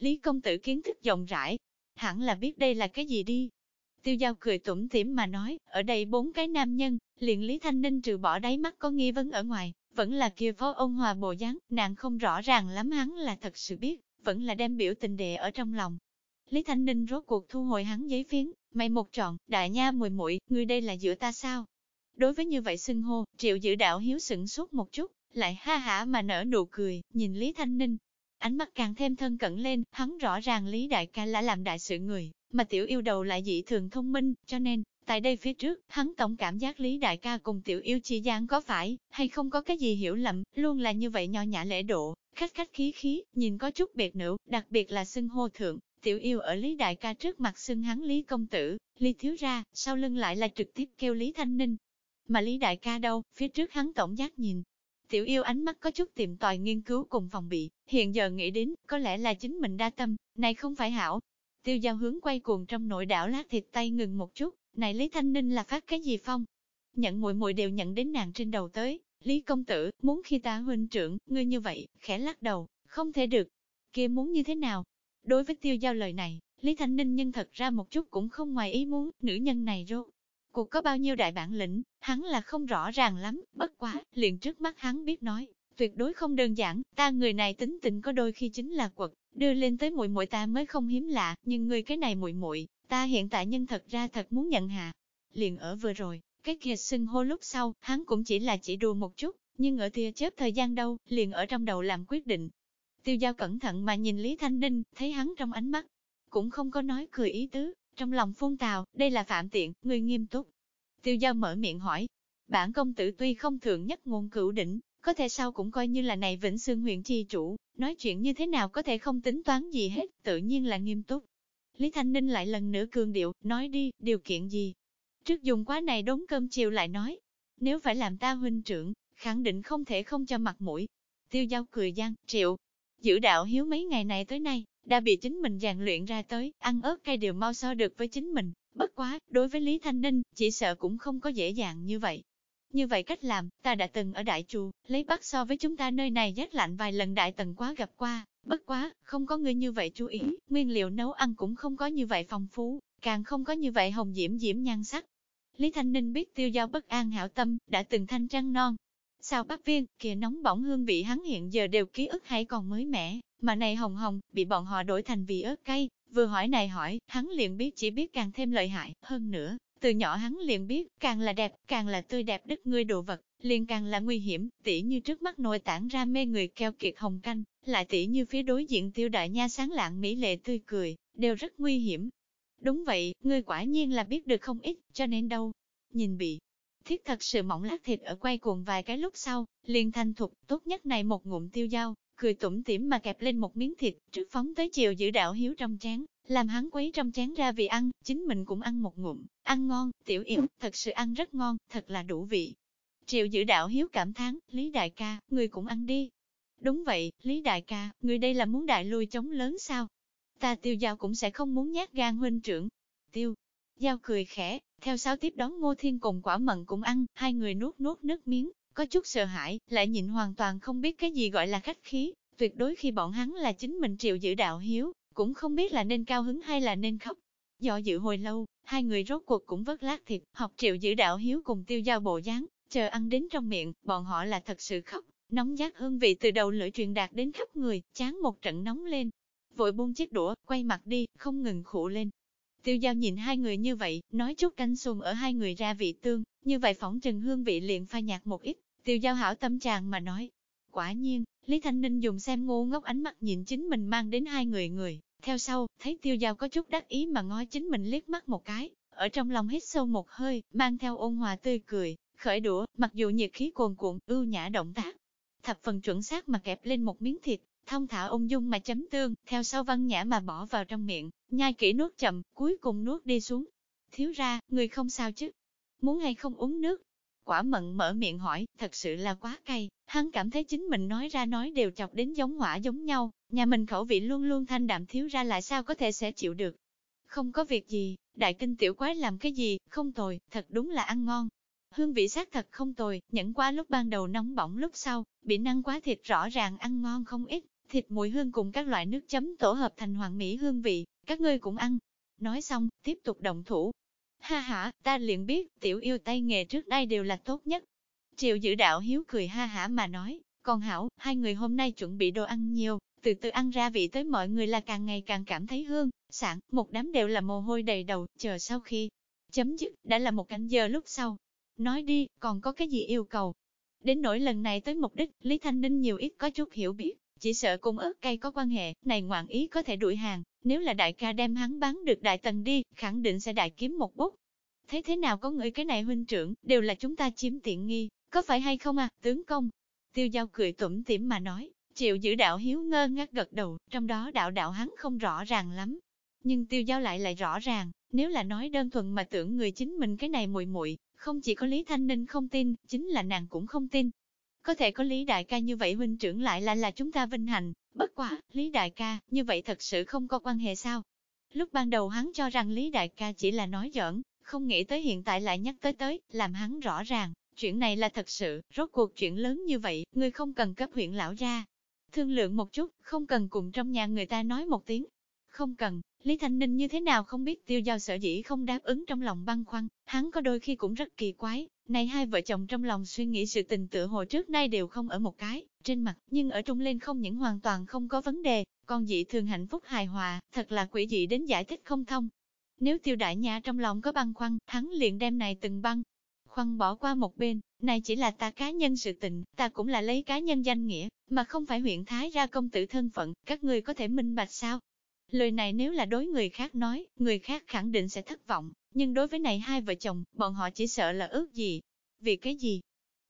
Lý công tử kiến thức rộng rãi, hẳn là biết đây là cái gì đi. Tiêu giao cười tủm tỉm mà nói, ở đây bốn cái nam nhân, liền Lý Thanh Ninh trừ bỏ đáy mắt có nghi vấn ở ngoài, vẫn là kia phó ôn hòa bộ dáng, nàng không rõ ràng lắm hắn là thật sự biết, vẫn là đem biểu tình đệ ở trong lòng. Lý Thanh Ninh rốt cuộc thu hồi hắn giấy phiến, mày một trọn, đại nha mùi muội ngươi đây là giữa ta sao? Đối với như vậy xưng hô, triệu giữ đạo hiếu sửng sốt một chút, lại ha hả mà nở nụ cười, nhìn Lý Thanh Ninh. Ánh mắt càng thêm thân cận lên, hắn rõ ràng Lý Đại ca là làm đại sự người, mà tiểu yêu đầu lại dị thường thông minh, cho nên, tại đây phía trước, hắn tổng cảm giác Lý Đại ca cùng tiểu yêu chi gian có phải, hay không có cái gì hiểu lầm, luôn là như vậy nho nhã lễ độ, khách khách khí khí, nhìn có chút biệt nữ, đặc biệt là xưng hô thượng, tiểu yêu ở Lý Đại ca trước mặt xưng hắn Lý Công Tử, Lý Thiếu Ra, sau lưng lại là trực tiếp kêu Lý Thanh Ninh. Mà Lý Đại ca đâu, phía trước hắn tổng giác nhìn, Tiểu yêu ánh mắt có chút tiềm tòi nghiên cứu cùng phòng bị, hiện giờ nghĩ đến, có lẽ là chính mình đa tâm, này không phải hảo. Tiêu giao hướng quay cuồng trong nội đảo lát thịt tay ngừng một chút, này Lý Thanh Ninh là phát cái gì phong? Nhận muội muội đều nhận đến nàng trên đầu tới, Lý công tử, muốn khi ta huynh trưởng, ngươi như vậy, khẽ lắc đầu, không thể được. Kia muốn như thế nào? Đối với tiêu giao lời này, Lý Thanh Ninh nhân thật ra một chút cũng không ngoài ý muốn, nữ nhân này rốt cuộc có bao nhiêu đại bản lĩnh, hắn là không rõ ràng lắm, bất quá, liền trước mắt hắn biết nói, tuyệt đối không đơn giản, ta người này tính tình có đôi khi chính là quật, đưa lên tới muội muội ta mới không hiếm lạ, nhưng người cái này muội muội, ta hiện tại nhân thật ra thật muốn nhận hạ. Liền ở vừa rồi, cái kia xưng hô lúc sau, hắn cũng chỉ là chỉ đùa một chút, nhưng ở tia chớp thời gian đâu, liền ở trong đầu làm quyết định. Tiêu giao cẩn thận mà nhìn Lý Thanh Ninh, thấy hắn trong ánh mắt, cũng không có nói cười ý tứ, trong lòng phun tào, đây là phạm tiện, người nghiêm túc. Tiêu giao mở miệng hỏi, bản công tử tuy không thượng nhất ngôn cửu đỉnh, có thể sao cũng coi như là này Vĩnh Sương huyện chi chủ, nói chuyện như thế nào có thể không tính toán gì hết, tự nhiên là nghiêm túc. Lý Thanh Ninh lại lần nữa cường điệu, nói đi, điều kiện gì? Trước dùng quá này đốn cơm chiều lại nói, nếu phải làm ta huynh trưởng, khẳng định không thể không cho mặt mũi. Tiêu giao cười gian, triệu, giữ đạo hiếu mấy ngày này tới nay, đã bị chính mình rèn luyện ra tới, ăn ớt cay đều mau so được với chính mình, bất quá, đối với Lý Thanh Ninh, chỉ sợ cũng không có dễ dàng như vậy. Như vậy cách làm, ta đã từng ở Đại Chù, lấy bắt so với chúng ta nơi này rét lạnh vài lần đại tầng quá gặp qua, bất quá, không có người như vậy chú ý, nguyên liệu nấu ăn cũng không có như vậy phong phú, càng không có như vậy hồng diễm diễm nhan sắc. Lý Thanh Ninh biết tiêu giao bất an hảo tâm, đã từng thanh trăng non. Sao bác viên, kìa nóng bỏng hương vị hắn hiện giờ đều ký ức hay còn mới mẻ, mà này hồng hồng, bị bọn họ đổi thành vị ớt cay, vừa hỏi này hỏi, hắn liền biết chỉ biết càng thêm lợi hại, hơn nữa, từ nhỏ hắn liền biết, càng là đẹp, càng là tươi đẹp đứt ngươi đồ vật, liền càng là nguy hiểm, tỉ như trước mắt nội tản ra mê người keo kiệt hồng canh, lại tỉ như phía đối diện tiêu đại nha sáng lạng mỹ lệ tươi cười, đều rất nguy hiểm. Đúng vậy, ngươi quả nhiên là biết được không ít, cho nên đâu. Nhìn bị, thiết thật sự mỏng lát thịt ở quay cuồng vài cái lúc sau, liền thanh thục, tốt nhất này một ngụm tiêu dao, cười tủm tỉm mà kẹp lên một miếng thịt, trước phóng tới chiều giữ đạo hiếu trong chén, làm hắn quấy trong chén ra vì ăn, chính mình cũng ăn một ngụm, ăn ngon, tiểu yểu, thật sự ăn rất ngon, thật là đủ vị. Triệu giữ đạo hiếu cảm thán, Lý Đại ca, người cũng ăn đi. Đúng vậy, Lý Đại ca, người đây là muốn đại lui chống lớn sao? Ta tiêu giao cũng sẽ không muốn nhát gan huynh trưởng. Tiêu, giao cười khẽ, theo sáu tiếp đón Ngô Thiên cùng quả mận cũng ăn, hai người nuốt nuốt nước miếng, có chút sợ hãi, lại nhịn hoàn toàn không biết cái gì gọi là khách khí, tuyệt đối khi bọn hắn là chính mình triệu giữ đạo hiếu, cũng không biết là nên cao hứng hay là nên khóc. Do dự hồi lâu, hai người rốt cuộc cũng vớt lát thịt, học triệu giữ đạo hiếu cùng tiêu giao bộ dáng, chờ ăn đến trong miệng, bọn họ là thật sự khóc, nóng giác hương vị từ đầu lưỡi truyền đạt đến khắp người, chán một trận nóng lên. Vội buông chiếc đũa, quay mặt đi, không ngừng khụ lên. Tiêu giao nhìn hai người như vậy, nói chút canh xuân ở hai người ra vị tương, như vậy phỏng trừng hương vị liền pha nhạt một ít, Tiêu giao hảo tâm chàng mà nói. Quả nhiên, Lý Thanh Ninh dùng xem ngu ngốc ánh mắt nhìn chính mình mang đến hai người người. Theo sau, thấy tiêu giao có chút đắc ý mà ngó chính mình liếc mắt một cái, ở trong lòng hít sâu một hơi, mang theo ôn hòa tươi cười, khởi đũa, mặc dù nhiệt khí cuồn cuộn, ưu nhã động tác. Thập phần chuẩn xác mà kẹp lên một miếng thịt, thông thả ung dung mà chấm tương, theo sau văn nhã mà bỏ vào trong miệng, nhai kỹ nuốt chậm, cuối cùng nuốt đi xuống. Thiếu ra, người không sao chứ? Muốn hay không uống nước? Quả mận mở miệng hỏi, thật sự là quá cay, hắn cảm thấy chính mình nói ra nói đều chọc đến giống hỏa giống nhau, nhà mình khẩu vị luôn luôn thanh đạm thiếu ra lại sao có thể sẽ chịu được. Không có việc gì, đại kinh tiểu quái làm cái gì, không tồi, thật đúng là ăn ngon. Hương vị xác thật không tồi, nhẫn qua lúc ban đầu nóng bỏng lúc sau, bị năng quá thịt rõ ràng ăn ngon không ít, thịt mùi hương cùng các loại nước chấm tổ hợp thành hoàng mỹ hương vị, các ngươi cũng ăn. Nói xong, tiếp tục động thủ. Ha ha, ta liền biết, tiểu yêu tay nghề trước đây đều là tốt nhất. Triệu giữ đạo hiếu cười ha hả mà nói, còn hảo, hai người hôm nay chuẩn bị đồ ăn nhiều, từ từ ăn ra vị tới mọi người là càng ngày càng cảm thấy hương, sảng, một đám đều là mồ hôi đầy đầu, chờ sau khi chấm dứt, đã là một canh giờ lúc sau. Nói đi, còn có cái gì yêu cầu? Đến nỗi lần này tới mục đích, Lý Thanh Ninh nhiều ít có chút hiểu biết, chỉ sợ cung ớt cây có quan hệ, này ngoạn ý có thể đuổi hàng, nếu là đại ca đem hắn bán được đại tần đi, khẳng định sẽ đại kiếm một bút. Thế thế nào có người cái này huynh trưởng, đều là chúng ta chiếm tiện nghi, có phải hay không à, tướng công? Tiêu giao cười tủm tỉm mà nói, chịu giữ đạo hiếu ngơ ngác gật đầu, trong đó đạo đạo hắn không rõ ràng lắm. Nhưng tiêu giao lại lại rõ ràng, nếu là nói đơn thuần mà tưởng người chính mình cái này muội muội không chỉ có Lý Thanh Ninh không tin, chính là nàng cũng không tin. Có thể có Lý Đại ca như vậy huynh trưởng lại là là chúng ta vinh hạnh, bất quả, Lý Đại ca, như vậy thật sự không có quan hệ sao? Lúc ban đầu hắn cho rằng Lý Đại ca chỉ là nói giỡn, không nghĩ tới hiện tại lại nhắc tới tới, làm hắn rõ ràng, chuyện này là thật sự, rốt cuộc chuyện lớn như vậy, người không cần cấp huyện lão ra. Thương lượng một chút, không cần cùng trong nhà người ta nói một tiếng. Không cần, Lý Thanh Ninh như thế nào không biết tiêu giao sở dĩ không đáp ứng trong lòng băng khoăn, hắn có đôi khi cũng rất kỳ quái, này hai vợ chồng trong lòng suy nghĩ sự tình tựa hồ trước nay đều không ở một cái, trên mặt, nhưng ở trung lên không những hoàn toàn không có vấn đề, còn dị thường hạnh phúc hài hòa, thật là quỷ dị đến giải thích không thông. Nếu tiêu đại nhà trong lòng có băng khoăn, hắn liền đem này từng băng, khoăn bỏ qua một bên, này chỉ là ta cá nhân sự tình, ta cũng là lấy cá nhân danh nghĩa, mà không phải huyện Thái ra công tử thân phận, các người có thể minh bạch sao? Lời này nếu là đối người khác nói, người khác khẳng định sẽ thất vọng, nhưng đối với này hai vợ chồng, bọn họ chỉ sợ là ước gì. Vì cái gì?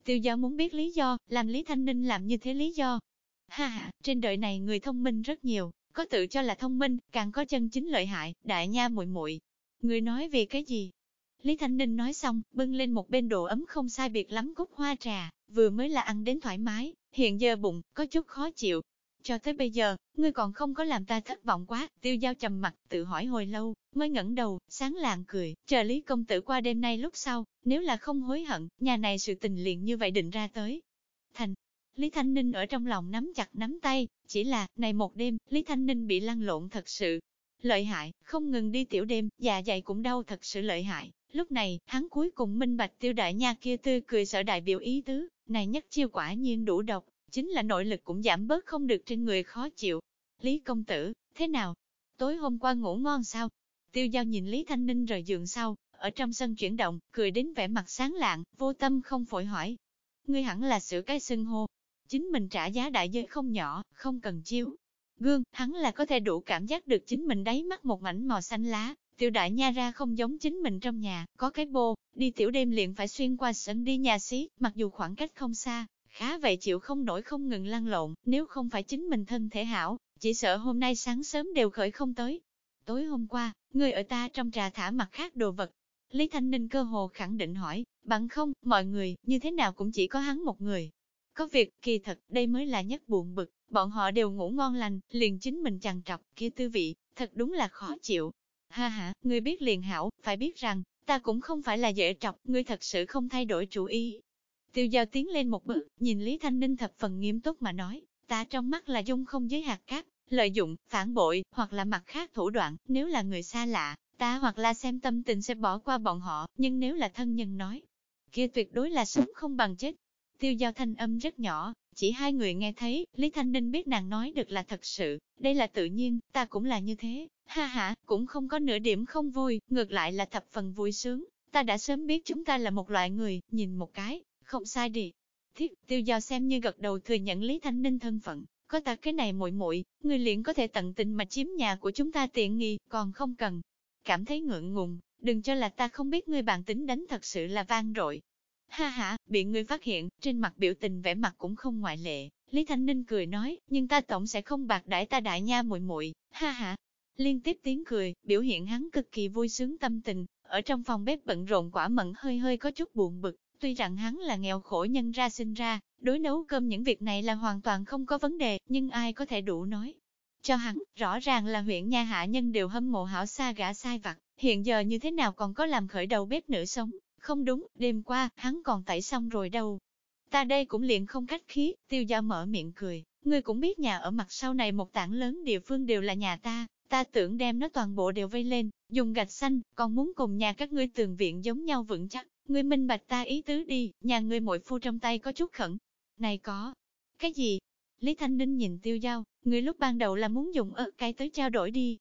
Tiêu giáo muốn biết lý do, làm Lý Thanh Ninh làm như thế lý do. Ha ha, trên đời này người thông minh rất nhiều, có tự cho là thông minh, càng có chân chính lợi hại, đại nha muội muội. Người nói vì cái gì? Lý Thanh Ninh nói xong, bưng lên một bên đồ ấm không sai biệt lắm cúc hoa trà, vừa mới là ăn đến thoải mái, hiện giờ bụng, có chút khó chịu, cho tới bây giờ, ngươi còn không có làm ta thất vọng quá, tiêu giao trầm mặt, tự hỏi hồi lâu, mới ngẩng đầu, sáng lạng cười, chờ Lý Công Tử qua đêm nay lúc sau, nếu là không hối hận, nhà này sự tình liền như vậy định ra tới. Thành, Lý Thanh Ninh ở trong lòng nắm chặt nắm tay, chỉ là, này một đêm, Lý Thanh Ninh bị lăn lộn thật sự. Lợi hại, không ngừng đi tiểu đêm, dạ dày cũng đau thật sự lợi hại. Lúc này, hắn cuối cùng minh bạch tiêu đại nha kia tươi cười sợ đại biểu ý tứ, này nhất chiêu quả nhiên đủ độc, chính là nội lực cũng giảm bớt không được trên người khó chịu. Lý công tử, thế nào? Tối hôm qua ngủ ngon sao? Tiêu giao nhìn Lý Thanh Ninh rời giường sau, ở trong sân chuyển động, cười đến vẻ mặt sáng lạng, vô tâm không phổi hỏi. Ngươi hẳn là sửa cái xưng hô. Chính mình trả giá đại giới không nhỏ, không cần chiếu. Gương, hắn là có thể đủ cảm giác được chính mình đáy mắt một mảnh màu xanh lá, tiểu đại nha ra không giống chính mình trong nhà, có cái bô, đi tiểu đêm liền phải xuyên qua sân đi nhà xí, mặc dù khoảng cách không xa, Khá vậy chịu không nổi không ngừng lăn lộn, nếu không phải chính mình thân thể hảo, chỉ sợ hôm nay sáng sớm đều khởi không tới. Tối hôm qua, người ở ta trong trà thả mặt khác đồ vật. Lý Thanh Ninh cơ hồ khẳng định hỏi, bằng không, mọi người, như thế nào cũng chỉ có hắn một người. Có việc, kỳ thật, đây mới là nhất buồn bực, bọn họ đều ngủ ngon lành, liền chính mình chằn trọc, kia tư vị, thật đúng là khó chịu. Ha ha, người biết liền hảo, phải biết rằng, ta cũng không phải là dễ trọc, ngươi thật sự không thay đổi chủ ý, Tiêu giao tiến lên một bước, nhìn Lý Thanh Ninh thập phần nghiêm túc mà nói, ta trong mắt là dung không giới hạt cát, lợi dụng, phản bội, hoặc là mặt khác thủ đoạn, nếu là người xa lạ, ta hoặc là xem tâm tình sẽ bỏ qua bọn họ, nhưng nếu là thân nhân nói, kia tuyệt đối là sống không bằng chết. Tiêu giao thanh âm rất nhỏ, chỉ hai người nghe thấy, Lý Thanh Ninh biết nàng nói được là thật sự, đây là tự nhiên, ta cũng là như thế, ha ha, cũng không có nửa điểm không vui, ngược lại là thập phần vui sướng, ta đã sớm biết chúng ta là một loại người, nhìn một cái, không sai đi. Thiết, tiêu giao xem như gật đầu thừa nhận Lý Thanh Ninh thân phận, có ta cái này muội muội, người liền có thể tận tình mà chiếm nhà của chúng ta tiện nghi, còn không cần. Cảm thấy ngượng ngùng, đừng cho là ta không biết người bạn tính đánh thật sự là vang rội. Ha ha, bị người phát hiện, trên mặt biểu tình vẻ mặt cũng không ngoại lệ. Lý Thanh Ninh cười nói, nhưng ta tổng sẽ không bạc đãi ta đại nha muội muội, ha ha. Liên tiếp tiếng cười, biểu hiện hắn cực kỳ vui sướng tâm tình, ở trong phòng bếp bận rộn quả mận hơi hơi có chút buồn bực, Tuy rằng hắn là nghèo khổ nhân ra sinh ra, đối nấu cơm những việc này là hoàn toàn không có vấn đề, nhưng ai có thể đủ nói. Cho hắn, rõ ràng là huyện nha hạ nhân đều hâm mộ hảo xa gã sai vặt, hiện giờ như thế nào còn có làm khởi đầu bếp nữa sống, không đúng, đêm qua, hắn còn tẩy xong rồi đâu. Ta đây cũng liền không khách khí, tiêu gia mở miệng cười, ngươi cũng biết nhà ở mặt sau này một tảng lớn địa phương đều là nhà ta, ta tưởng đem nó toàn bộ đều vây lên, dùng gạch xanh, còn muốn cùng nhà các ngươi tường viện giống nhau vững chắc, ngươi minh bạch ta ý tứ đi, nhà ngươi mỗi phu trong tay có chút khẩn. Này có, cái gì? Lý Thanh Ninh nhìn tiêu giao, ngươi lúc ban đầu là muốn dùng ớt cái tới trao đổi đi.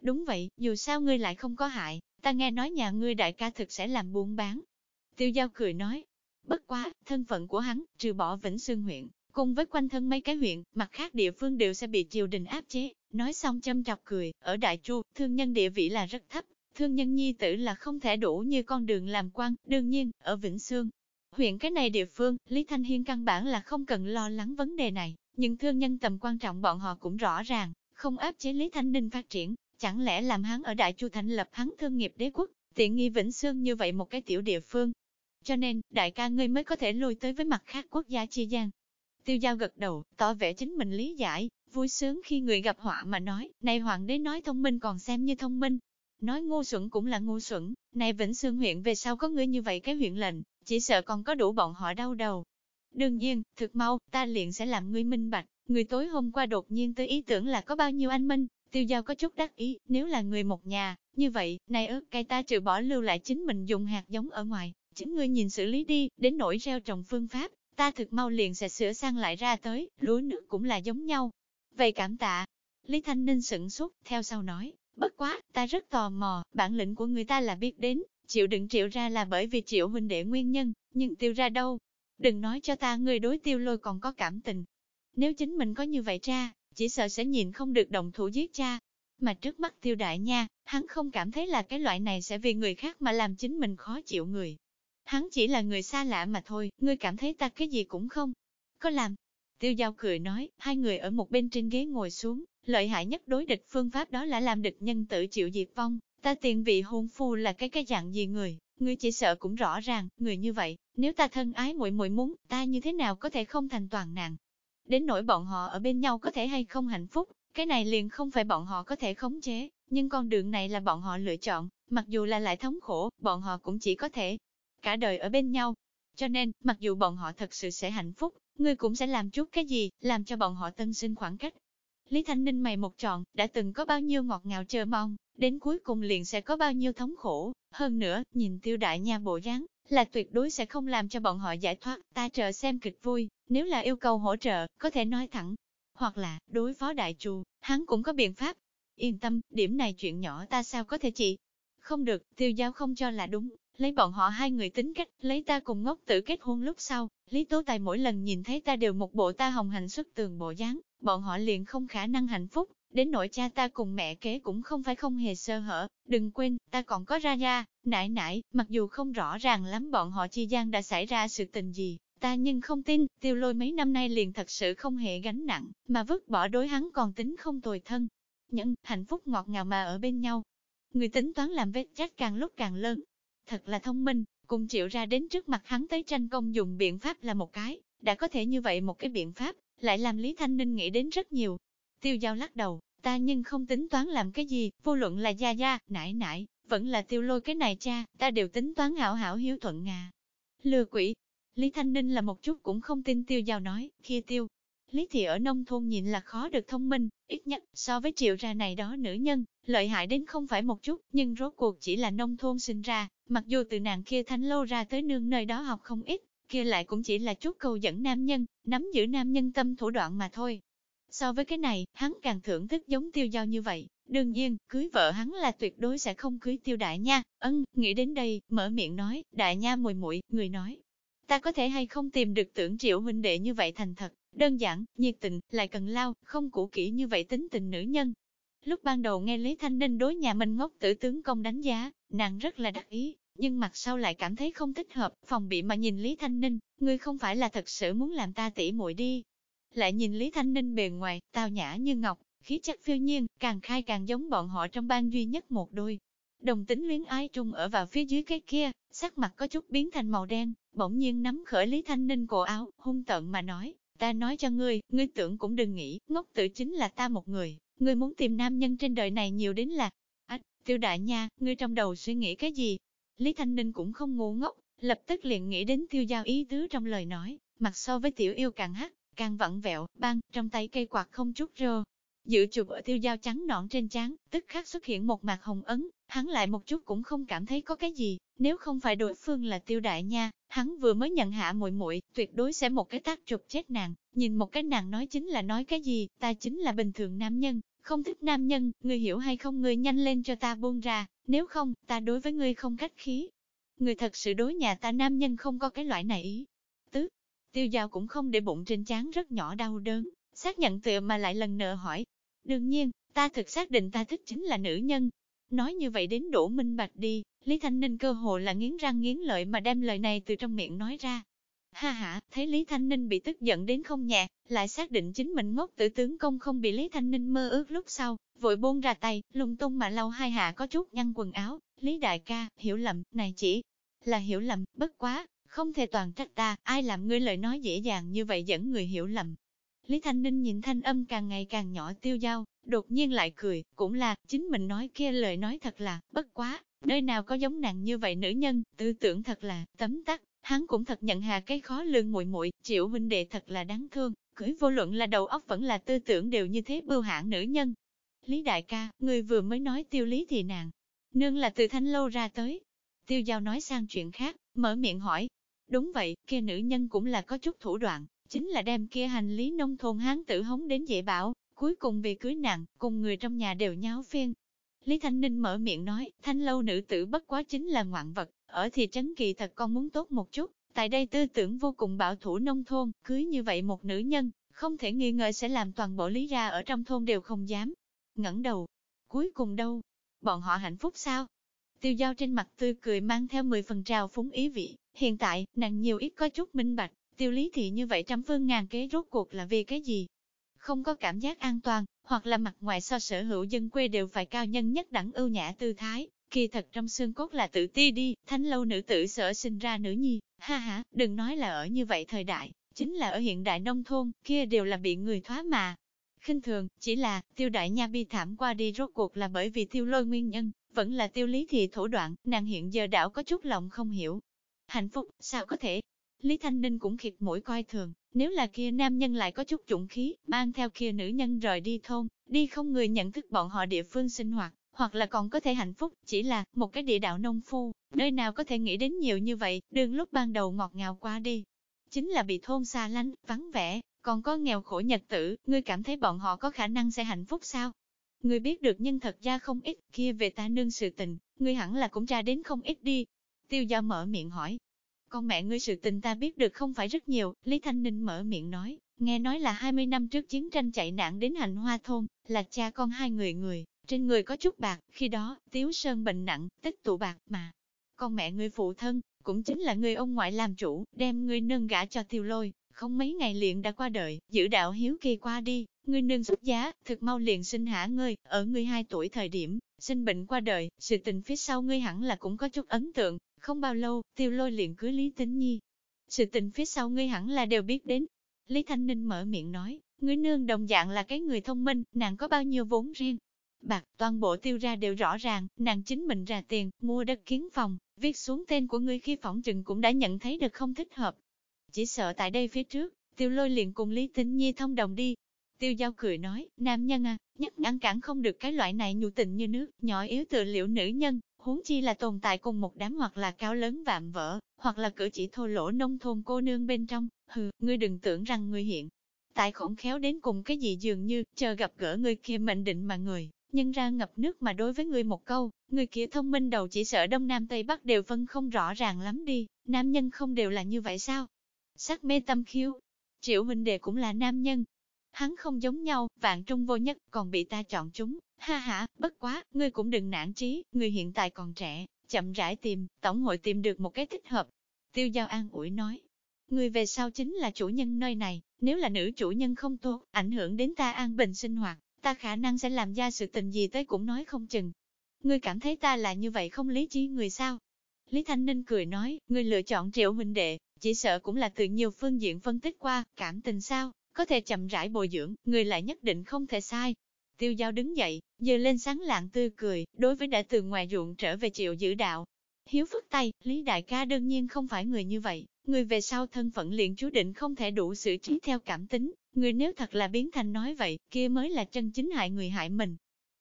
Đúng vậy, dù sao ngươi lại không có hại, ta nghe nói nhà ngươi đại ca thực sẽ làm buôn bán. Tiêu giao cười nói, bất quá, thân phận của hắn, trừ bỏ Vĩnh Sương huyện, cùng với quanh thân mấy cái huyện, mặt khác địa phương đều sẽ bị triều đình áp chế. Nói xong châm chọc cười, ở Đại Chu, thương nhân địa vị là rất thấp, thương nhân nhi tử là không thể đủ như con đường làm quan, đương nhiên, ở Vĩnh Sương. Huyện cái này địa phương, Lý Thanh Hiên căn bản là không cần lo lắng vấn đề này, nhưng thương nhân tầm quan trọng bọn họ cũng rõ ràng, không áp chế Lý Thanh Ninh phát triển, chẳng lẽ làm hắn ở Đại Chu thành lập hắn thương nghiệp đế quốc, tiện nghi Vĩnh Sương như vậy một cái tiểu địa phương. Cho nên, đại ca ngươi mới có thể lui tới với mặt khác quốc gia chi gian. Tiêu giao gật đầu, tỏ vẻ chính mình lý giải, vui sướng khi người gặp họa mà nói, này hoàng đế nói thông minh còn xem như thông minh. Nói ngu xuẩn cũng là ngu xuẩn, này Vĩnh Sương huyện về sau có người như vậy cái huyện lệnh, chỉ sợ còn có đủ bọn họ đau đầu. Đương nhiên, thực mau, ta liền sẽ làm ngươi minh bạch, người tối hôm qua đột nhiên tới ý tưởng là có bao nhiêu anh minh, tiêu giao có chút đắc ý, nếu là người một nhà, như vậy, này ớt cây ta trừ bỏ lưu lại chính mình dùng hạt giống ở ngoài, chính ngươi nhìn xử lý đi, đến nỗi reo trồng phương pháp, ta thực mau liền sẽ sửa sang lại ra tới, lúa nước cũng là giống nhau. Vậy cảm tạ, Lý Thanh Ninh sửng sốt, theo sau nói, bất quá, ta rất tò mò, bản lĩnh của người ta là biết đến, chịu đựng triệu ra là bởi vì triệu huynh đệ nguyên nhân, nhưng tiêu ra đâu? Đừng nói cho ta người đối tiêu lôi còn có cảm tình. Nếu chính mình có như vậy cha, chỉ sợ sẽ nhìn không được động thủ giết cha. Mà trước mắt tiêu đại nha, hắn không cảm thấy là cái loại này sẽ vì người khác mà làm chính mình khó chịu người. Hắn chỉ là người xa lạ mà thôi, ngươi cảm thấy ta cái gì cũng không có làm. Tiêu giao cười nói, hai người ở một bên trên ghế ngồi xuống, lợi hại nhất đối địch phương pháp đó là làm địch nhân tự chịu diệt vong. Ta tiền vị hôn phu là cái cái dạng gì người, ngươi chỉ sợ cũng rõ ràng, người như vậy, nếu ta thân ái muội muội muốn, ta như thế nào có thể không thành toàn nàng. Đến nỗi bọn họ ở bên nhau có thể hay không hạnh phúc, cái này liền không phải bọn họ có thể khống chế, nhưng con đường này là bọn họ lựa chọn, mặc dù là lại thống khổ, bọn họ cũng chỉ có thể cả đời ở bên nhau. Cho nên, mặc dù bọn họ thật sự sẽ hạnh phúc, ngươi cũng sẽ làm chút cái gì, làm cho bọn họ tân sinh khoảng cách. Lý Thanh Ninh mày một trọn, đã từng có bao nhiêu ngọt ngào chờ mong, đến cuối cùng liền sẽ có bao nhiêu thống khổ. Hơn nữa, nhìn tiêu đại nha bộ dáng, là tuyệt đối sẽ không làm cho bọn họ giải thoát, ta chờ xem kịch vui, nếu là yêu cầu hỗ trợ, có thể nói thẳng. Hoặc là, đối phó đại trù, hắn cũng có biện pháp. Yên tâm, điểm này chuyện nhỏ ta sao có thể chị? Không được, tiêu giáo không cho là đúng, lấy bọn họ hai người tính cách, lấy ta cùng ngốc tử kết hôn lúc sau, Lý Tố Tài mỗi lần nhìn thấy ta đều một bộ ta hồng hạnh xuất tường bộ dáng, bọn họ liền không khả năng hạnh phúc, đến nỗi cha ta cùng mẹ kế cũng không phải không hề sơ hở, đừng quên, ta còn có ra ra, nãi nãi mặc dù không rõ ràng lắm bọn họ chi gian đã xảy ra sự tình gì, ta nhưng không tin, tiêu lôi mấy năm nay liền thật sự không hề gánh nặng, mà vứt bỏ đối hắn còn tính không tồi thân. Những hạnh phúc ngọt ngào mà ở bên nhau. Người tính toán làm vết chắc càng lúc càng lớn, thật là thông minh, cùng chịu ra đến trước mặt hắn tới tranh công dùng biện pháp là một cái, đã có thể như vậy một cái biện pháp, lại làm Lý Thanh Ninh nghĩ đến rất nhiều. Tiêu giao lắc đầu, ta nhưng không tính toán làm cái gì, vô luận là gia gia, nải nải, vẫn là tiêu lôi cái này cha, ta đều tính toán hảo hảo hiếu thuận ngà. Lừa quỷ, Lý Thanh Ninh là một chút cũng không tin tiêu giao nói, kia tiêu. Lý thị ở nông thôn nhìn là khó được thông minh, ít nhất so với triệu ra này đó nữ nhân, lợi hại đến không phải một chút, nhưng rốt cuộc chỉ là nông thôn sinh ra, mặc dù từ nàng kia Thánh lâu ra tới nương nơi đó học không ít, kia lại cũng chỉ là chút cầu dẫn nam nhân, nắm giữ nam nhân tâm thủ đoạn mà thôi. So với cái này, hắn càng thưởng thức giống tiêu giao như vậy, đương nhiên, cưới vợ hắn là tuyệt đối sẽ không cưới tiêu đại nha, ân, nghĩ đến đây, mở miệng nói, đại nha mùi muội người nói. Ta có thể hay không tìm được tưởng triệu huynh đệ như vậy thành thật, đơn giản, nhiệt tình, lại cần lao, không cũ kỹ như vậy tính tình nữ nhân, Lúc ban đầu nghe Lý Thanh Ninh đối nhà mình ngốc tử tướng công đánh giá, nàng rất là đắc ý, nhưng mặt sau lại cảm thấy không thích hợp, phòng bị mà nhìn Lý Thanh Ninh, ngươi không phải là thật sự muốn làm ta tỉ muội đi. Lại nhìn Lý Thanh Ninh bề ngoài, tao nhã như ngọc, khí chất phiêu nhiên, càng khai càng giống bọn họ trong ban duy nhất một đôi. Đồng tính luyến ái trung ở vào phía dưới cái kia, sắc mặt có chút biến thành màu đen, bỗng nhiên nắm khởi Lý Thanh Ninh cổ áo, hung tợn mà nói, ta nói cho ngươi, ngươi tưởng cũng đừng nghĩ, ngốc tử chính là ta một người, Ngươi muốn tìm nam nhân trên đời này nhiều đến là, ách, tiêu đại nha, ngươi trong đầu suy nghĩ cái gì? Lý Thanh Ninh cũng không ngu ngốc, lập tức liền nghĩ đến tiêu giao ý tứ trong lời nói, mặt so với tiểu yêu càng hắc, càng vặn vẹo, bang trong tay cây quạt không chút rơ. Dự chụp ở tiêu dao trắng nõn trên trán, tức khắc xuất hiện một mặt hồng ấn, hắn lại một chút cũng không cảm thấy có cái gì, nếu không phải đối phương là tiêu đại nha, hắn vừa mới nhận hạ muội muội, tuyệt đối sẽ một cái tác chụp chết nàng, nhìn một cái nàng nói chính là nói cái gì, ta chính là bình thường nam nhân, không thích nam nhân, ngươi hiểu hay không ngươi nhanh lên cho ta buông ra, nếu không, ta đối với ngươi không cách khí. Người thật sự đối nhà ta nam nhân không có cái loại này ý. Tứ, tiêu giao cũng không để bụng trên trán rất nhỏ đau đớn, xác nhận tựa mà lại lần nữa hỏi. Đương nhiên, ta thực xác định ta thích chính là nữ nhân. Nói như vậy đến đổ minh bạch đi, Lý Thanh Ninh cơ hồ là nghiến răng nghiến lợi mà đem lời này từ trong miệng nói ra. Ha ha, thấy Lý Thanh Ninh bị tức giận đến không nhẹ, lại xác định chính mình ngốc tử tướng công không bị Lý Thanh Ninh mơ ước lúc sau, vội buông ra tay, lung tung mà lau hai hạ có chút nhăn quần áo, Lý đại ca, hiểu lầm, này chỉ là hiểu lầm, bất quá, không thể toàn trách ta, ai làm ngươi lời nói dễ dàng như vậy dẫn người hiểu lầm. Lý Thanh Ninh nhìn thanh âm càng ngày càng nhỏ tiêu dao, đột nhiên lại cười, cũng là, chính mình nói kia lời nói thật là, bất quá, nơi nào có giống nàng như vậy nữ nhân, tư tưởng thật là, tấm tắc, hắn cũng thật nhận hà cái khó lương muội muội triệu huynh đệ thật là đáng thương, cưới vô luận là đầu óc vẫn là tư tưởng đều như thế bưu hãn nữ nhân. Lý đại ca, người vừa mới nói tiêu lý thì nàng, nương là từ thanh lâu ra tới. Tiêu giao nói sang chuyện khác, mở miệng hỏi. Đúng vậy, kia nữ nhân cũng là có chút thủ đoạn, chính là đem kia hành lý nông thôn hán tử hống đến dễ bảo, cuối cùng bị cưới nặng, cùng người trong nhà đều nháo phiên. Lý Thanh Ninh mở miệng nói, thanh lâu nữ tử bất quá chính là ngoạn vật, ở thị trấn kỳ thật con muốn tốt một chút, tại đây tư tưởng vô cùng bảo thủ nông thôn, cưới như vậy một nữ nhân, không thể nghi ngờ sẽ làm toàn bộ lý ra ở trong thôn đều không dám. ngẩng đầu, cuối cùng đâu? Bọn họ hạnh phúc sao? Tiêu giao trên mặt tươi cười mang theo 10 phần trào phúng ý vị, hiện tại, nàng nhiều ít có chút minh bạch, tiêu lý thị như vậy trăm phương ngàn kế rốt cuộc là vì cái gì? Không có cảm giác an toàn, hoặc là mặt ngoài so sở hữu dân quê đều phải cao nhân nhất đẳng ưu nhã tư thái, kỳ thật trong xương cốt là tự ti đi, thánh lâu nữ tử sở sinh ra nữ nhi, ha ha, đừng nói là ở như vậy thời đại, chính là ở hiện đại nông thôn, kia đều là bị người thoá mà. khinh thường, chỉ là, tiêu đại nha bi thảm qua đi rốt cuộc là bởi vì tiêu lôi nguyên nhân, vẫn là tiêu lý thị thủ đoạn, nàng hiện giờ đảo có chút lòng không hiểu. Hạnh phúc, sao có thể? Lý Thanh Ninh cũng khịt mũi coi thường, nếu là kia nam nhân lại có chút dũng khí, mang theo kia nữ nhân rời đi thôn, đi không người nhận thức bọn họ địa phương sinh hoạt, hoặc là còn có thể hạnh phúc, chỉ là một cái địa đạo nông phu, nơi nào có thể nghĩ đến nhiều như vậy, đường lúc ban đầu ngọt ngào qua đi. Chính là bị thôn xa lánh, vắng vẻ, còn có nghèo khổ nhật tử, ngươi cảm thấy bọn họ có khả năng sẽ hạnh phúc sao? Ngươi biết được nhân thật ra không ít, kia về ta nương sự tình, ngươi hẳn là cũng tra đến không ít đi. Tiêu gia mở miệng hỏi, con mẹ ngươi sự tình ta biết được không phải rất nhiều, Lý Thanh Ninh mở miệng nói, nghe nói là 20 năm trước chiến tranh chạy nạn đến hành hoa thôn, là cha con hai người người, trên người có chút bạc, khi đó, Tiếu Sơn bệnh nặng, tích tụ bạc mà. Con mẹ ngươi phụ thân, cũng chính là người ông ngoại làm chủ, đem ngươi nâng gả cho tiêu lôi, không mấy ngày liền đã qua đời, giữ đạo hiếu kỳ qua đi, ngươi nương xuất giá, thực mau liền sinh hả ngươi, ở ngươi hai tuổi thời điểm, sinh bệnh qua đời, sự tình phía sau ngươi hẳn là cũng có chút ấn tượng, không bao lâu, tiêu lôi liền cưới Lý Tính Nhi. Sự tình phía sau ngươi hẳn là đều biết đến. Lý Thanh Ninh mở miệng nói, ngươi nương đồng dạng là cái người thông minh, nàng có bao nhiêu vốn riêng. Bạc toàn bộ tiêu ra đều rõ ràng, nàng chính mình ra tiền, mua đất kiến phòng, viết xuống tên của ngươi khi phỏng trừng cũng đã nhận thấy được không thích hợp. Chỉ sợ tại đây phía trước, tiêu lôi liền cùng Lý Tĩnh Nhi thông đồng đi. Tiêu giao cười nói, nam nhân à, nhất ngăn cản không được cái loại này nhu tình như nước, nhỏ yếu tự liệu nữ nhân, huống chi là tồn tại cùng một đám hoặc là cao lớn vạm vỡ, hoặc là cử chỉ thô lỗ nông thôn cô nương bên trong, hừ, ngươi đừng tưởng rằng ngươi hiện. Tại khổng khéo đến cùng cái gì dường như, chờ gặp gỡ người kia mệnh định mà người, nhân ra ngập nước mà đối với người một câu, người kia thông minh đầu chỉ sợ đông nam tây bắc đều phân không rõ ràng lắm đi, nam nhân không đều là như vậy sao? Sắc mê tâm khiêu, triệu huynh đệ cũng là nam nhân. Hắn không giống nhau, vạn trung vô nhất, còn bị ta chọn chúng, ha ha, bất quá, ngươi cũng đừng nản trí, ngươi hiện tại còn trẻ, chậm rãi tìm, tổng hội tìm được một cái thích hợp. Tiêu giao an ủi nói, ngươi về sau chính là chủ nhân nơi này, nếu là nữ chủ nhân không tốt, ảnh hưởng đến ta an bình sinh hoạt, ta khả năng sẽ làm ra sự tình gì tới cũng nói không chừng. Ngươi cảm thấy ta là như vậy không lý trí người sao? Lý Thanh Ninh cười nói, ngươi lựa chọn triệu huynh đệ, chỉ sợ cũng là từ nhiều phương diện phân tích qua, cảm tình sao, có thể chậm rãi bồi dưỡng, người lại nhất định không thể sai. Tiêu giao đứng dậy, giờ lên sáng lạng tươi cười, đối với đã từ ngoài ruộng trở về triệu giữ đạo. Hiếu phức tay, Lý Đại ca đương nhiên không phải người như vậy, người về sau thân phận liền chú định không thể đủ xử trí theo cảm tính, người nếu thật là biến thành nói vậy, kia mới là chân chính hại người hại mình.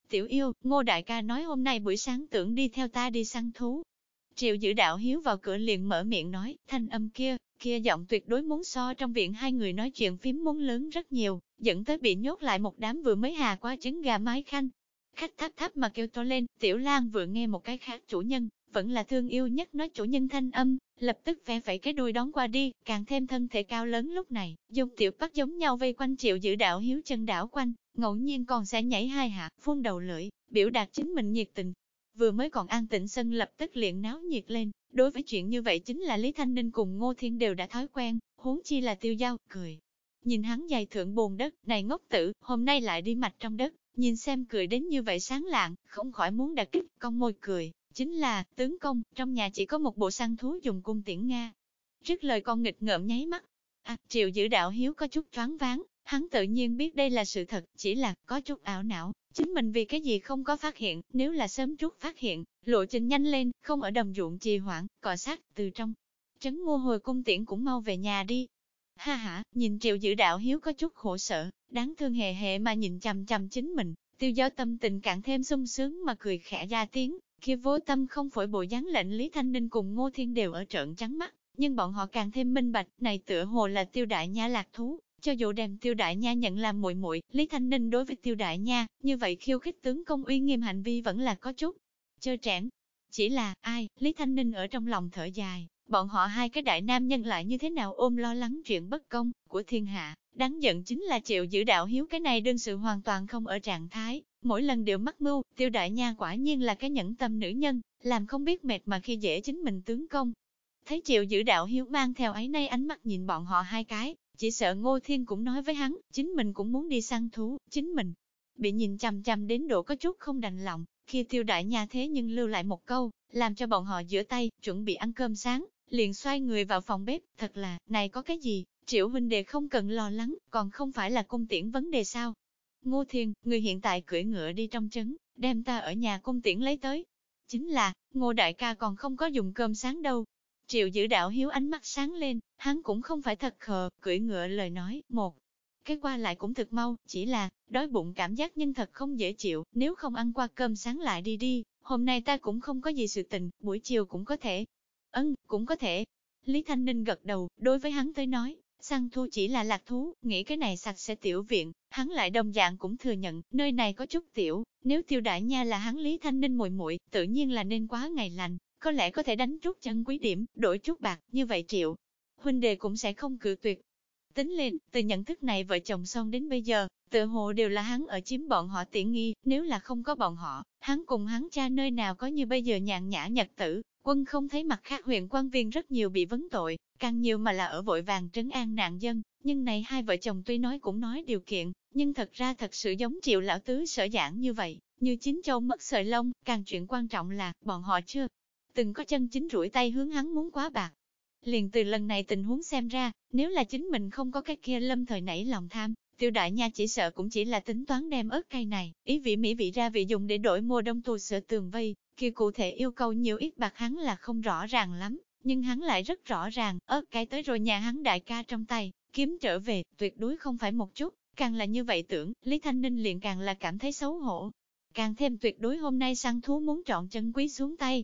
Tiểu yêu, ngô đại ca nói hôm nay buổi sáng tưởng đi theo ta đi săn thú. Triệu giữ đạo hiếu vào cửa liền mở miệng nói, thanh âm kia, kia giọng tuyệt đối muốn so trong viện hai người nói chuyện phím muốn lớn rất nhiều, dẫn tới bị nhốt lại một đám vừa mới hà qua trứng gà mái khanh. Khách tháp tháp mà kêu to lên, tiểu lang vừa nghe một cái khác chủ nhân, vẫn là thương yêu nhất nói chủ nhân thanh âm, lập tức vẽ vẫy cái đuôi đón qua đi, càng thêm thân thể cao lớn lúc này, dùng tiểu bắt giống nhau vây quanh triệu giữ đạo hiếu chân đảo quanh, ngẫu nhiên còn sẽ nhảy hai hạ, phun đầu lưỡi, biểu đạt chính mình nhiệt tình. Vừa mới còn an tĩnh sân lập tức liền náo nhiệt lên, đối với chuyện như vậy chính là Lý Thanh Ninh cùng Ngô Thiên đều đã thói quen, huống chi là tiêu giao, cười. Nhìn hắn dài thượng bồn đất, này ngốc tử, hôm nay lại đi mạch trong đất, nhìn xem cười đến như vậy sáng lạng, không khỏi muốn đặt kích, con môi cười, Chính là, tướng công, trong nhà chỉ có một bộ săn thú dùng cung tiễn Nga. Trước lời con nghịch ngợm nháy mắt. À, triệu giữ đạo hiếu có chút choáng váng, hắn tự nhiên biết đây là sự thật, chỉ là có chút ảo não. Chính mình vì cái gì không có phát hiện, nếu là sớm chút phát hiện, lộ trình nhanh lên, không ở đồng ruộng trì hoãn, cọ sát, từ trong. Trấn ngô hồi cung tiễn cũng mau về nhà đi. Ha ha, nhìn triệu dữ đạo hiếu có chút khổ sở, đáng thương hề hề mà nhìn chằm chằm chính mình, tiêu Do tâm tình càng thêm sung sướng mà cười khẽ ra tiếng, kia vô tâm không phổi bộ dáng lệnh Lý Thanh Ninh cùng Ngô Thiên đều ở trợn trắng mắt, nhưng bọn họ càng thêm minh bạch, này tựa hồ là tiêu đại nha lạc thú, cho dù đem tiêu đại nha nhận làm muội muội, Lý Thanh Ninh đối với tiêu đại nha, như vậy khiêu khích tướng công uy nghiêm hành vi vẫn là có chút chơi trẻn. Chỉ là, ai, Lý Thanh Ninh ở trong lòng thở dài, bọn họ hai cái đại nam nhân lại như thế nào ôm lo lắng chuyện bất công của thiên hạ, đáng giận chính là chịu giữ đạo hiếu cái này đương sự hoàn toàn không ở trạng thái, mỗi lần đều mắc mưu, tiêu đại nha quả nhiên là cái nhẫn tâm nữ nhân, làm không biết mệt mà khi dễ chính mình tướng công. Thấy triệu giữ đạo hiếu mang theo ấy nay ánh mắt nhìn bọn họ hai cái, chỉ sợ ngô thiên cũng nói với hắn, chính mình cũng muốn đi săn thú, chính mình. Bị nhìn chằm chằm đến độ có chút không đành lòng, khi tiêu đại nhà thế nhưng lưu lại một câu, làm cho bọn họ giữa tay, chuẩn bị ăn cơm sáng, liền xoay người vào phòng bếp, thật là, này có cái gì, triệu huynh đệ không cần lo lắng, còn không phải là cung tiễn vấn đề sao, Ngô Thiên, người hiện tại cưỡi ngựa đi trong trấn, đem ta ở nhà cung tiễn lấy tới. Chính là, ngô đại ca còn không có dùng cơm sáng đâu. Triệu giữ đạo hiếu ánh mắt sáng lên, hắn cũng không phải thật khờ, cưỡi ngựa lời nói, một. Cái qua lại cũng thực mau, chỉ là, đói bụng cảm giác nhân thật không dễ chịu, nếu không ăn qua cơm sáng lại đi đi, hôm nay ta cũng không có gì sự tình, buổi chiều cũng có thể. Ấn, cũng có thể. Lý Thanh Ninh gật đầu, đối với hắn tới nói, Săn thu chỉ là lạc thú, nghĩ cái này sạch sẽ tiểu viện, hắn lại đồng dạng cũng thừa nhận, nơi này có chút tiểu, nếu tiêu đại nha là hắn Lý Thanh Ninh muội muội, tự nhiên là nên quá ngày lành, có lẽ có thể đánh chút chân quý điểm, đổi chút bạc, như vậy triệu. Huynh đề cũng sẽ không cự tuyệt. Tính lên, từ nhận thức này vợ chồng son đến bây giờ, tự hồ đều là hắn ở chiếm bọn họ tiện nghi, nếu là không có bọn họ, hắn cùng hắn cha nơi nào có như bây giờ nhàn nhã nhật tử, Quân không thấy mặt khác huyện quan viên rất nhiều bị vấn tội, càng nhiều mà là ở vội vàng trấn an nạn dân, nhưng này hai vợ chồng tuy nói cũng nói điều kiện, nhưng thật ra thật sự giống triệu lão tứ sở giảng như vậy, như chính châu mất sợi lông, càng chuyện quan trọng là, bọn họ chưa từng có chân chính rủi tay hướng hắn muốn quá bạc. Liền từ lần này tình huống xem ra, nếu là chính mình không có cái kia lâm thời nảy lòng tham, tiêu đại nha chỉ sợ cũng chỉ là tính toán đem ớt cây này, ý vị mỹ vị ra vị dùng để đổi mua đông tù sửa tường vây, kia cụ thể yêu cầu nhiều ít bạc hắn là không rõ ràng lắm, nhưng hắn lại rất rõ ràng, ớt cây tới rồi nhà hắn đại ca trong tay, kiếm trở về, tuyệt đối không phải một chút, càng là như vậy tưởng, Lý Thanh Ninh liền càng là cảm thấy xấu hổ. Càng thêm tuyệt đối hôm nay săn thú muốn chọn chân quý xuống tay.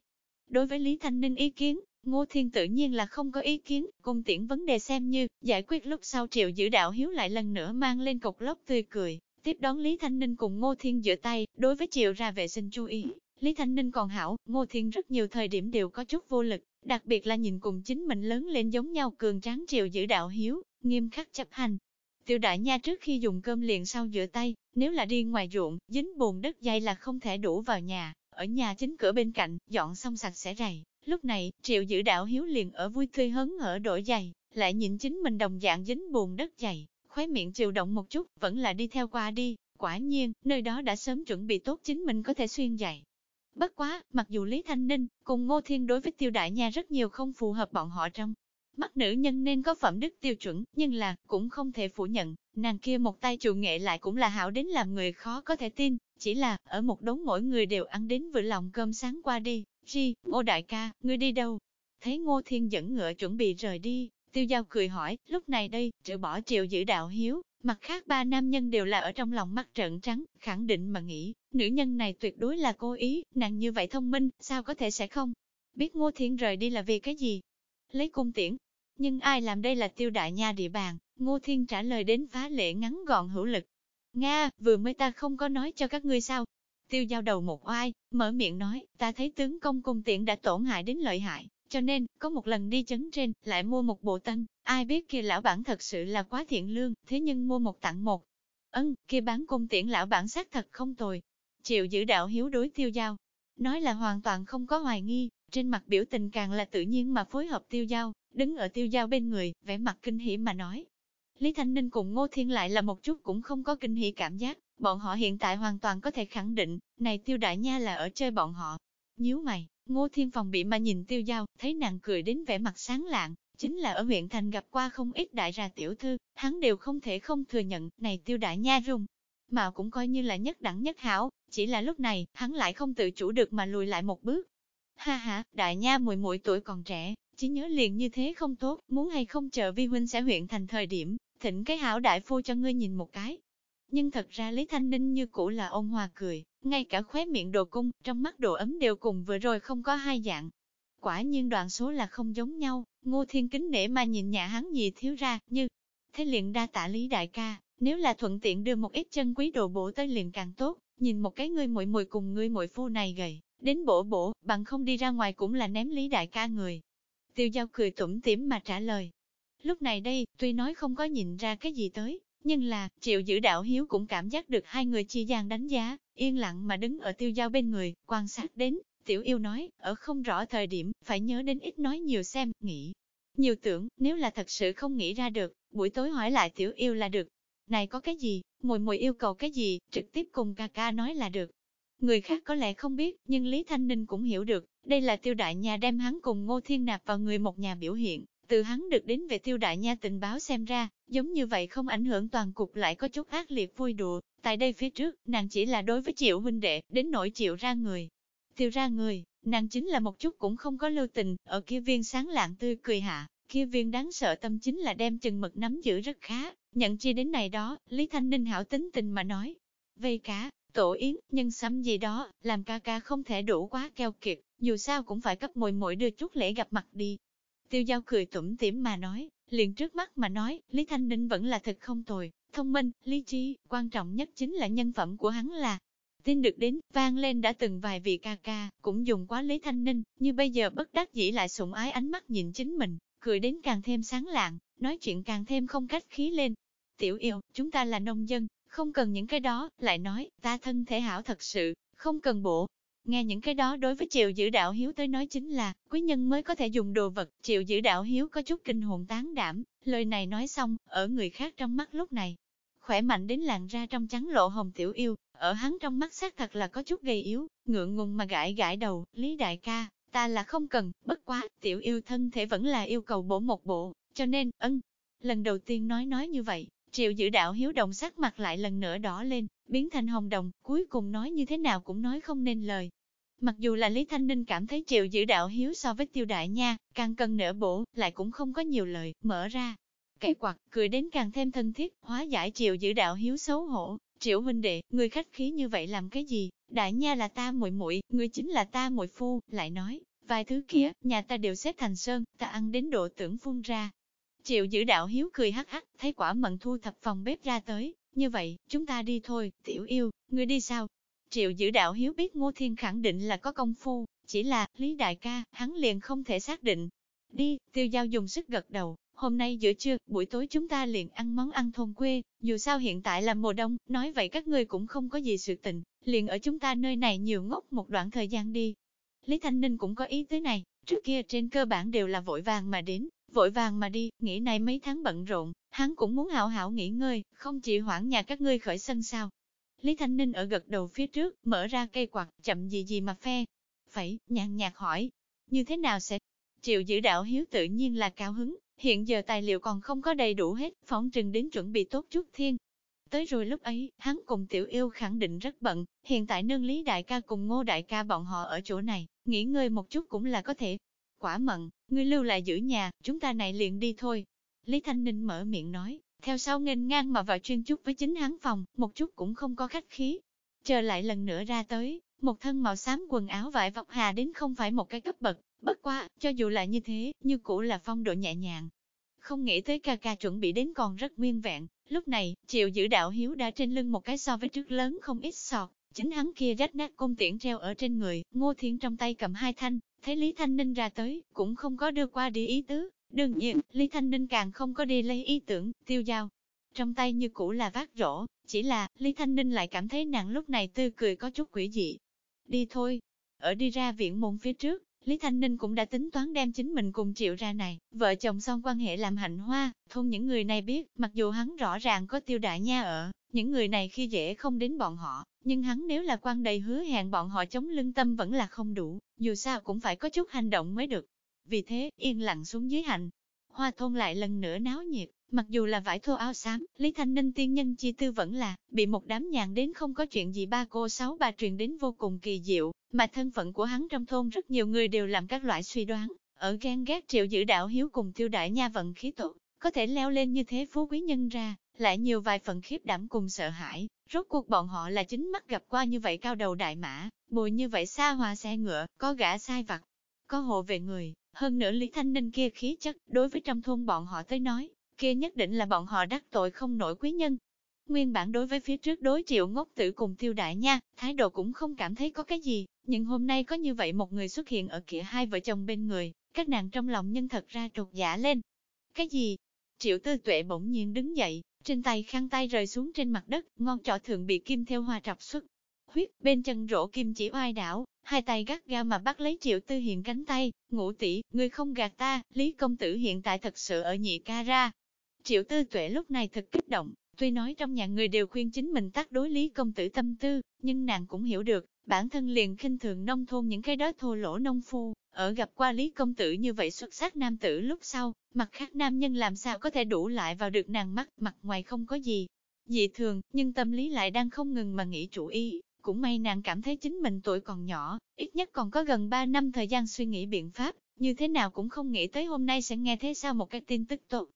Đối với Lý Thanh Ninh ý kiến, Ngô Thiên tự nhiên là không có ý kiến, cùng tiễn vấn đề xem như, giải quyết lúc sau triệu giữ đạo hiếu lại lần nữa mang lên cục lốc tươi cười, tiếp đón Lý Thanh Ninh cùng Ngô Thiên giữa tay, đối với triệu ra vệ sinh chú ý, Lý Thanh Ninh còn hảo, Ngô Thiên rất nhiều thời điểm đều có chút vô lực, đặc biệt là nhìn cùng chính mình lớn lên giống nhau cường tráng Triệu giữ đạo hiếu, nghiêm khắc chấp hành. Tiểu đại nha trước khi dùng cơm liền sau rửa tay, nếu là đi ngoài ruộng, dính bùn đất dày là không thể đủ vào nhà, ở nhà chính cửa bên cạnh, dọn xong sạch sẽ rầy. Lúc này, triệu giữ đạo hiếu liền ở vui tươi hớn hở đổi giày, lại nhìn chính mình đồng dạng dính bùn đất dày, khóe miệng chịu động một chút, vẫn là đi theo qua đi, quả nhiên, nơi đó đã sớm chuẩn bị tốt chính mình có thể xuyên giày, Bất quá, mặc dù Lý Thanh Ninh cùng Ngô Thiên đối với tiêu đại nha rất nhiều không phù hợp bọn họ trong. Mắt nữ nhân nên có phẩm đức tiêu chuẩn, nhưng là, cũng không thể phủ nhận, nàng kia một tay chủ nghệ lại cũng là hảo đến làm người khó có thể tin, chỉ là, ở một đống mỗi người đều ăn đến vừa lòng cơm sáng qua đi, ri, ô đại ca, ngươi đi đâu? Thấy Ngô Thiên dẫn ngựa chuẩn bị rời đi, tiêu giao cười hỏi, lúc này đây, trừ bỏ triệu giữ đạo hiếu, mặt khác ba nam nhân đều là ở trong lòng mắt trợn trắng, khẳng định mà nghĩ, nữ nhân này tuyệt đối là cố ý, nàng như vậy thông minh, sao có thể sẽ không? Biết Ngô Thiên rời đi là vì cái gì? Lấy cung tiễn. Nhưng ai làm đây là tiêu đại nha địa bàn, Ngô Thiên trả lời đến phá lệ ngắn gọn hữu lực. Nga, vừa mới ta không có nói cho các ngươi sao? Tiêu giao đầu một oai, mở miệng nói, ta thấy tướng công cung tiện đã tổn hại đến lợi hại, cho nên, có một lần đi chấn trên, lại mua một bộ tân, ai biết kia lão bản thật sự là quá thiện lương, thế nhưng mua một tặng một. Ân, kia bán cung tiễn lão bản xác thật không tồi. Chịu giữ đạo hiếu đối tiêu giao, nói là hoàn toàn không có hoài nghi, trên mặt biểu tình càng là tự nhiên mà phối hợp tiêu giao, đứng ở tiêu giao bên người, vẻ mặt kinh hỉ mà nói. Lý Thanh Ninh cùng Ngô Thiên lại là một chút cũng không có kinh hỉ cảm giác, bọn họ hiện tại hoàn toàn có thể khẳng định, này tiêu đại nha là ở chơi bọn họ. Nhíu mày, Ngô Thiên Phòng bị mà nhìn tiêu giao, thấy nàng cười đến vẻ mặt sáng lạng, chính là ở huyện thành gặp qua không ít đại gia tiểu thư, hắn đều không thể không thừa nhận, này tiêu đại nha rung. Mà cũng coi như là nhất đẳng nhất hảo, chỉ là lúc này, hắn lại không tự chủ được mà lùi lại một bước. Ha ha, đại nha mùi muội tuổi còn trẻ, chỉ nhớ liền như thế không tốt, muốn hay không chờ vi huynh sẽ huyện thành thời điểm, thỉnh cái hảo đại phu cho ngươi nhìn một cái. Nhưng thật ra Lý Thanh Ninh như cũ là ôn hòa cười, ngay cả khóe miệng đồ cung, trong mắt đồ ấm đều cùng vừa rồi không có hai dạng. Quả nhiên đoạn số là không giống nhau, ngô thiên kính nể mà nhìn nhà hắn gì thiếu ra, như thế liền đa tạ Lý Đại ca, nếu là thuận tiện đưa một ít chân quý đồ bổ tới liền càng tốt, nhìn một cái ngươi muội muội cùng ngươi muội phu này gầy, đến bổ bổ, bằng không đi ra ngoài cũng là ném Lý Đại ca người. Tiêu giao cười tủm tỉm mà trả lời. Lúc này đây, tuy nói không có nhìn ra cái gì tới, nhưng là, triệu giữ đạo hiếu cũng cảm giác được hai người chi gian đánh giá, yên lặng mà đứng ở tiêu giao bên người, quan sát đến, tiểu yêu nói, ở không rõ thời điểm, phải nhớ đến ít nói nhiều xem, nghĩ. Nhiều tưởng, nếu là thật sự không nghĩ ra được, buổi tối hỏi lại tiểu yêu là được. Này có cái gì, mùi mùi yêu cầu cái gì, trực tiếp cùng ca ca nói là được. Người khác có lẽ không biết, nhưng Lý Thanh Ninh cũng hiểu được, đây là tiêu đại nhà đem hắn cùng Ngô Thiên Nạp vào người một nhà biểu hiện, từ hắn được đến về tiêu đại nha tình báo xem ra, giống như vậy không ảnh hưởng toàn cục lại có chút ác liệt vui đùa, tại đây phía trước, nàng chỉ là đối với triệu huynh đệ, đến nỗi triệu ra người. Tiêu ra người, nàng chính là một chút cũng không có lưu tình, ở kia viên sáng lạng tươi cười hạ, kia viên đáng sợ tâm chính là đem chừng mực nắm giữ rất khá, nhận chi đến này đó, Lý Thanh Ninh hảo tính tình mà nói. Vây cá, tổ yến, nhân sắm gì đó, làm ca ca không thể đủ quá keo kiệt, dù sao cũng phải cấp mồi mỗi đưa chút lễ gặp mặt đi, Tiêu giao cười tủm tỉm mà nói, liền trước mắt mà nói, Lý Thanh Ninh vẫn là thật không tồi, thông minh, lý trí, quan trọng nhất chính là nhân phẩm của hắn là tin được đến, vang lên đã từng vài vị ca ca, cũng dùng quá Lý Thanh Ninh, như bây giờ bất đắc dĩ lại sủng ái ánh mắt nhìn chính mình, cười đến càng thêm sáng lạng, nói chuyện càng thêm không cách khí lên. Tiểu yêu, chúng ta là nông dân, không cần những cái đó, lại nói, ta thân thể hảo thật sự, không cần bộ, Nghe những cái đó đối với triệu giữ đạo hiếu tới nói chính là, quý nhân mới có thể dùng đồ vật, triệu giữ đạo hiếu có chút kinh hồn tán đảm, lời này nói xong, ở người khác trong mắt lúc này. Khỏe mạnh đến làn ra trong trắng lộ hồng tiểu yêu, ở hắn trong mắt xác thật là có chút gây yếu, ngượng ngùng mà gãi gãi đầu, lý đại ca, ta là không cần, bất quá, tiểu yêu thân thể vẫn là yêu cầu bổ một bộ, cho nên, ân. Lần đầu tiên nói nói như vậy, triệu giữ đạo hiếu đồng sắc mặt lại lần nữa đỏ lên, biến thành hồng đồng, cuối cùng nói như thế nào cũng nói không nên lời, Mặc dù là Lý Thanh Ninh cảm thấy triệu giữ đạo hiếu so với tiêu đại nha, càng cần nở bổ, lại cũng không có nhiều lời, mở ra. Cái quạt, cười đến càng thêm thân thiết, hóa giải triệu giữ đạo hiếu xấu hổ. Triệu huynh đệ, người khách khí như vậy làm cái gì? Đại nha là ta muội muội, người chính là ta muội phu, lại nói, vài thứ kia, nhà ta đều xếp thành sơn, ta ăn đến độ tưởng phun ra. Triệu giữ đạo hiếu cười hắc hắc, thấy quả mận thu thập phòng bếp ra tới, như vậy, chúng ta đi thôi, tiểu yêu, người đi sao? Triệu giữ đạo hiếu biết Ngô Thiên khẳng định là có công phu, chỉ là, Lý Đại ca, hắn liền không thể xác định. Đi, tiêu giao dùng sức gật đầu, hôm nay giữa trưa, buổi tối chúng ta liền ăn món ăn thôn quê, dù sao hiện tại là mùa đông, nói vậy các ngươi cũng không có gì sự tình, liền ở chúng ta nơi này nhiều ngốc một đoạn thời gian đi. Lý Thanh Ninh cũng có ý tới này, trước kia trên cơ bản đều là vội vàng mà đến, vội vàng mà đi, nghỉ này mấy tháng bận rộn, hắn cũng muốn hảo hảo nghỉ ngơi, không chỉ hoãn nhà các ngươi khởi sân sao. Lý Thanh Ninh ở gật đầu phía trước, mở ra cây quạt, chậm gì gì mà phe. Phải, nhàn nhạt hỏi, như thế nào sẽ? Triệu giữ đạo hiếu tự nhiên là cao hứng, hiện giờ tài liệu còn không có đầy đủ hết, phóng trừng đến chuẩn bị tốt chút thiên. Tới rồi lúc ấy, hắn cùng tiểu yêu khẳng định rất bận, hiện tại nương Lý Đại ca cùng Ngô Đại ca bọn họ ở chỗ này, nghỉ ngơi một chút cũng là có thể. quả mận, ngươi lưu lại giữ nhà, chúng ta này liền đi thôi. Lý Thanh Ninh mở miệng nói, theo sau nghênh ngang mà vào chuyên chút với chính hắn phòng, một chút cũng không có khách khí. Chờ lại lần nữa ra tới, một thân màu xám quần áo vải vọc hà đến không phải một cái cấp bậc, bất qua, cho dù là như thế, như cũ là phong độ nhẹ nhàng. Không nghĩ tới ca ca chuẩn bị đến còn rất nguyên vẹn, lúc này, triệu giữ đạo hiếu đã trên lưng một cái so với trước lớn không ít sọt, chính hắn kia rách nát công tiễn treo ở trên người, ngô thiên trong tay cầm hai thanh, thấy Lý Thanh Ninh ra tới, cũng không có đưa qua đi ý tứ, đương nhiên, Lý Thanh Ninh càng không có đi lấy ý tưởng, tiêu giao. Trong tay như cũ là vác rổ, chỉ là, Lý Thanh Ninh lại cảm thấy nàng lúc này tươi cười có chút quỷ dị, đi thôi. Ở đi ra viện môn phía trước, Lý Thanh Ninh cũng đã tính toán đem chính mình cùng triệu ra này, vợ chồng son quan hệ làm hạnh hoa, thôn những người này biết, mặc dù hắn rõ ràng có tiêu đại nha ở, những người này khi dễ không đến bọn họ, nhưng hắn nếu là quan đầy hứa hẹn bọn họ chống lưng tâm vẫn là không đủ, dù sao cũng phải có chút hành động mới được. Vì thế, yên lặng xuống dưới hành, hoa thôn lại lần nữa náo nhiệt, Mặc dù là vải thô áo xám, Lý Thanh Ninh tiên nhân chi tư vẫn là, bị một đám nhàn đến không có chuyện gì ba cô sáu bà truyền đến vô cùng kỳ diệu, mà thân phận của hắn trong thôn rất nhiều người đều làm các loại suy đoán, ở ghen ghét triệu giữ đạo hiếu cùng tiêu đại nha vận khí tổ, có thể leo lên như thế phú quý nhân ra, lại nhiều vài phần khiếp đảm cùng sợ hãi, rốt cuộc bọn họ là chính mắt gặp qua như vậy cao đầu đại mã, mùi như vậy xa hoa xe ngựa, có gã sai vặt, có hộ về người, hơn nữa Lý Thanh Ninh kia khí chất, đối với trong thôn bọn họ tới nói, kia nhất định là bọn họ đắc tội không nổi quý nhân. Nguyên bản đối với phía trước đối triệu ngốc tử cùng tiêu đại nha, thái độ cũng không cảm thấy có cái gì, nhưng hôm nay có như vậy một người xuất hiện ở kia hai vợ chồng bên người, các nàng trong lòng nhân thật ra trột giả lên. Cái gì? Triệu tư tuệ bỗng nhiên đứng dậy, trên tay khăn tay rơi xuống trên mặt đất, ngon trỏ thường bị kim theo hoa trọc xuất. Huyết bên chân rỗ kim chỉ oai đảo, hai tay gắt ga mà bắt lấy triệu tư hiện cánh tay, ngũ tỷ, người không gạt ta, Lý công tử hiện tại thật sự ở nhị ca ra, Triệu tư tuệ lúc này thật kích động, tuy nói trong nhà người đều khuyên chính mình tác đối lý công tử tâm tư, nhưng nàng cũng hiểu được, bản thân liền khinh thường nông thôn những cái đó thô lỗ nông phu, ở gặp qua lý công tử như vậy xuất sắc nam tử lúc sau, mặt khác nam nhân làm sao có thể đủ lại vào được nàng mắt, mặt ngoài không có gì. Dị thường, nhưng tâm lý lại đang không ngừng mà nghĩ chủ ý, cũng may nàng cảm thấy chính mình tuổi còn nhỏ, ít nhất còn có gần 3 năm thời gian suy nghĩ biện pháp, như thế nào cũng không nghĩ tới hôm nay sẽ nghe thế sao một cái tin tức tốt.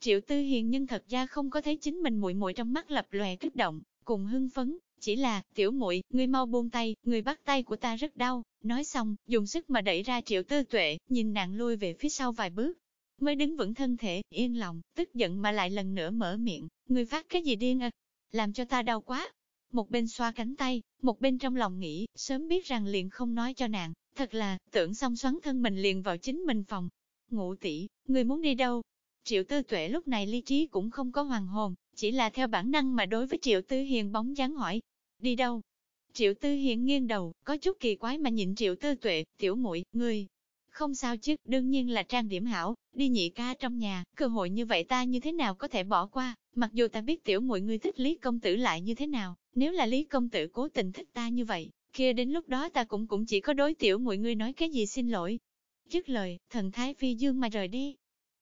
Triệu Tư Hiền nhưng thật ra không có thấy chính mình muội muội trong mắt lập lòe kích động, cùng hưng phấn, chỉ là, tiểu muội, ngươi mau buông tay, ngươi bắt tay của ta rất đau, nói xong, dùng sức mà đẩy ra Triệu Tư Tuệ, nhìn nàng lui về phía sau vài bước, mới đứng vững thân thể, yên lòng, tức giận mà lại lần nữa mở miệng, ngươi phát cái gì điên à, làm cho ta đau quá. Một bên xoa cánh tay, một bên trong lòng nghĩ, sớm biết rằng liền không nói cho nàng, thật là, tưởng xong xoắn thân mình liền vào chính mình phòng. Ngụ tỷ, ngươi muốn đi đâu? Triệu Tư Tuệ lúc này ly trí cũng không có hoàng hồn, chỉ là theo bản năng mà đối với Triệu Tư Hiền bóng dáng hỏi, đi đâu? Triệu Tư Hiền nghiêng đầu, có chút kỳ quái mà nhìn Triệu Tư Tuệ, tiểu muội ngươi, không sao chứ, đương nhiên là trang điểm hảo, đi nhị ca trong nhà, cơ hội như vậy ta như thế nào có thể bỏ qua, mặc dù ta biết tiểu muội ngươi thích Lý Công Tử lại như thế nào, nếu là Lý Công Tử cố tình thích ta như vậy, kia đến lúc đó ta cũng cũng chỉ có đối tiểu muội ngươi nói cái gì xin lỗi. Dứt lời, thần thái phi dương mà rời đi,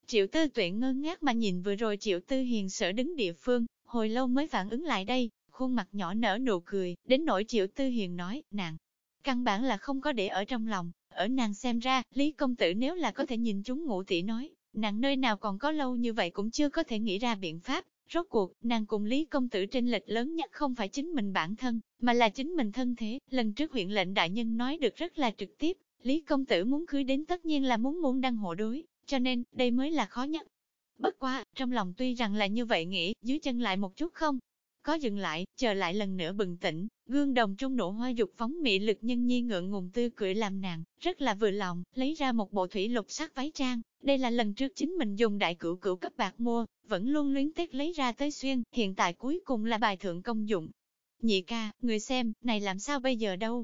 Triệu tư tuệ ngơ ngác mà nhìn vừa rồi triệu tư hiền sở đứng địa phương, hồi lâu mới phản ứng lại đây, khuôn mặt nhỏ nở nụ cười, đến nỗi triệu tư hiền nói, nàng, căn bản là không có để ở trong lòng, ở nàng xem ra, Lý Công Tử nếu là có thể nhìn chúng ngũ tỷ nói, nàng nơi nào còn có lâu như vậy cũng chưa có thể nghĩ ra biện pháp, rốt cuộc, nàng cùng Lý Công Tử trên lệch lớn nhất không phải chính mình bản thân, mà là chính mình thân thế, lần trước huyện lệnh đại nhân nói được rất là trực tiếp, Lý Công Tử muốn cưới đến tất nhiên là muốn muốn đăng hộ đối, cho nên, đây mới là khó nhất. Bất quá, trong lòng tuy rằng là như vậy nghĩ, dưới chân lại một chút không. Có dừng lại, chờ lại lần nữa bừng tỉnh, gương đồng trung nổ hoa dục phóng mị lực nhân nhi ngượng ngùng tươi cười làm nàng, rất là vừa lòng, lấy ra một bộ thủy lục sắc váy trang. Đây là lần trước chính mình dùng đại cửu cửu cấp bạc mua, vẫn luôn luyến tiếc lấy ra tới xuyên, hiện tại cuối cùng là bài thượng công dụng. Nhị ca, người xem, này làm sao bây giờ đâu,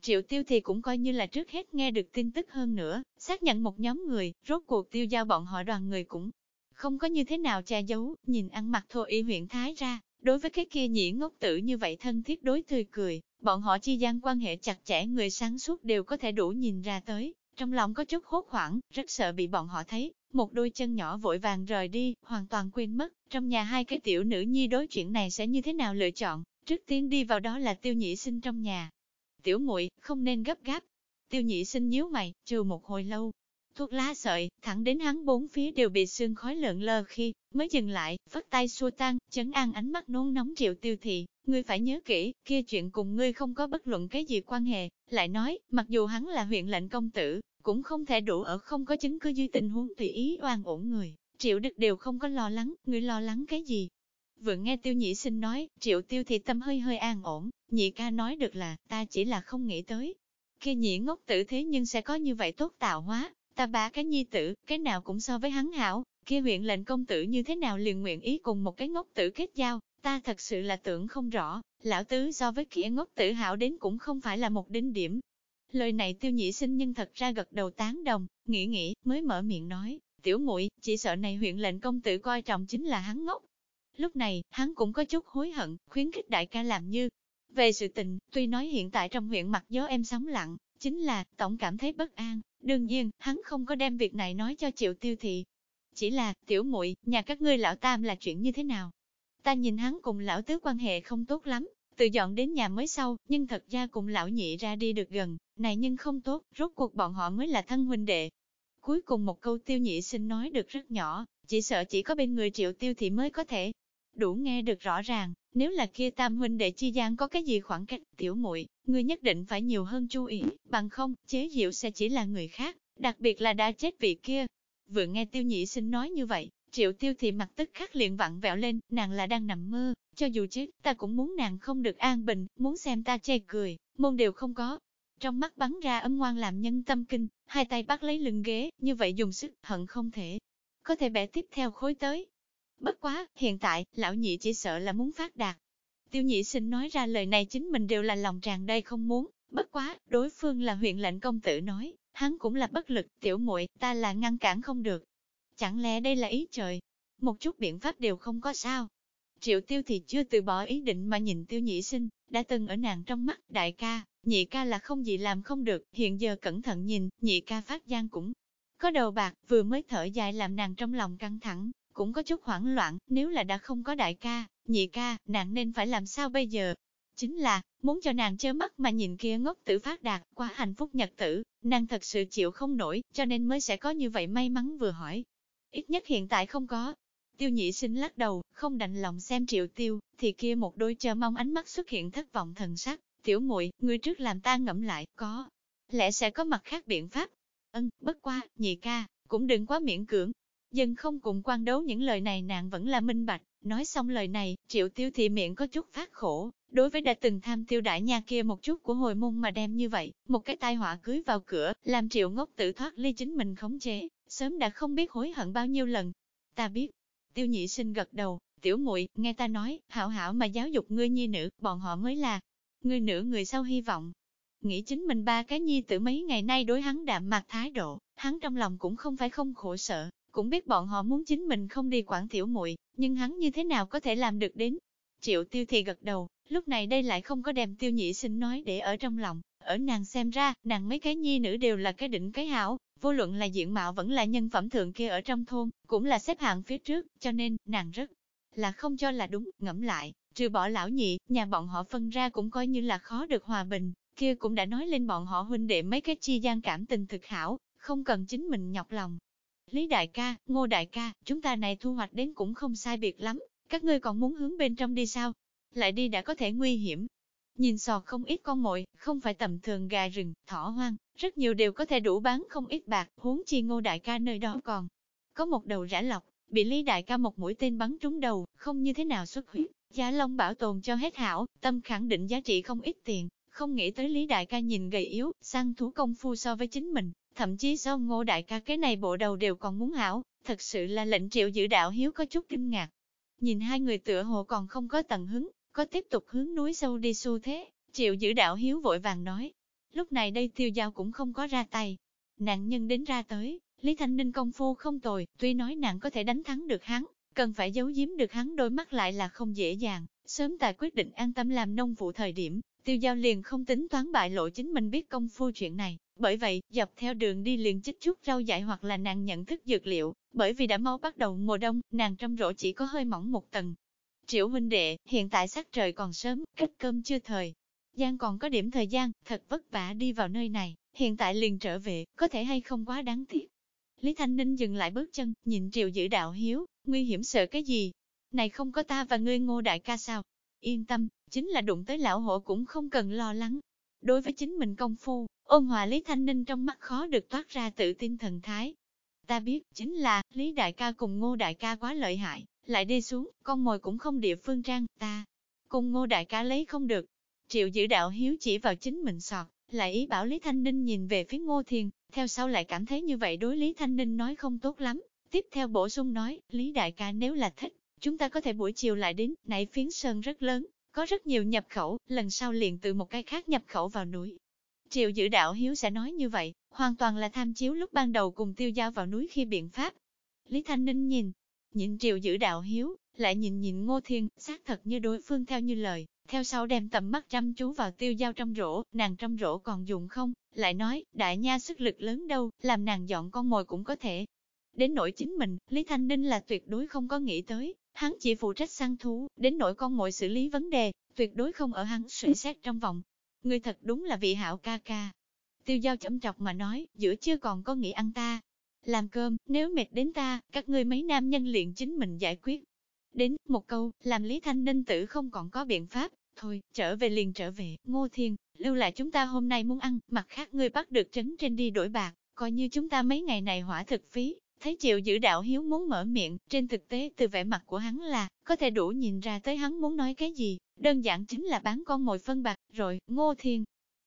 Triệu tiêu thì cũng coi như là trước hết nghe được tin tức hơn nữa, xác nhận một nhóm người, rốt cuộc tiêu giao bọn họ đoàn người cũng không có như thế nào che giấu, nhìn ăn mặc thô y huyện Thái ra, đối với cái kia nhĩ ngốc tử như vậy thân thiết đối tươi cười, bọn họ chi gian quan hệ chặt chẽ người sáng suốt đều có thể đủ nhìn ra tới, trong lòng có chút hốt hoảng, rất sợ bị bọn họ thấy, một đôi chân nhỏ vội vàng rời đi, hoàn toàn quên mất, trong nhà hai cái tiểu nữ nhi đối chuyện này sẽ như thế nào lựa chọn, trước tiên đi vào đó là tiêu nhị sinh trong nhà, Tiểu muội không nên gấp gáp. Tiêu nhị sinh nhíu mày, trừ một hồi lâu thuốc lá sợi, thẳng đến hắn bốn phía đều bị sương khói lợn lờ khi, mới dừng lại, phất tay xua tan, chấn an ánh mắt nôn nóng triệu tiêu thị, ngươi phải nhớ kỹ, kia chuyện cùng ngươi không có bất luận cái gì quan hệ, lại nói, mặc dù hắn là huyện lệnh công tử, cũng không thể đủ ở không có chứng cứ duy tình huống tùy ý oan ổn người, triệu đức đều không có lo lắng, ngươi lo lắng cái gì, Vừa nghe tiêu nhị sinh nói, triệu tiêu thị tâm hơi hơi an ổn, nhị ca nói được là, ta chỉ là không nghĩ tới. Khi nhị ngốc tử thế nhưng sẽ có như vậy tốt tạo hóa, ta ba cái nhi tử, cái nào cũng so với hắn hảo, kia huyện lệnh công tử như thế nào liền nguyện ý cùng một cái ngốc tử kết giao, ta thật sự là tưởng không rõ, lão tứ so với kia ngốc tử hảo đến cũng không phải là một đỉnh điểm. Lời này tiêu nhị sinh nhưng thật ra gật đầu tán đồng, nghĩ nghĩ, mới mở miệng nói, tiểu muội chỉ sợ này huyện lệnh công tử coi trọng chính là hắn ngốc, Lúc này, hắn cũng có chút hối hận, khuyến khích đại ca làm như. Về sự tình, tuy nói hiện tại trong huyện mặt gió em sóng lặng, chính là, tổng cảm thấy bất an, đương nhiên, hắn không có đem việc này nói cho triệu tiêu thị. Chỉ là, tiểu muội nhà các ngươi lão tam là chuyện như thế nào? Ta nhìn hắn cùng lão tứ quan hệ không tốt lắm, tự dọn đến nhà mới sau, nhưng thật ra cùng lão nhị ra đi được gần, này nhưng không tốt, rốt cuộc bọn họ mới là thân huynh đệ. Cuối cùng một câu tiêu nhị xin nói được rất nhỏ, chỉ sợ chỉ có bên người triệu tiêu thị mới có thể đủ nghe được rõ ràng, nếu là kia tam huynh đệ chi gian có cái gì khoảng cách tiểu muội, người nhất định phải nhiều hơn chú ý, bằng không, chế diệu sẽ chỉ là người khác, đặc biệt là đã chết vị kia. Vừa nghe tiêu nhị sinh nói như vậy, triệu tiêu thì mặt tức khắc liền vặn vẹo lên, nàng là đang nằm mơ, cho dù chết, ta cũng muốn nàng không được an bình, muốn xem ta chê cười, môn đều không có. Trong mắt bắn ra âm ngoan làm nhân tâm kinh, hai tay bắt lấy lưng ghế, như vậy dùng sức, hận không thể. Có thể bẻ tiếp theo khối tới, Bất quá, hiện tại, lão nhị chỉ sợ là muốn phát đạt. Tiêu nhị sinh nói ra lời này chính mình đều là lòng tràn đầy không muốn, bất quá, đối phương là huyện lệnh công tử nói, hắn cũng là bất lực, tiểu muội ta là ngăn cản không được. Chẳng lẽ đây là ý trời? Một chút biện pháp đều không có sao. Triệu tiêu thì chưa từ bỏ ý định mà nhìn tiêu nhị sinh, đã từng ở nàng trong mắt, đại ca, nhị ca là không gì làm không được, hiện giờ cẩn thận nhìn, nhị ca phát gian cũng có đầu bạc, vừa mới thở dài làm nàng trong lòng căng thẳng, cũng có chút hoảng loạn, nếu là đã không có đại ca, nhị ca, nàng nên phải làm sao bây giờ? Chính là, muốn cho nàng chớ mắt mà nhìn kia ngốc tử phát đạt, quá hạnh phúc nhật tử, nàng thật sự chịu không nổi, cho nên mới sẽ có như vậy may mắn vừa hỏi. Ít nhất hiện tại không có. Tiêu nhị sinh lắc đầu, không đành lòng xem triệu tiêu, thì kia một đôi chờ mong ánh mắt xuất hiện thất vọng thần sắc. Tiểu muội người trước làm ta ngẫm lại, có. Lẽ sẽ có mặt khác biện pháp. Ân, bất qua, nhị ca, cũng đừng quá miễn cưỡng, Dân không cùng quan đấu những lời này nàng vẫn là minh bạch, nói xong lời này, triệu tiêu thị miệng có chút phát khổ, đối với đã từng tham tiêu đại nhà kia một chút của hồi môn mà đem như vậy, một cái tai họa cưới vào cửa, làm triệu ngốc tự thoát ly chính mình khống chế, sớm đã không biết hối hận bao nhiêu lần. Ta biết, tiêu nhị sinh gật đầu, tiểu muội nghe ta nói, hảo hảo mà giáo dục ngươi nhi nữ, bọn họ mới là, ngươi nữ người sau hy vọng. Nghĩ chính mình ba cái nhi tử mấy ngày nay đối hắn đạm mặt thái độ, hắn trong lòng cũng không phải không khổ sợ, cũng biết bọn họ muốn chính mình không đi quản tiểu muội, nhưng hắn như thế nào có thể làm được đến. Triệu tiêu thì gật đầu, lúc này đây lại không có đem tiêu nhị sinh nói để ở trong lòng, ở nàng xem ra, nàng mấy cái nhi nữ đều là cái đỉnh cái hảo, vô luận là diện mạo vẫn là nhân phẩm thượng kia ở trong thôn, cũng là xếp hạng phía trước, cho nên, nàng rất là không cho là đúng, ngẫm lại, trừ bỏ lão nhị, nhà bọn họ phân ra cũng coi như là khó được hòa bình, kia cũng đã nói lên bọn họ huynh đệ mấy cái chi gian cảm tình thực hảo, không cần chính mình nhọc lòng, Lý đại ca, ngô đại ca, chúng ta này thu hoạch đến cũng không sai biệt lắm, các ngươi còn muốn hướng bên trong đi sao? Lại đi đã có thể nguy hiểm. Nhìn sọt không ít con mồi, không phải tầm thường gà rừng, thỏ hoang, rất nhiều đều có thể đủ bán không ít bạc, huống chi ngô đại ca nơi đó còn. Có một đầu rã lọc, bị Lý đại ca một mũi tên bắn trúng đầu, không như thế nào xuất huyết. Giá Long bảo tồn cho hết hảo, tâm khẳng định giá trị không ít tiền, không nghĩ tới Lý đại ca nhìn gầy yếu, săn thú công phu so với chính mình, thậm chí so ngô đại ca cái này bộ đầu đều còn muốn hảo, thật sự là lệnh triệu giữ đạo hiếu có chút kinh ngạc. Nhìn hai người tựa hồ còn không có tận hứng, có tiếp tục hướng núi sâu đi xu thế, triệu giữ đạo hiếu vội vàng nói. Lúc này đây tiêu giao cũng không có ra tay. Nạn nhân đến ra tới, Lý Thanh Ninh công phu không tồi, tuy nói nàng có thể đánh thắng được hắn, cần phải giấu giếm được hắn đôi mắt lại là không dễ dàng. Sớm tại quyết định an tâm làm nông vụ thời điểm, tiêu giao liền không tính toán bại lộ chính mình biết công phu chuyện này, bởi vậy, dọc theo đường đi liền chích chút rau dại hoặc là nàng nhận thức dược liệu, bởi vì đã mau bắt đầu mùa đông, nàng trong rổ chỉ có hơi mỏng một tầng. Triệu huynh đệ, hiện tại sắc trời còn sớm, cách cơm chưa thời. Giang còn có điểm thời gian, thật vất vả đi vào nơi này, hiện tại liền trở về, có thể hay không quá đáng tiếc. Lý Thanh Ninh dừng lại bước chân, nhìn triệu giữ đạo hiếu, nguy hiểm sợ cái gì? Này không có ta và ngươi ngô đại ca sao? Yên tâm, chính là đụng tới lão hộ cũng không cần lo lắng. Đối với chính mình công phu, ôn hòa Lý Thanh Ninh trong mắt khó được toát ra tự tin thần thái. Ta biết, chính là, Lý đại ca cùng ngô đại ca quá lợi hại, lại đi xuống, con mồi cũng không địa phương trang, ta, cùng ngô đại ca lấy không được. Triệu giữ đạo hiếu chỉ vào chính mình sọt, lại ý bảo Lý Thanh Ninh nhìn về phía ngô thiền, theo sau lại cảm thấy như vậy đối Lý Thanh Ninh nói không tốt lắm. Tiếp theo bổ sung nói, Lý đại ca nếu là thích, chúng ta có thể buổi chiều lại đến, nãy phiến sơn rất lớn, có rất nhiều nhập khẩu, lần sau liền từ một cái khác nhập khẩu vào núi. Triệu giữ đạo hiếu sẽ nói như vậy, hoàn toàn là tham chiếu lúc ban đầu cùng tiêu giao vào núi khi biện pháp. Lý Thanh Ninh nhìn, nhìn triệu giữ đạo hiếu, lại nhìn nhìn ngô thiên, xác thật như đối phương theo như lời, theo sau đem tầm mắt chăm chú vào tiêu giao trong rổ, nàng trong rổ còn dùng không, lại nói, đại nha sức lực lớn đâu, làm nàng dọn con mồi cũng có thể. Đến nỗi chính mình, Lý Thanh Ninh là tuyệt đối không có nghĩ tới, hắn chỉ phụ trách săn thú, đến nỗi con mồi xử lý vấn đề, tuyệt đối không ở hắn suy xét trong vòng ngươi thật đúng là vị hảo ca ca. Tiêu giao chậm chọc mà nói, giữa chưa còn có nghĩ ăn ta. Làm cơm, nếu mệt đến ta, các ngươi mấy nam nhân liền chính mình giải quyết. Đến, một câu, làm Lý Thanh Ninh tử không còn có biện pháp, thôi, trở về liền trở về, Ngô Thiên, lưu lại chúng ta hôm nay muốn ăn, mặt khác ngươi bắt được trấn trên đi đổi bạc, coi như chúng ta mấy ngày này hỏa thực phí. Thấy triệu giữ đạo hiếu muốn mở miệng, trên thực tế từ vẻ mặt của hắn là, có thể đủ nhìn ra tới hắn muốn nói cái gì, đơn giản chính là bán con mồi phân bạc, rồi, Ngô Thiên.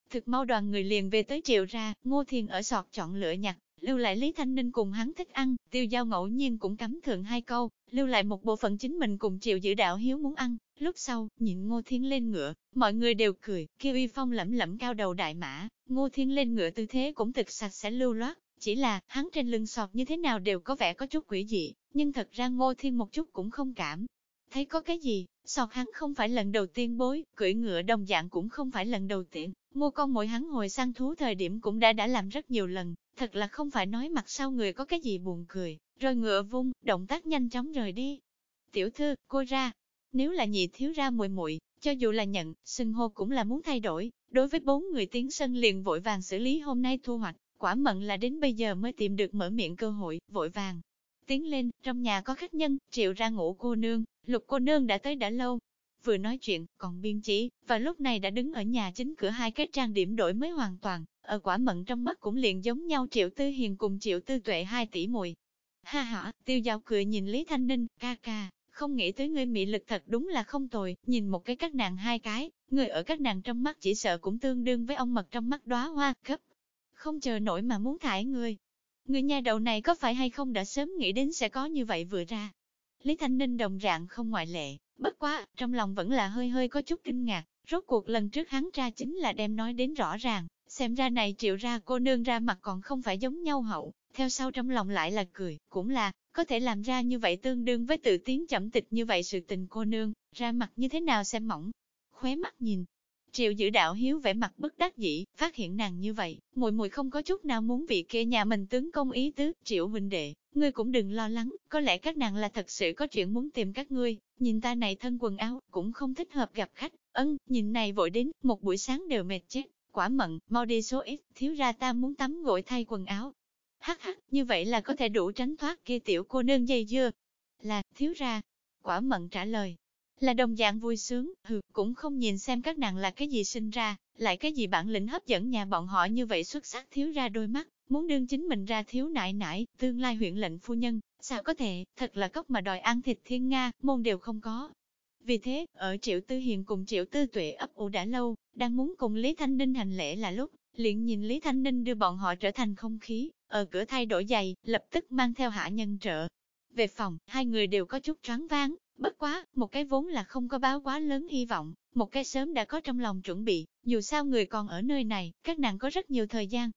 Thực mau đoàn người liền về tới triệu ra, Ngô Thiên ở sọt chọn lựa nhặt, lưu lại Lý Thanh Ninh cùng hắn thích ăn, tiêu giao ngẫu nhiên cũng cắm thượng hai câu, lưu lại một bộ phận chính mình cùng triệu giữ đạo hiếu muốn ăn, lúc sau, nhịn Ngô Thiên lên ngựa, mọi người đều cười, kêu uy phong lẫm lẫm cao đầu đại mã, Ngô Thiên lên ngựa tư thế cũng thực sạch sẽ lưu loát, chỉ là, hắn trên lưng sọt như thế nào đều có vẻ có chút quỷ dị, nhưng thật ra Ngô Thiên một chút cũng không cảm. Thấy có cái gì, sọt hắn không phải lần đầu tiên bối, cưỡi ngựa đồng dạng cũng không phải lần đầu tiên, mua con mỗi hắn hồi săn thú thời điểm cũng đã đã làm rất nhiều lần, thật là không phải nói mặt sau người có cái gì buồn cười, rồi ngựa vung, động tác nhanh chóng rời đi. Tiểu thư, cô ra, nếu là nhị thiếu ra muội muội, cho dù là nhận, xưng hô cũng là muốn thay đổi, đối với bốn người tiến sân liền vội vàng xử lý hôm nay thu hoạch, quả mận là đến bây giờ mới tìm được mở miệng cơ hội, vội vàng. Tiến lên, trong nhà có khách nhân, triệu ra ngủ cô nương, lục cô nương đã tới đã lâu. Vừa nói chuyện, còn biên chỉ, và lúc này đã đứng ở nhà chính cửa hai cái trang điểm đổi mới hoàn toàn, ở quả mận trong mắt cũng liền giống nhau triệu tư hiền cùng triệu tư tuệ hai tỷ mùi. Ha ha, tiêu giao cười nhìn Lý Thanh Ninh, ca ca, không nghĩ tới ngươi mị lực thật đúng là không tồi, nhìn một cái các nàng hai cái, người ở các nàng trong mắt chỉ sợ cũng tương đương với ông mật trong mắt đóa hoa, cấp. Không chờ nổi mà muốn thải người Người nhà đầu này có phải hay không đã sớm nghĩ đến sẽ có như vậy vừa ra. Lý Thanh Ninh đồng dạng không ngoại lệ, bất quá, trong lòng vẫn là hơi hơi có chút kinh ngạc, rốt cuộc lần trước hắn ra chính là đem nói đến rõ ràng, xem ra này triệu ra cô nương ra mặt còn không phải giống nhau hậu, theo sau trong lòng lại là cười, cũng là, có thể làm ra như vậy tương đương với tự tiến chậm tịch như vậy sự tình cô nương, ra mặt như thế nào xem mỏng. Khóe mắt nhìn, triệu giữ đạo hiếu vẻ mặt bất đắc dĩ, phát hiện nàng như vậy, mùi mùi không có chút nào muốn vị kia nhà mình tướng công ý tứ, triệu huynh đệ, ngươi cũng đừng lo lắng, có lẽ các nàng là thật sự có chuyện muốn tìm các ngươi, nhìn ta này thân quần áo, cũng không thích hợp gặp khách, ân, nhìn này vội đến, một buổi sáng đều mệt chết, quả mận, mau đi số ít, thiếu ra ta muốn tắm gội thay quần áo, Hắc hắc, như vậy là có thể đủ tránh thoát kia tiểu cô nương dây dưa. Là, thiếu ra. Quả mận trả lời. Là đồng dạng vui sướng, hừ, cũng không nhìn xem các nàng là cái gì sinh ra, lại cái gì bản lĩnh hấp dẫn nhà bọn họ như vậy xuất sắc thiếu ra đôi mắt, muốn đương chính mình ra thiếu nại nại, tương lai huyện lệnh phu nhân, sao có thể, thật là cốc mà đòi ăn thịt thiên Nga, môn đều không có. Vì thế, ở Triệu Tư Hiền cùng Triệu Tư Tuệ ấp ủ đã lâu, đang muốn cùng Lý Thanh Ninh hành lễ là lúc, liền nhìn Lý Thanh Ninh đưa bọn họ trở thành không khí, ở cửa thay đổi giày, lập tức mang theo hạ nhân trợ. Về phòng, hai người đều có chút choáng váng, bất quá, một cái vốn là không có báo quá lớn hy vọng, một cái sớm đã có trong lòng chuẩn bị, dù sao người còn ở nơi này, các nàng có rất nhiều thời gian.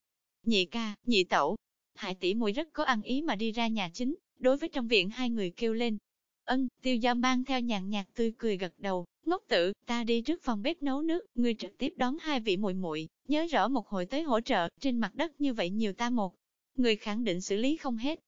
Nhị ca, nhị tẩu, hải tỷ mùi rất có ăn ý mà đi ra nhà chính, đối với trong viện hai người kêu lên. Ân, tiêu gia mang theo nhàn nhạt tươi cười gật đầu, ngốc tử, ta đi trước phòng bếp nấu nước, ngươi trực tiếp đón hai vị muội muội, nhớ rõ một hồi tới hỗ trợ, trên mặt đất như vậy nhiều ta một người khẳng định xử lý không hết.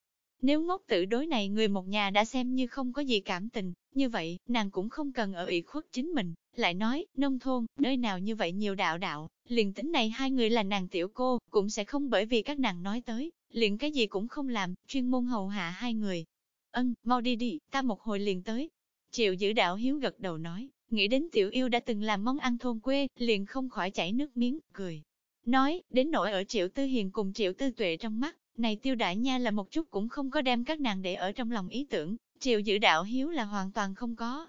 Nếu ngốc tử đối này người một nhà đã xem như không có gì cảm tình, như vậy, nàng cũng không cần ở ủy khuất chính mình. Lại nói, nông thôn, nơi nào như vậy nhiều đạo đạo, liền tính này hai người là nàng tiểu cô, cũng sẽ không bởi vì các nàng nói tới, liền cái gì cũng không làm, chuyên môn hầu hạ hai người. Ân, mau đi đi, ta một hồi liền tới. Triệu giữ đạo hiếu gật đầu nói, nghĩ đến tiểu yêu đã từng làm món ăn thôn quê, liền không khỏi chảy nước miếng, cười. Nói, đến nỗi ở triệu tư hiền cùng triệu tư tuệ trong mắt, này tiêu đại nha là một chút cũng không có đem các nàng để ở trong lòng ý tưởng, triệu giữ đạo hiếu là hoàn toàn không có.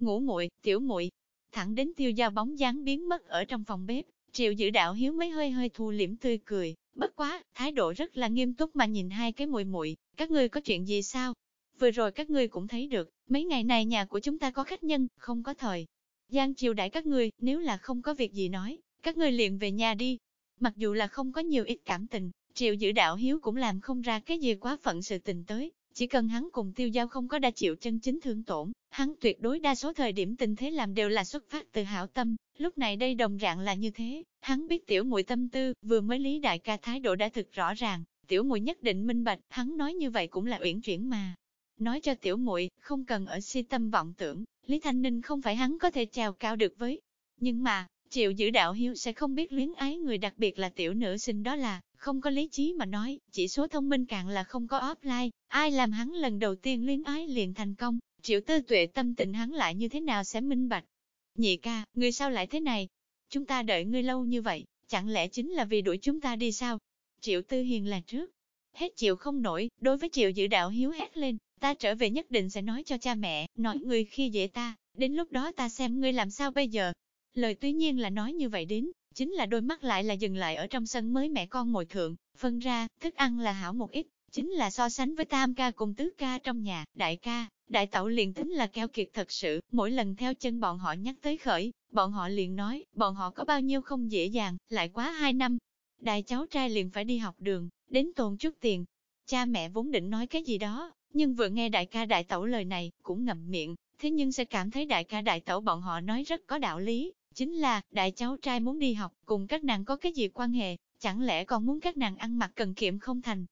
Ngủ muội, tiểu muội thẳng đến tiêu giao bóng dáng biến mất ở trong phòng bếp, triệu giữ đạo hiếu mấy hơi hơi thu liễm tươi cười, bất quá, thái độ rất là nghiêm túc mà nhìn hai cái muội muội các ngươi có chuyện gì sao? Vừa rồi các ngươi cũng thấy được, mấy ngày này nhà của chúng ta có khách nhân, không có thời. Giang chiều đãi các ngươi, nếu là không có việc gì nói, các ngươi liền về nhà đi. Mặc dù là không có nhiều ít cảm tình, triệu giữ đạo hiếu cũng làm không ra cái gì quá phận sự tình tới, chỉ cần hắn cùng tiêu giao không có đa chịu chân chính thương tổn, hắn tuyệt đối đa số thời điểm tình thế làm đều là xuất phát từ hảo tâm, lúc này đây đồng dạng là như thế, hắn biết tiểu muội tâm tư, vừa mới lý đại ca thái độ đã thực rõ ràng, tiểu muội nhất định minh bạch, hắn nói như vậy cũng là uyển chuyển mà. Nói cho tiểu muội không cần ở si tâm vọng tưởng, Lý Thanh Ninh không phải hắn có thể trèo cao được với. Nhưng mà, Triệu giữ đạo hiếu sẽ không biết luyến ái người đặc biệt là tiểu nữ sinh đó là, không có lý trí mà nói, chỉ số thông minh càng là không có offline, ai làm hắn lần đầu tiên luyến ái liền thành công, triệu tư tuệ tâm tình hắn lại như thế nào sẽ minh bạch. Nhị ca, người sao lại thế này? Chúng ta đợi ngươi lâu như vậy, chẳng lẽ chính là vì đuổi chúng ta đi sao? Triệu tư hiền là trước. Hết chịu không nổi, đối với triệu dự đạo hiếu hét lên, ta trở về nhất định sẽ nói cho cha mẹ, nói người khi dễ ta, đến lúc đó ta xem ngươi làm sao bây giờ. Lời tuy nhiên là nói như vậy đến, chính là đôi mắt lại là dừng lại ở trong sân mới mẹ con ngồi thượng, phân ra, thức ăn là hảo một ít, chính là so sánh với tam ca cùng tứ ca trong nhà, đại ca, đại tẩu liền tính là keo kiệt thật sự, mỗi lần theo chân bọn họ nhắc tới khởi, bọn họ liền nói, bọn họ có bao nhiêu không dễ dàng, lại quá hai năm. Đại cháu trai liền phải đi học đường, đến tồn chút tiền. Cha mẹ vốn định nói cái gì đó, nhưng vừa nghe đại ca đại tẩu lời này, cũng ngậm miệng, thế nhưng sẽ cảm thấy đại ca đại tẩu bọn họ nói rất có đạo lý, Chính là, đại cháu trai muốn đi học, cùng các nàng có cái gì quan hệ, chẳng lẽ còn muốn các nàng ăn mặc cần kiệm không thành.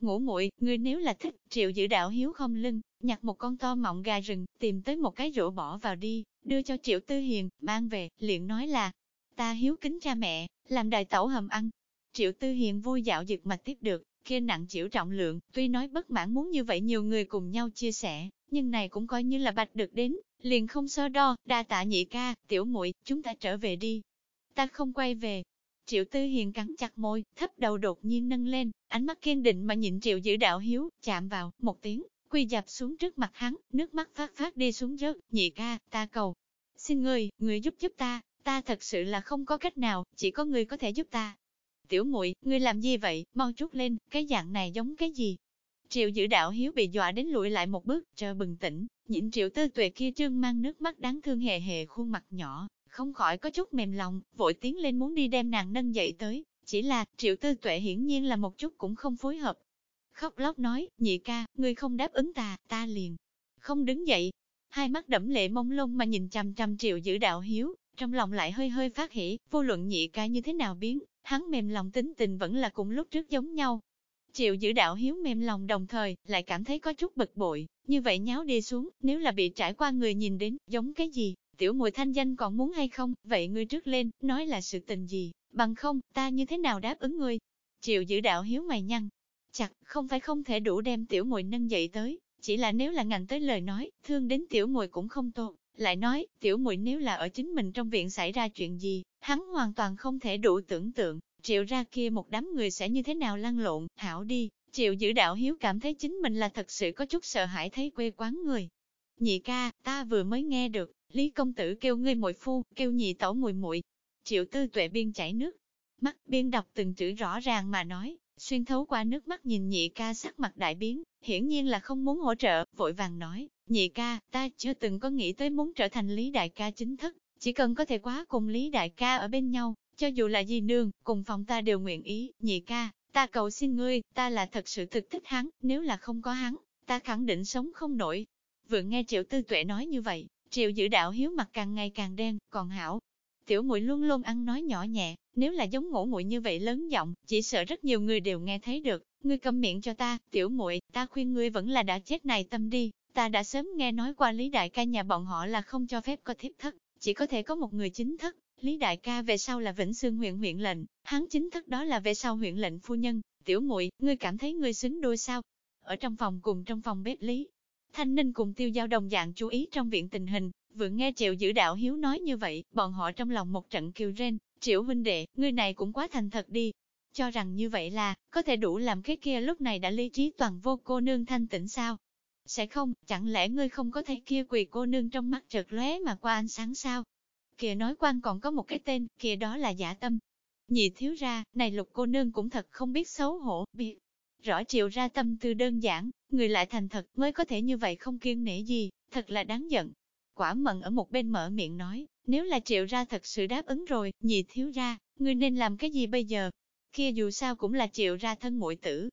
Ngủ muội ngươi nếu là thích, triệu giữ đạo hiếu không lưng, nhặt một con to mọng gà rừng, tìm tới một cái rổ bỏ vào đi, đưa cho triệu tư hiền, mang về, liền nói là, ta hiếu kính cha mẹ, làm đại tẩu hầm ăn. Triệu tư hiền vui dạo dực mà tiếp được, kia nặng chịu trọng lượng, tuy nói bất mãn muốn như vậy nhiều người cùng nhau chia sẻ, nhưng này cũng coi như là bạch được đến, liền không so đo, đa tạ nhị ca, tiểu muội chúng ta trở về đi. Ta không quay về. Triệu Tư Hiền cắn chặt môi, thấp đầu đột nhiên nâng lên, ánh mắt kiên định mà nhịn Triệu giữ đạo hiếu, chạm vào, một tiếng, quy dập xuống trước mặt hắn, nước mắt phát phát đi xuống rớt, nhị ca, ta cầu. Xin người, người giúp giúp ta, ta thật sự là không có cách nào, chỉ có người có thể giúp ta. Tiểu muội, ngươi làm gì vậy, mau chút lên, cái dạng này giống cái gì, Triệu giữ đạo hiếu bị dọa đến lùi lại một bước, chờ bừng tỉnh, nhịn triệu tư tuệ kia trương mang nước mắt đáng thương hề hề khuôn mặt nhỏ, không khỏi có chút mềm lòng, vội tiến lên muốn đi đem nàng nâng dậy tới, chỉ là triệu tư tuệ hiển nhiên là một chút cũng không phối hợp. Khóc lóc nói, nhị ca, ngươi không đáp ứng ta, ta liền, không đứng dậy. Hai mắt đẫm lệ mông lung mà nhìn chăm chăm triệu giữ đạo hiếu, trong lòng lại hơi hơi phát hỉ, vô luận nhị ca như thế nào biến, hắn mềm lòng tính tình vẫn là cùng lúc trước giống nhau, Triệu giữ đạo hiếu mềm lòng đồng thời, lại cảm thấy có chút bực bội, như vậy nháo đi xuống, nếu là bị trải qua người nhìn đến, giống cái gì, tiểu mùi thanh danh còn muốn hay không, vậy ngươi trước lên, nói là sự tình gì, bằng không, ta như thế nào đáp ứng ngươi. Triệu giữ đạo hiếu mày nhăn, chặt, không phải không thể đủ đem tiểu mùi nâng dậy tới, chỉ là nếu là ngành tới lời nói, thương đến tiểu mùi cũng không tốt. Lại nói, tiểu mùi nếu là ở chính mình trong viện xảy ra chuyện gì, hắn hoàn toàn không thể đủ tưởng tượng, triệu ra kia một đám người sẽ như thế nào lăn lộn, hảo đi, triệu giữ đạo hiếu cảm thấy chính mình là thật sự có chút sợ hãi thấy quê quán người. Nhị ca, ta vừa mới nghe được, Lý công tử kêu ngươi muội phu, kêu nhị tẩu mùi muội Triệu tư tuệ biên chảy nước, mắt biên đọc từng chữ rõ ràng mà nói, xuyên thấu qua nước mắt nhìn nhị ca sắc mặt đại biến, hiển nhiên là không muốn hỗ trợ, vội vàng nói, nhị ca, ta chưa từng có nghĩ tới muốn trở thành Lý đại ca chính thức, chỉ cần có thể quá cùng Lý đại ca ở bên nhau, cho dù là gì nương, cùng phòng ta đều nguyện ý, nhị ca, ta cầu xin ngươi, ta là thật sự thực thích hắn, nếu là không có hắn, ta khẳng định sống không nổi. Vừa nghe triệu tư tuệ nói như vậy, triệu giữ đạo hiếu mặt càng ngày càng đen, còn hảo. tiểu muội luôn luôn ăn nói nhỏ nhẹ, nếu là giống ngủ muội như vậy lớn giọng, chỉ sợ rất nhiều người đều nghe thấy được, ngươi câm miệng cho ta, tiểu muội, ta khuyên ngươi vẫn là đã chết này tâm đi, ta đã sớm nghe nói qua Lý Đại ca nhà bọn họ là không cho phép có thiếp thất, chỉ có thể có một người chính thức Lý Đại ca về sau là Vĩnh Sương huyện huyện lệnh, hắn chính thức đó là về sau huyện lệnh phu nhân, tiểu muội, ngươi cảm thấy ngươi xứng đôi sao? Ở trong phòng cùng trong phòng bếp Lý, Thanh Ninh cùng tiêu giao đồng dạng chú ý trong viện tình hình, vừa nghe triệu giữ đạo hiếu nói như vậy, bọn họ trong lòng một trận kêu rên, triệu huynh đệ, ngươi này cũng quá thành thật đi. Cho rằng như vậy là, có thể đủ làm cái kia lúc này đã lý trí toàn vô cô nương thanh tĩnh sao? Sẽ không, chẳng lẽ ngươi không có thấy kia quỳ cô nương trong mắt trợt lóe mà qua ánh sáng sao? Kìa nói quan còn có một cái tên, kìa đó là giả tâm. Nhị thiếu ra, này lục cô nương cũng thật không biết xấu hổ, biết. Rõ triệu ra tâm tư đơn giản, người lại thành thật mới có thể như vậy không kiêng nể gì, thật là đáng giận. Quả mận ở một bên mở miệng nói, nếu là triệu ra thật sự đáp ứng rồi, nhị thiếu ra, người nên làm cái gì bây giờ? Kia dù sao cũng là triệu ra thân muội tử.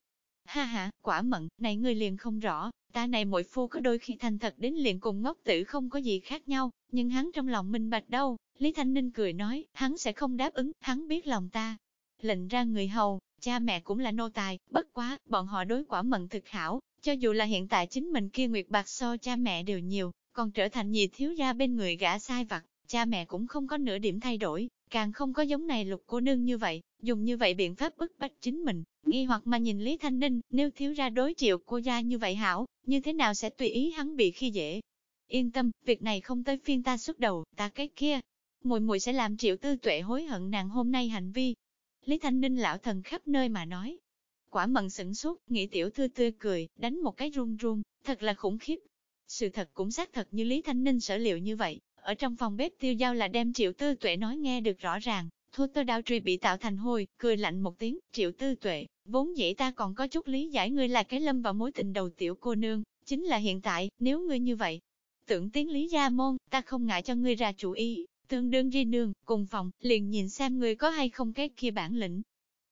Ha ha, quả mận, này người liền không rõ, ta này mỗi phu có đôi khi thành thật đến liền cùng ngốc tử không có gì khác nhau, nhưng hắn trong lòng minh bạch đâu. Lý Thanh Ninh cười nói, hắn sẽ không đáp ứng, hắn biết lòng ta. Lệnh ra người hầu, cha mẹ cũng là nô tài, bất quá, bọn họ đối quả mận thực hảo, cho dù là hiện tại chính mình kia nguyệt bạc so cha mẹ đều nhiều, còn trở thành nhị thiếu gia bên người gã sai vặt, cha mẹ cũng không có nửa điểm thay đổi, càng không có giống này lục cô nương như vậy, dùng như vậy biện pháp bức bách chính mình, nghi hoặc mà nhìn Lý Thanh Ninh, nếu thiếu ra đối chịu cô gia như vậy hảo, như thế nào sẽ tùy ý hắn bị khi dễ. Yên tâm, việc này không tới phiên ta xuất đầu, ta cái kia, mùi mùi sẽ làm triệu tư tuệ hối hận nàng hôm nay hành vi. Lý Thanh Ninh lão thần khắp nơi mà nói. Quả mận sửng sốt, nghĩ tiểu thư tươi cười, đánh một cái run run, thật là khủng khiếp. Sự thật cũng xác thật như Lý Thanh Ninh sở liệu như vậy, ở trong phòng bếp tiêu giao là đem triệu tư tuệ nói nghe được rõ ràng, thua tơ đao truy bị tạo thành hồi, cười lạnh một tiếng, triệu tư tuệ, vốn dĩ ta còn có chút lý giải ngươi là cái lâm vào mối tình đầu tiểu cô nương, chính là hiện tại, nếu ngươi như vậy, tưởng tiến lý gia môn, ta không ngại cho ngươi ra chủ ý, tương đương di nương, cùng phòng, liền nhìn xem ngươi có hay không cái kia bản lĩnh.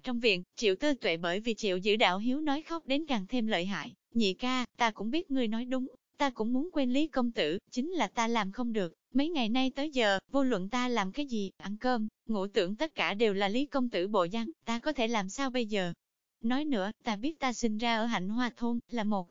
Trong viện, triệu tư tuệ bởi vì triệu giữ đạo hiếu nói khóc đến càng thêm lợi hại, nhị ca, ta cũng biết ngươi nói đúng, ta cũng muốn quên lý công tử, chính là ta làm không được, mấy ngày nay tới giờ, vô luận ta làm cái gì, ăn cơm, ngủ tưởng tất cả đều là lý công tử bộ dáng, ta có thể làm sao bây giờ? Nói nữa, ta biết ta sinh ra ở hạnh hoa thôn, là một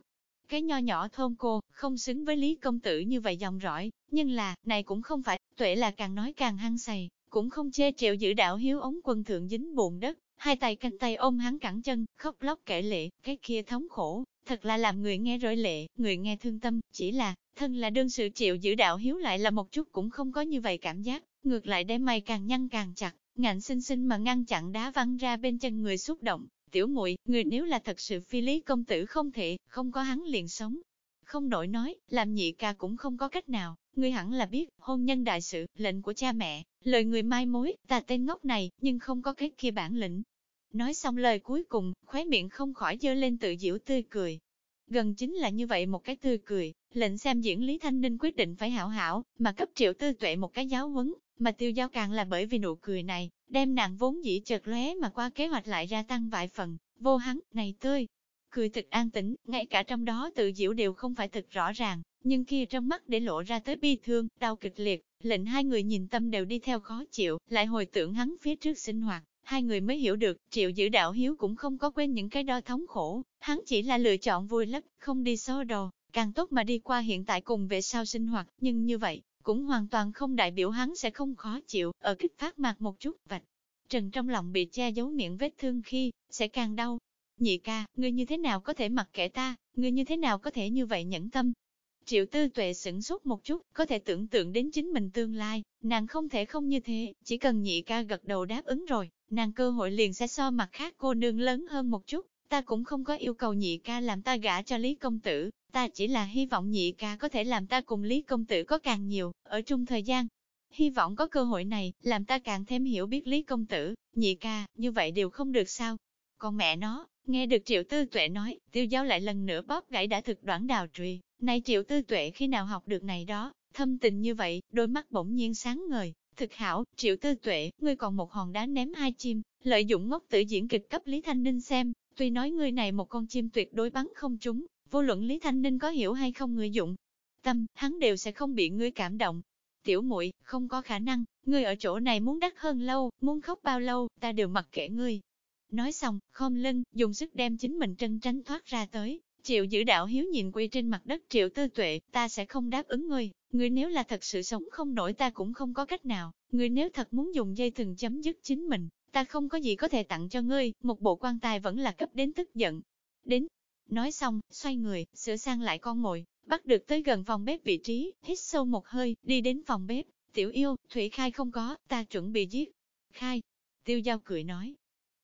cái nho nhỏ thôn cô, không xứng với Lý Công Tử như vậy dòng rõi, nhưng là, này cũng không phải, tuệ là càng nói càng hăng say, cũng không chê triệu giữ đạo hiếu ống quân thượng dính bùn đất, hai tay canh tay ôm hắn cẳng chân, khóc lóc kể lệ, cái kia thống khổ, thật là làm người nghe rơi lệ, người nghe thương tâm, chỉ là, thân là đương sự chịu giữ đạo hiếu lại là một chút cũng không có như vậy cảm giác, ngược lại đem mày càng nhăn càng chặt, ngạnh xinh xinh mà ngăn chặn đá văng ra bên chân người xúc động, tiểu muội người nếu là thật sự phi lý công tử không thể, không có hắn liền sống. Không nổi nói, làm nhị ca cũng không có cách nào, ngươi hẳn là biết, hôn nhân đại sự, lệnh của cha mẹ, lời người mai mối, ta tên ngốc này, nhưng không có cái kia bản lĩnh. Nói xong lời cuối cùng, khóe miệng không khỏi dơ lên tự diễu tươi cười. Gần chính là như vậy một cái tươi cười, lệnh xem diễn Lý Thanh Ninh quyết định phải hảo hảo, mà cấp triệu tư tuệ một cái giáo huấn, mà tiêu giao càng là bởi vì nụ cười này, đem nàng vốn dĩ chợt lóe mà qua kế hoạch lại ra tăng vài phần, vô hắn, này tươi. Cười thực an tĩnh, ngay cả trong đó tự diễu đều không phải thực rõ ràng, nhưng kia trong mắt để lộ ra tới bi thương, đau kịch liệt, lệnh hai người nhìn tâm đều đi theo khó chịu, lại hồi tưởng hắn phía trước sinh hoạt, hai người mới hiểu được, triệu giữ đạo hiếu cũng không có quên những cái đo thống khổ, hắn chỉ là lựa chọn vui lấp, không đi xô đồ, càng tốt mà đi qua hiện tại cùng về sau sinh hoạt, nhưng như vậy, cũng hoàn toàn không đại biểu hắn sẽ không khó chịu, ở kích phát mặt một chút, vạch. Trần trong lòng bị che giấu miệng vết thương khi, sẽ càng đau. Nhị ca, ngươi như thế nào có thể mặc kệ ta, ngươi như thế nào có thể như vậy nhẫn tâm. Triệu tư tuệ sửng sốt một chút, có thể tưởng tượng đến chính mình tương lai, nàng không thể không như thế, chỉ cần nhị ca gật đầu đáp ứng rồi, nàng cơ hội liền sẽ so mặt khác cô nương lớn hơn một chút, ta cũng không có yêu cầu nhị ca làm ta gả cho Lý Công Tử, ta chỉ là hy vọng nhị ca có thể làm ta cùng Lý Công Tử có càng nhiều, ở chung thời gian. Hy vọng có cơ hội này, làm ta càng thêm hiểu biết Lý Công Tử, nhị ca, như vậy đều không được sao. Còn mẹ nó, nghe được Triệu Tư Tuệ nói, tiêu giáo lại lần nữa bóp gãy đã thực đoán đào trùy, này Triệu Tư Tuệ khi nào học được này đó, thâm tình như vậy, đôi mắt bỗng nhiên sáng ngời, thực hảo, Triệu Tư Tuệ, ngươi còn một hòn đá ném hai chim, lợi dụng ngốc tử diễn kịch cấp Lý Thanh Ninh xem, tuy nói ngươi này một con chim tuyệt đối bắn không trúng, vô luận Lý Thanh Ninh có hiểu hay không người dụng, tâm, hắn đều sẽ không bị ngươi cảm động. Tiểu muội không có khả năng, ngươi ở chỗ này muốn đắt hơn lâu, muốn khóc bao lâu, ta đều mặc kệ ngươi. Nói xong, khom lưng, dùng sức đem chính mình chân tránh thoát ra tới. Triệu giữ đạo hiếu nhìn quỳ trên mặt đất triệu tư tuệ, ta sẽ không đáp ứng ngươi, ngươi nếu là thật sự sống không nổi ta cũng không có cách nào, ngươi nếu thật muốn dùng dây thừng chấm dứt chính mình, ta không có gì có thể tặng cho ngươi, một bộ quan tài vẫn là cấp đến tức giận. Đến, nói xong, xoay người, sửa sang lại con mồi, bắt được tới gần phòng bếp vị trí, hít sâu một hơi, đi đến phòng bếp, tiểu yêu, Thủy Khai không có, ta chuẩn bị giết. Khai, tiêu giao cười nói.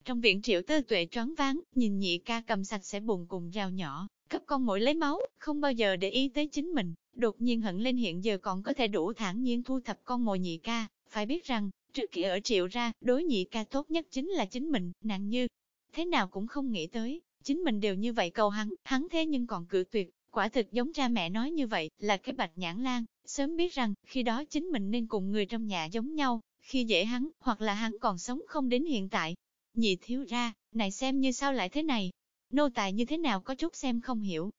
Trong viện triệu tư tuệ choáng váng, nhìn nhị ca cầm sạch sẽ buồn cùng dao nhỏ, cấp con mũi lấy máu, không bao giờ để ý tới chính mình, đột nhiên hận lên hiện giờ còn có thể đủ thản nhiên thu thập con mồi nhị ca, phải biết rằng, trước kia ở triệu ra, đối nhị ca tốt nhất chính là chính mình, nàng như, thế nào cũng không nghĩ tới, chính mình đều như vậy cầu hắn, hắn thế nhưng còn cự tuyệt, quả thực giống cha mẹ nói như vậy, là cái bạch nhãn lan, sớm biết rằng, khi đó chính mình nên cùng người trong nhà giống nhau, khi dễ hắn, hoặc là hắn còn sống không đến hiện tại. Nhị thiếu ra, này xem như sao lại thế này, nô tài như thế nào có chút xem không hiểu.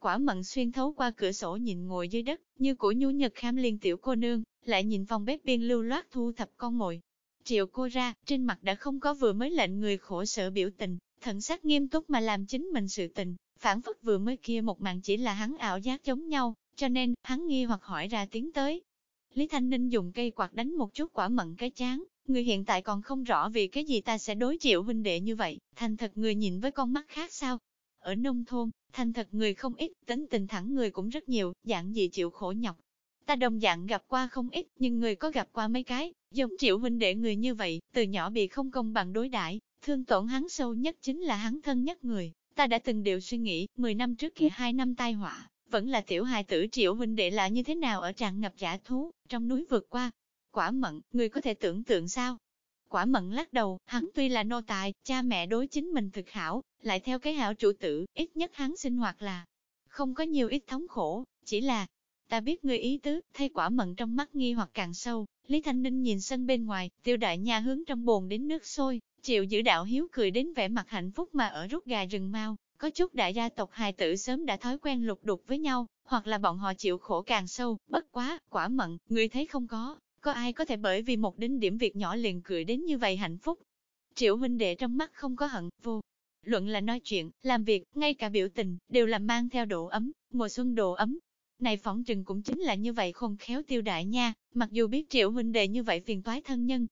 Quả mận xuyên thấu qua cửa sổ nhìn ngồi dưới đất, như của nhu nhật kham liên tiểu cô nương, lại nhìn phòng bếp biên lưu loát thu thập con mồi. Triệu cô ra, trên mặt đã không có vừa mới lệnh người khổ sở biểu tình, thần sắc nghiêm túc mà làm chính mình sự tình, phản phất vừa mới kia một màn chỉ là hắn ảo giác giống nhau, cho nên, hắn nghi hoặc hỏi ra tiếng tới. Lý Thanh Ninh dùng cây quạt đánh một chút quả mận cái chán, người hiện tại còn không rõ vì cái gì ta sẽ đối chịu huynh đệ như vậy, thành thật người nhìn với con mắt khác sao? Ở nông thôn, thành thật người không ít, tính tình thẳng người cũng rất nhiều, dạng gì chịu khổ nhọc. Ta đồng dạng gặp qua không ít, nhưng người có gặp qua mấy cái, giống triệu huynh đệ người như vậy, từ nhỏ bị không công bằng đối đãi thương tổn hắn sâu nhất chính là hắn thân nhất người. Ta đã từng đều suy nghĩ, 10 năm trước kia hai năm tai họa, vẫn là tiểu hài tử triệu huynh đệ là như thế nào ở trạng ngập giả thú, trong núi vượt qua. Quả mận, người có thể tưởng tượng sao? Quả mận lắc đầu, hắn tuy là nô tài, cha mẹ đối chính mình thực hảo, lại theo cái hảo chủ tử, ít nhất hắn sinh hoạt là không có nhiều ít thống khổ, chỉ là ta biết người ý tứ, thay quả mận trong mắt nghi hoặc càng sâu, Lý Thanh Ninh nhìn sân bên ngoài, tiêu đại nhà hướng trong bồn đến nước sôi, chịu giữ đạo hiếu cười đến vẻ mặt hạnh phúc mà ở rút gà rừng mau, có chút đại gia tộc hài tử sớm đã thói quen lục đục với nhau, hoặc là bọn họ chịu khổ càng sâu, bất quá, quả mận, người thấy không có, có ai có thể bởi vì một đến điểm việc nhỏ liền cười đến như vậy hạnh phúc. Triệu huynh đệ trong mắt không có hận, vô. Luận là nói chuyện, làm việc, ngay cả biểu tình, đều là mang theo độ ấm, mùa xuân độ ấm. Này phỏng trừng cũng chính là như vậy không khéo tiêu đại nha, mặc dù biết triệu huynh đệ như vậy phiền toái thân nhân.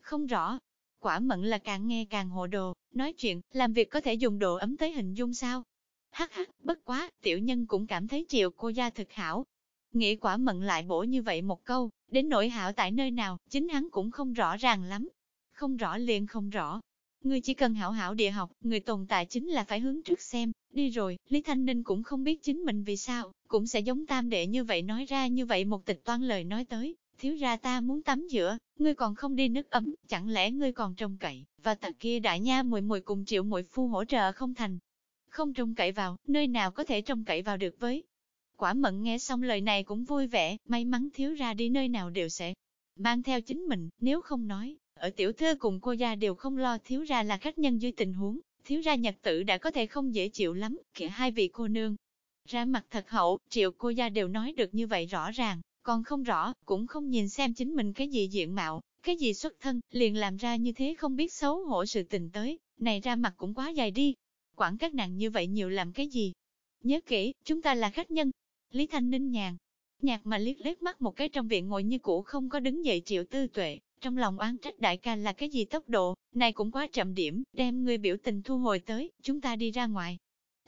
Không rõ, quả mận là càng nghe càng hồ đồ, nói chuyện, làm việc có thể dùng độ ấm tới hình dung sao. Hắc hắc, bất quá, tiểu nhân cũng cảm thấy triệu cô gia thực hảo. Nghĩ quả mận lại bổ như vậy một câu, đến nỗi hảo tại nơi nào, chính hắn cũng không rõ ràng lắm. Không rõ liền không rõ. Người chỉ cần hảo hảo địa học, người tồn tại chính là phải hướng trước xem, đi rồi, Lý Thanh Ninh cũng không biết chính mình vì sao, cũng sẽ giống tam đệ như vậy nói ra như vậy một tịch toan lời nói tới, thiếu ra ta muốn tắm giữa, ngươi còn không đi nước ấm, chẳng lẽ ngươi còn trông cậy, và tật kia đại nha mùi mùi cùng triệu mùi phu hỗ trợ không thành. Không trông cậy vào, nơi nào có thể trông cậy vào được với. Quả mận nghe xong lời này cũng vui vẻ, may mắn thiếu ra đi nơi nào đều sẽ mang theo chính mình, nếu không nói, ở tiểu thư cùng cô gia đều không lo thiếu ra là khách nhân dưới tình huống, thiếu ra nhật tử đã có thể không dễ chịu lắm, kể hai vị cô nương. Ra mặt thật hậu, triệu cô gia đều nói được như vậy rõ ràng, còn không rõ, cũng không nhìn xem chính mình cái gì diện mạo, cái gì xuất thân, liền làm ra như thế không biết xấu hổ sự tình tới, này ra mặt cũng quá dài đi. Quản các nàng như vậy nhiều làm cái gì? Nhớ kỹ, chúng ta là khách nhân. Lý Thanh Ninh nhàn, nhạc mà liếc liếc mắt một cái trong viện ngồi như cũ không có đứng dậy triệu tư tuệ, trong lòng oan trách đại ca là cái gì tốc độ, này cũng quá chậm điểm, đem người biểu tình thu hồi tới, chúng ta đi ra ngoài.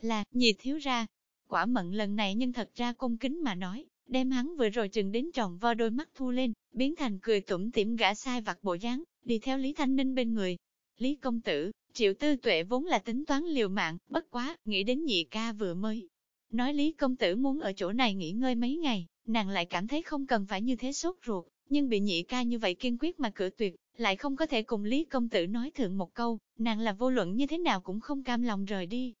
Là, nhị thiếu ra, quả mận lần này nhưng thật ra cung kính mà nói, đem hắn vừa rồi chừng đến tròn vo đôi mắt thu lên, biến thành cười tủm tỉm gã sai vặt bộ dáng, đi theo Lý Thanh Ninh bên người. Lý công tử, triệu tư tuệ vốn là tính toán liều mạng, bất quá, nghĩ đến nhị ca vừa mới. Nói Lý công tử muốn ở chỗ này nghỉ ngơi mấy ngày, nàng lại cảm thấy không cần phải như thế sốt ruột, nhưng bị nhị ca như vậy kiên quyết mà cửa tuyệt, lại không có thể cùng Lý công tử nói thượng một câu, nàng là vô luận như thế nào cũng không cam lòng rời đi.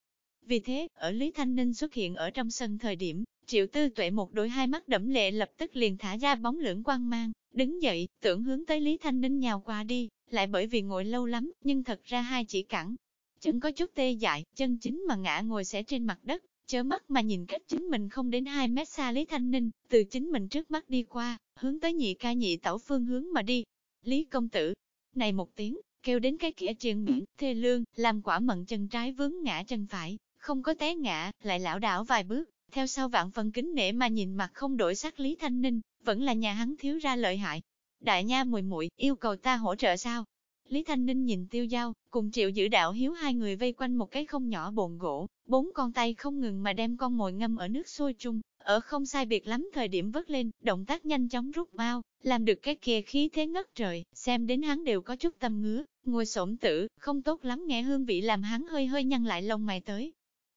Vì thế, ở Lý Thanh Ninh xuất hiện ở trong sân thời điểm, Triệu tư tuệ một đôi hai mắt đẫm lệ lập tức liền thả ra bóng lưỡng quang mang, đứng dậy, tưởng hướng tới Lý Thanh Ninh nhào qua đi, lại bởi vì ngồi lâu lắm, nhưng thật ra hai chỉ cẳng. Chân có chút tê dại, chân chính mà ngã ngồi sẽ trên mặt đất, chớ mắt mà nhìn cách chính mình không đến 2 mét xa Lý Thanh Ninh, từ chính mình trước mắt đi qua, hướng tới nhị ca nhị tẩu phương hướng mà đi. Lý công tử, này một tiếng, kêu đến cái kia triền miệng, thê lương, làm quả mận chân trái vướng ngã chân phải, không có té ngã, lại lão đảo vài bước, theo sau vạn phần kính nể mà nhìn mặt không đổi sắc Lý Thanh Ninh, vẫn là nhà hắn thiếu ra lợi hại. Đại nha mùi muội yêu cầu ta hỗ trợ sao? Lý Thanh Ninh nhìn tiêu giao, cùng triệu giữ đạo hiếu hai người vây quanh một cái không nhỏ bồn gỗ, bốn con tay không ngừng mà đem con mồi ngâm ở nước sôi chung, ở không sai biệt lắm thời điểm vớt lên, động tác nhanh chóng rút bao, làm được cái kia khí thế ngất trời, xem đến hắn đều có chút tâm ngứa, ngồi xổm tử, không tốt lắm nghe hương vị làm hắn hơi hơi nhăn lại lông mày tới.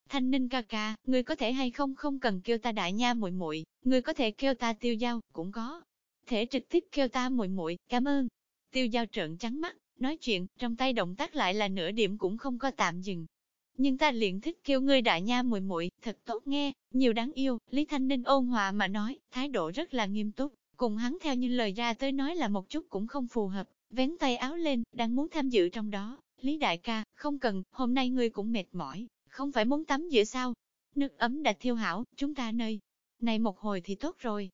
Thanh Ninh ca ca, người có thể hay không không cần kêu ta đại nha muội muội, người có thể kêu ta tiêu giao, cũng có. Thể trực tiếp kêu ta muội muội, cảm ơn. Tiêu giao trợn trắng mắt, nói chuyện, trong tay động tác lại là nửa điểm cũng không có tạm dừng. Nhưng ta liền thích kêu ngươi đại nha muội muội, thật tốt nghe, nhiều đáng yêu, Lý Thanh Ninh ôn hòa mà nói, thái độ rất là nghiêm túc, cùng hắn theo như lời ra tới nói là một chút cũng không phù hợp, vén tay áo lên, đang muốn tham dự trong đó, Lý đại ca, không cần, hôm nay ngươi cũng mệt mỏi, không phải muốn tắm giữa sao? Nước ấm đã thiêu hảo, chúng ta nơi này một hồi thì tốt rồi.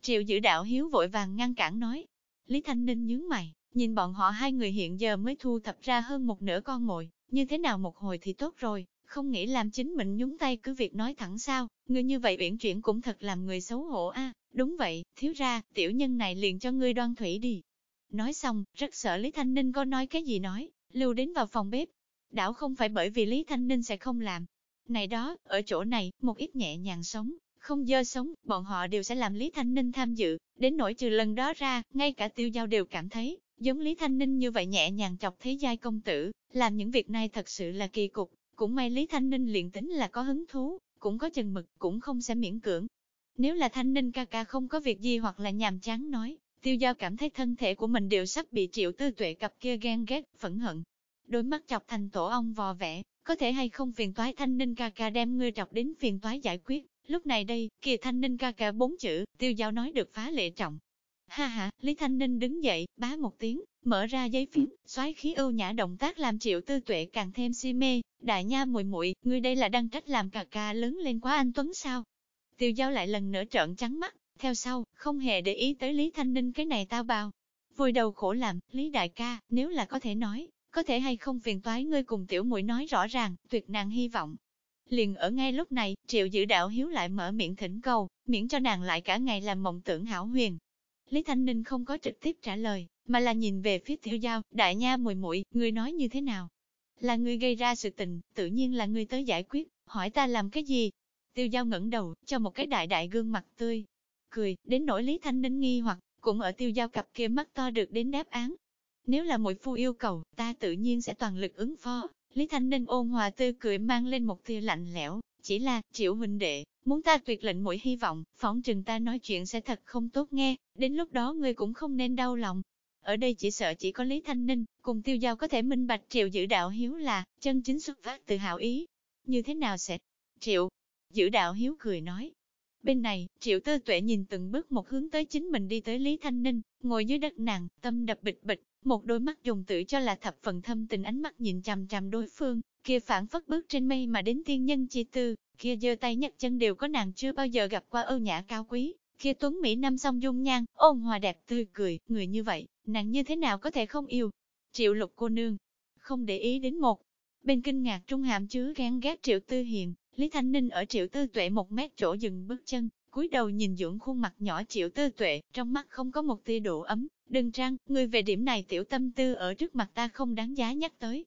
Triệu giữ đạo hiếu vội vàng ngăn cản nói. Lý Thanh Ninh nhướng mày, nhìn bọn họ hai người hiện giờ mới thu thập ra hơn một nửa con mồi, như thế nào một hồi thì tốt rồi, không nghĩ làm chính mình nhúng tay cứ việc nói thẳng sao, người như vậy uyển chuyển cũng thật làm người xấu hổ a. đúng vậy, thiếu ra, tiểu nhân này liền cho ngươi đoan thủy đi. Nói xong, rất sợ Lý Thanh Ninh có nói cái gì nói, lưu đến vào phòng bếp. Đảo không phải bởi vì Lý Thanh Ninh sẽ không làm. Này đó, ở chỗ này, một ít nhẹ nhàng sống, không dơ sống, bọn họ đều sẽ làm Lý Thanh Ninh tham dự, đến nỗi trừ lần đó ra, ngay cả tiêu giao đều cảm thấy, giống Lý Thanh Ninh như vậy nhẹ nhàng chọc thế giai công tử, làm những việc này thật sự là kỳ cục, cũng may Lý Thanh Ninh liền tính là có hứng thú, cũng có chừng mực, cũng không sẽ miễn cưỡng. Nếu là Thanh Ninh ca ca không có việc gì hoặc là nhàm chán nói, tiêu giao cảm thấy thân thể của mình đều sắp bị triệu tư tuệ cặp kia ghen ghét, phẫn hận. Đôi mắt chọc thành tổ ong vò vẽ, có thể hay không phiền toái Thanh Ninh ca ca đem ngươi chọc đến phiền toái giải quyết. Lúc này đây, kìa Thanh Ninh ca ca bốn chữ, tiêu giao nói được phá lệ trọng. Ha ha, Lý Thanh Ninh đứng dậy, bá một tiếng, mở ra giấy phím, xoáy khí ưu nhã động tác làm triệu tư tuệ càng thêm si mê, đại nha muội muội ngươi đây là đăng trách làm cà ca lớn lên quá anh Tuấn sao? Tiêu giao lại lần nữa trợn trắng mắt, theo sau, không hề để ý tới Lý Thanh Ninh cái này tao bao. Vui đầu khổ làm, Lý đại ca, nếu là có thể nói, có thể hay không phiền toái ngươi cùng tiểu muội nói rõ ràng, tuyệt nàng hy vọng. Liền ở ngay lúc này, triệu dự đạo hiếu lại mở miệng thỉnh cầu, miễn cho nàng lại cả ngày làm mộng tưởng hảo huyền. Lý Thanh Ninh không có trực tiếp trả lời, mà là nhìn về phía tiểu giao, đại nha mùi mũi, người nói như thế nào? Là người gây ra sự tình, tự nhiên là người tới giải quyết, hỏi ta làm cái gì? Tiêu giao ngẩng đầu, cho một cái đại đại gương mặt tươi, cười, đến nỗi Lý Thanh Ninh nghi hoặc, cũng ở tiêu giao cặp kia mắt to được đến đáp án. Nếu là mỗi phu yêu cầu, ta tự nhiên sẽ toàn lực ứng phó. Lý Thanh Ninh ôn hòa tươi cười mang lên một tia lạnh lẽo, chỉ là, triệu huynh đệ, muốn ta tuyệt lệnh mỗi hy vọng, phỏng chừng ta nói chuyện sẽ thật không tốt nghe, đến lúc đó ngươi cũng không nên đau lòng. Ở đây chỉ sợ chỉ có Lý Thanh Ninh, cùng tiêu giao có thể minh bạch triệu giữ đạo hiếu là, chân chính xuất phát từ hảo ý. Như thế nào sẽ? Triệu, giữ đạo hiếu cười nói. Bên này, triệu tư tuệ nhìn từng bước một hướng tới chính mình đi tới Lý Thanh Ninh, ngồi dưới đất nàng, tâm đập bịch bịch, một đôi mắt dùng tự cho là thập phần thâm tình ánh mắt nhìn chằm chằm đối phương, kia phản phất bước trên mây mà đến tiên nhân chi tư, kia giơ tay nhấc chân đều có nàng chưa bao giờ gặp qua âu nhã cao quý, kia tuấn Mỹ năm song dung nhan, ôn hòa đẹp tươi cười, người như vậy, nàng như thế nào có thể không yêu. Triệu lục cô nương, không để ý đến một. Bên kinh ngạc trung hàm chứa gán ghét triệu tư hiền, Lý Thanh Ninh ở triệu tư tuệ một mét chỗ dừng bước chân, cúi đầu nhìn dưỡng khuôn mặt nhỏ triệu tư tuệ, trong mắt không có một tia độ ấm, đừng trang, người về điểm này tiểu tâm tư ở trước mặt ta không đáng giá nhắc tới.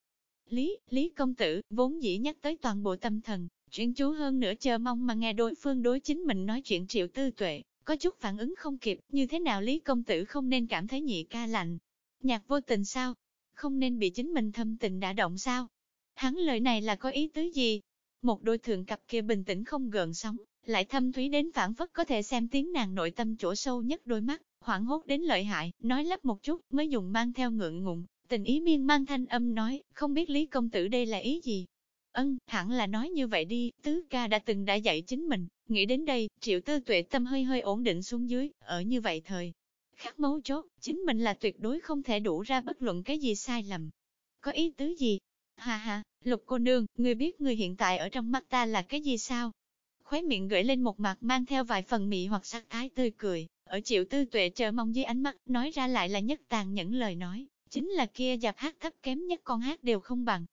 Lý, Lý công tử, vốn dĩ nhắc tới toàn bộ tâm thần, Chuyên chú hơn nữa chờ mong mà nghe đối phương đối chính mình nói chuyện triệu tư tuệ, có chút phản ứng không kịp, như thế nào Lý Công Tử không nên cảm thấy nhị ca lạnh. Nhạc vô tình sao? Không nên bị chính mình thâm tình đã động sao? Hắn lời này là có ý tứ gì? Một đôi thượng cặp kia bình tĩnh không gợn sóng, lại thâm thúy đến phản phất có thể xem tiếng nàng nội tâm chỗ sâu nhất đôi mắt, hoảng hốt đến lợi hại, nói lắp một chút mới dùng mang theo ngượng ngùng, tình ý miên mang thanh âm nói, không biết Lý Công Tử đây là ý gì, Ân, hẳn là nói như vậy đi, tứ ca đã từng đã dạy chính mình, nghĩ đến đây, triệu tư tuệ tâm hơi hơi ổn định xuống dưới, ở như vậy thời. Khắc mấu chốt, chính mình là tuyệt đối không thể đủ ra bất luận cái gì sai lầm. Có ý tứ gì? Ha ha, lục cô nương, người biết người hiện tại ở trong mắt ta là cái gì sao? khóe miệng gửi lên một mặt mang theo vài phần mị hoặc sắc thái tươi cười, ở triệu tư tuệ chờ mong dưới ánh mắt, nói ra lại là nhất tàn những lời nói, chính là kia dạp hát thấp kém nhất con hát đều không bằng.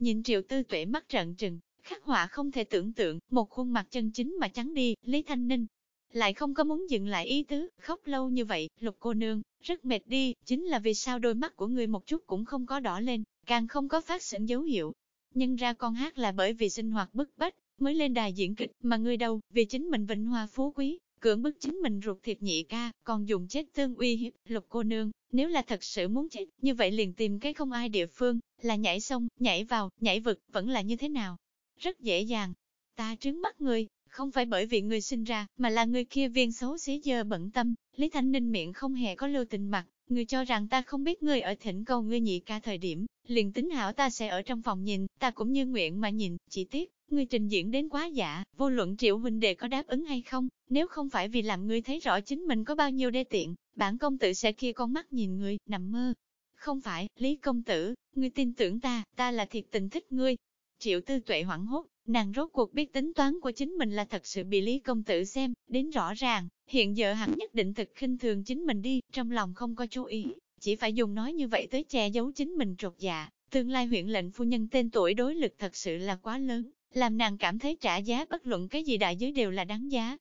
Nhìn triệu tư tuệ mắt trợn trừng, khắc họa không thể tưởng tượng, một khuôn mặt chân chính mà trắng đi, Lý Thanh Ninh. Lại không có muốn dừng lại ý tứ, khóc lâu như vậy, lục cô nương, rất mệt đi, chính là vì sao đôi mắt của người một chút cũng không có đỏ lên, càng không có phát sinh dấu hiệu. Nhưng ra con hát là bởi vì sinh hoạt bức bách, mới lên đài diễn kịch, mà người đâu, vì chính mình vinh hoa phú quý, cưỡng bức chính mình ruột thịt nhị ca, còn dùng chết tương uy hiếp, lục cô nương, nếu là thật sự muốn chết, như vậy liền tìm cái không ai địa phương, là nhảy sông, nhảy vào, nhảy vực, vẫn là như thế nào? Rất dễ dàng. Ta trướng mắt người, không phải bởi vì người sinh ra, mà là người kia viên xấu xí dơ bận tâm, Lý Thanh Ninh miệng không hề có lưu tình mặt, người cho rằng ta không biết người ở thỉnh cầu ngươi nhị ca thời điểm, liền tính hảo ta sẽ ở trong phòng nhìn, ta cũng như nguyện mà nhìn, chỉ tiếc, ngươi trình diễn đến quá giả, vô luận triệu huynh đệ có đáp ứng hay không, nếu không phải vì làm ngươi thấy rõ chính mình có bao nhiêu đê tiện, bản công tử sẽ kia con mắt nhìn ngươi, nằm mơ. Không phải, Lý công tử, ngươi tin tưởng ta, ta là thiệt tình thích ngươi. Triệu tư tuệ hoảng hốt, nàng rốt cuộc biết tính toán của chính mình là thật sự bị Lý công tử xem, đến rõ ràng, hiện giờ hắn nhất định thực khinh thường chính mình đi, trong lòng không có chú ý, chỉ phải dùng nói như vậy tới che giấu chính mình trột dạ. Tương lai huyện lệnh phu nhân tên tuổi đối lực thật sự là quá lớn, làm nàng cảm thấy trả giá bất luận cái gì đại giới đều là đáng giá.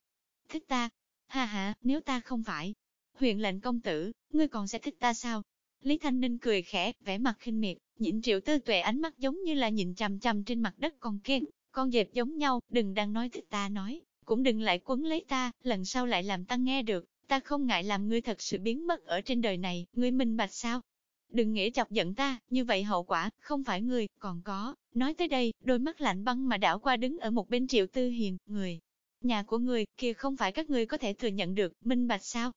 Thích ta? Ha ha, nếu ta không phải huyện lệnh công tử, ngươi còn sẽ thích ta sao? Lý Thanh Ninh cười khẽ, vẻ mặt khinh miệt, Nhìn triệu tư tuệ ánh mắt giống như là nhìn chằm chằm trên mặt đất con kia, con dẹp giống nhau, đừng đang nói thích ta nói, cũng đừng lại quấn lấy ta, lần sau lại làm ta nghe được, ta không ngại làm ngươi thật sự biến mất ở trên đời này, ngươi minh bạch sao? Đừng nghĩ chọc giận ta, như vậy hậu quả, không phải người, còn có. Nói tới đây, đôi mắt lạnh băng mà đảo qua đứng ở một bên triệu tư hiền, người. Nhà của người, kia không phải các người có thể thừa nhận được, minh bạch sao?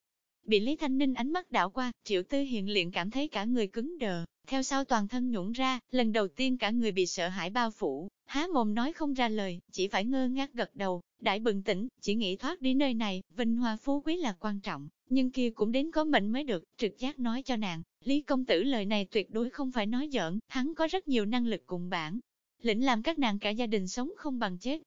Bị Lý Thanh Ninh ánh mắt đảo qua, triệu tư hiền liền cảm thấy cả người cứng đờ, theo sau toàn thân nhũng ra, lần đầu tiên cả người bị sợ hãi bao phủ, há mồm nói không ra lời, chỉ phải ngơ ngác gật đầu, đại bừng tỉnh, chỉ nghĩ thoát đi nơi này, vinh hoa phú quý là quan trọng, nhưng kia cũng đến có mệnh mới được, trực giác nói cho nàng, Lý công tử lời này tuyệt đối không phải nói giỡn, hắn có rất nhiều năng lực cùng bản. Lĩnh làm các nàng cả gia đình sống không bằng chết.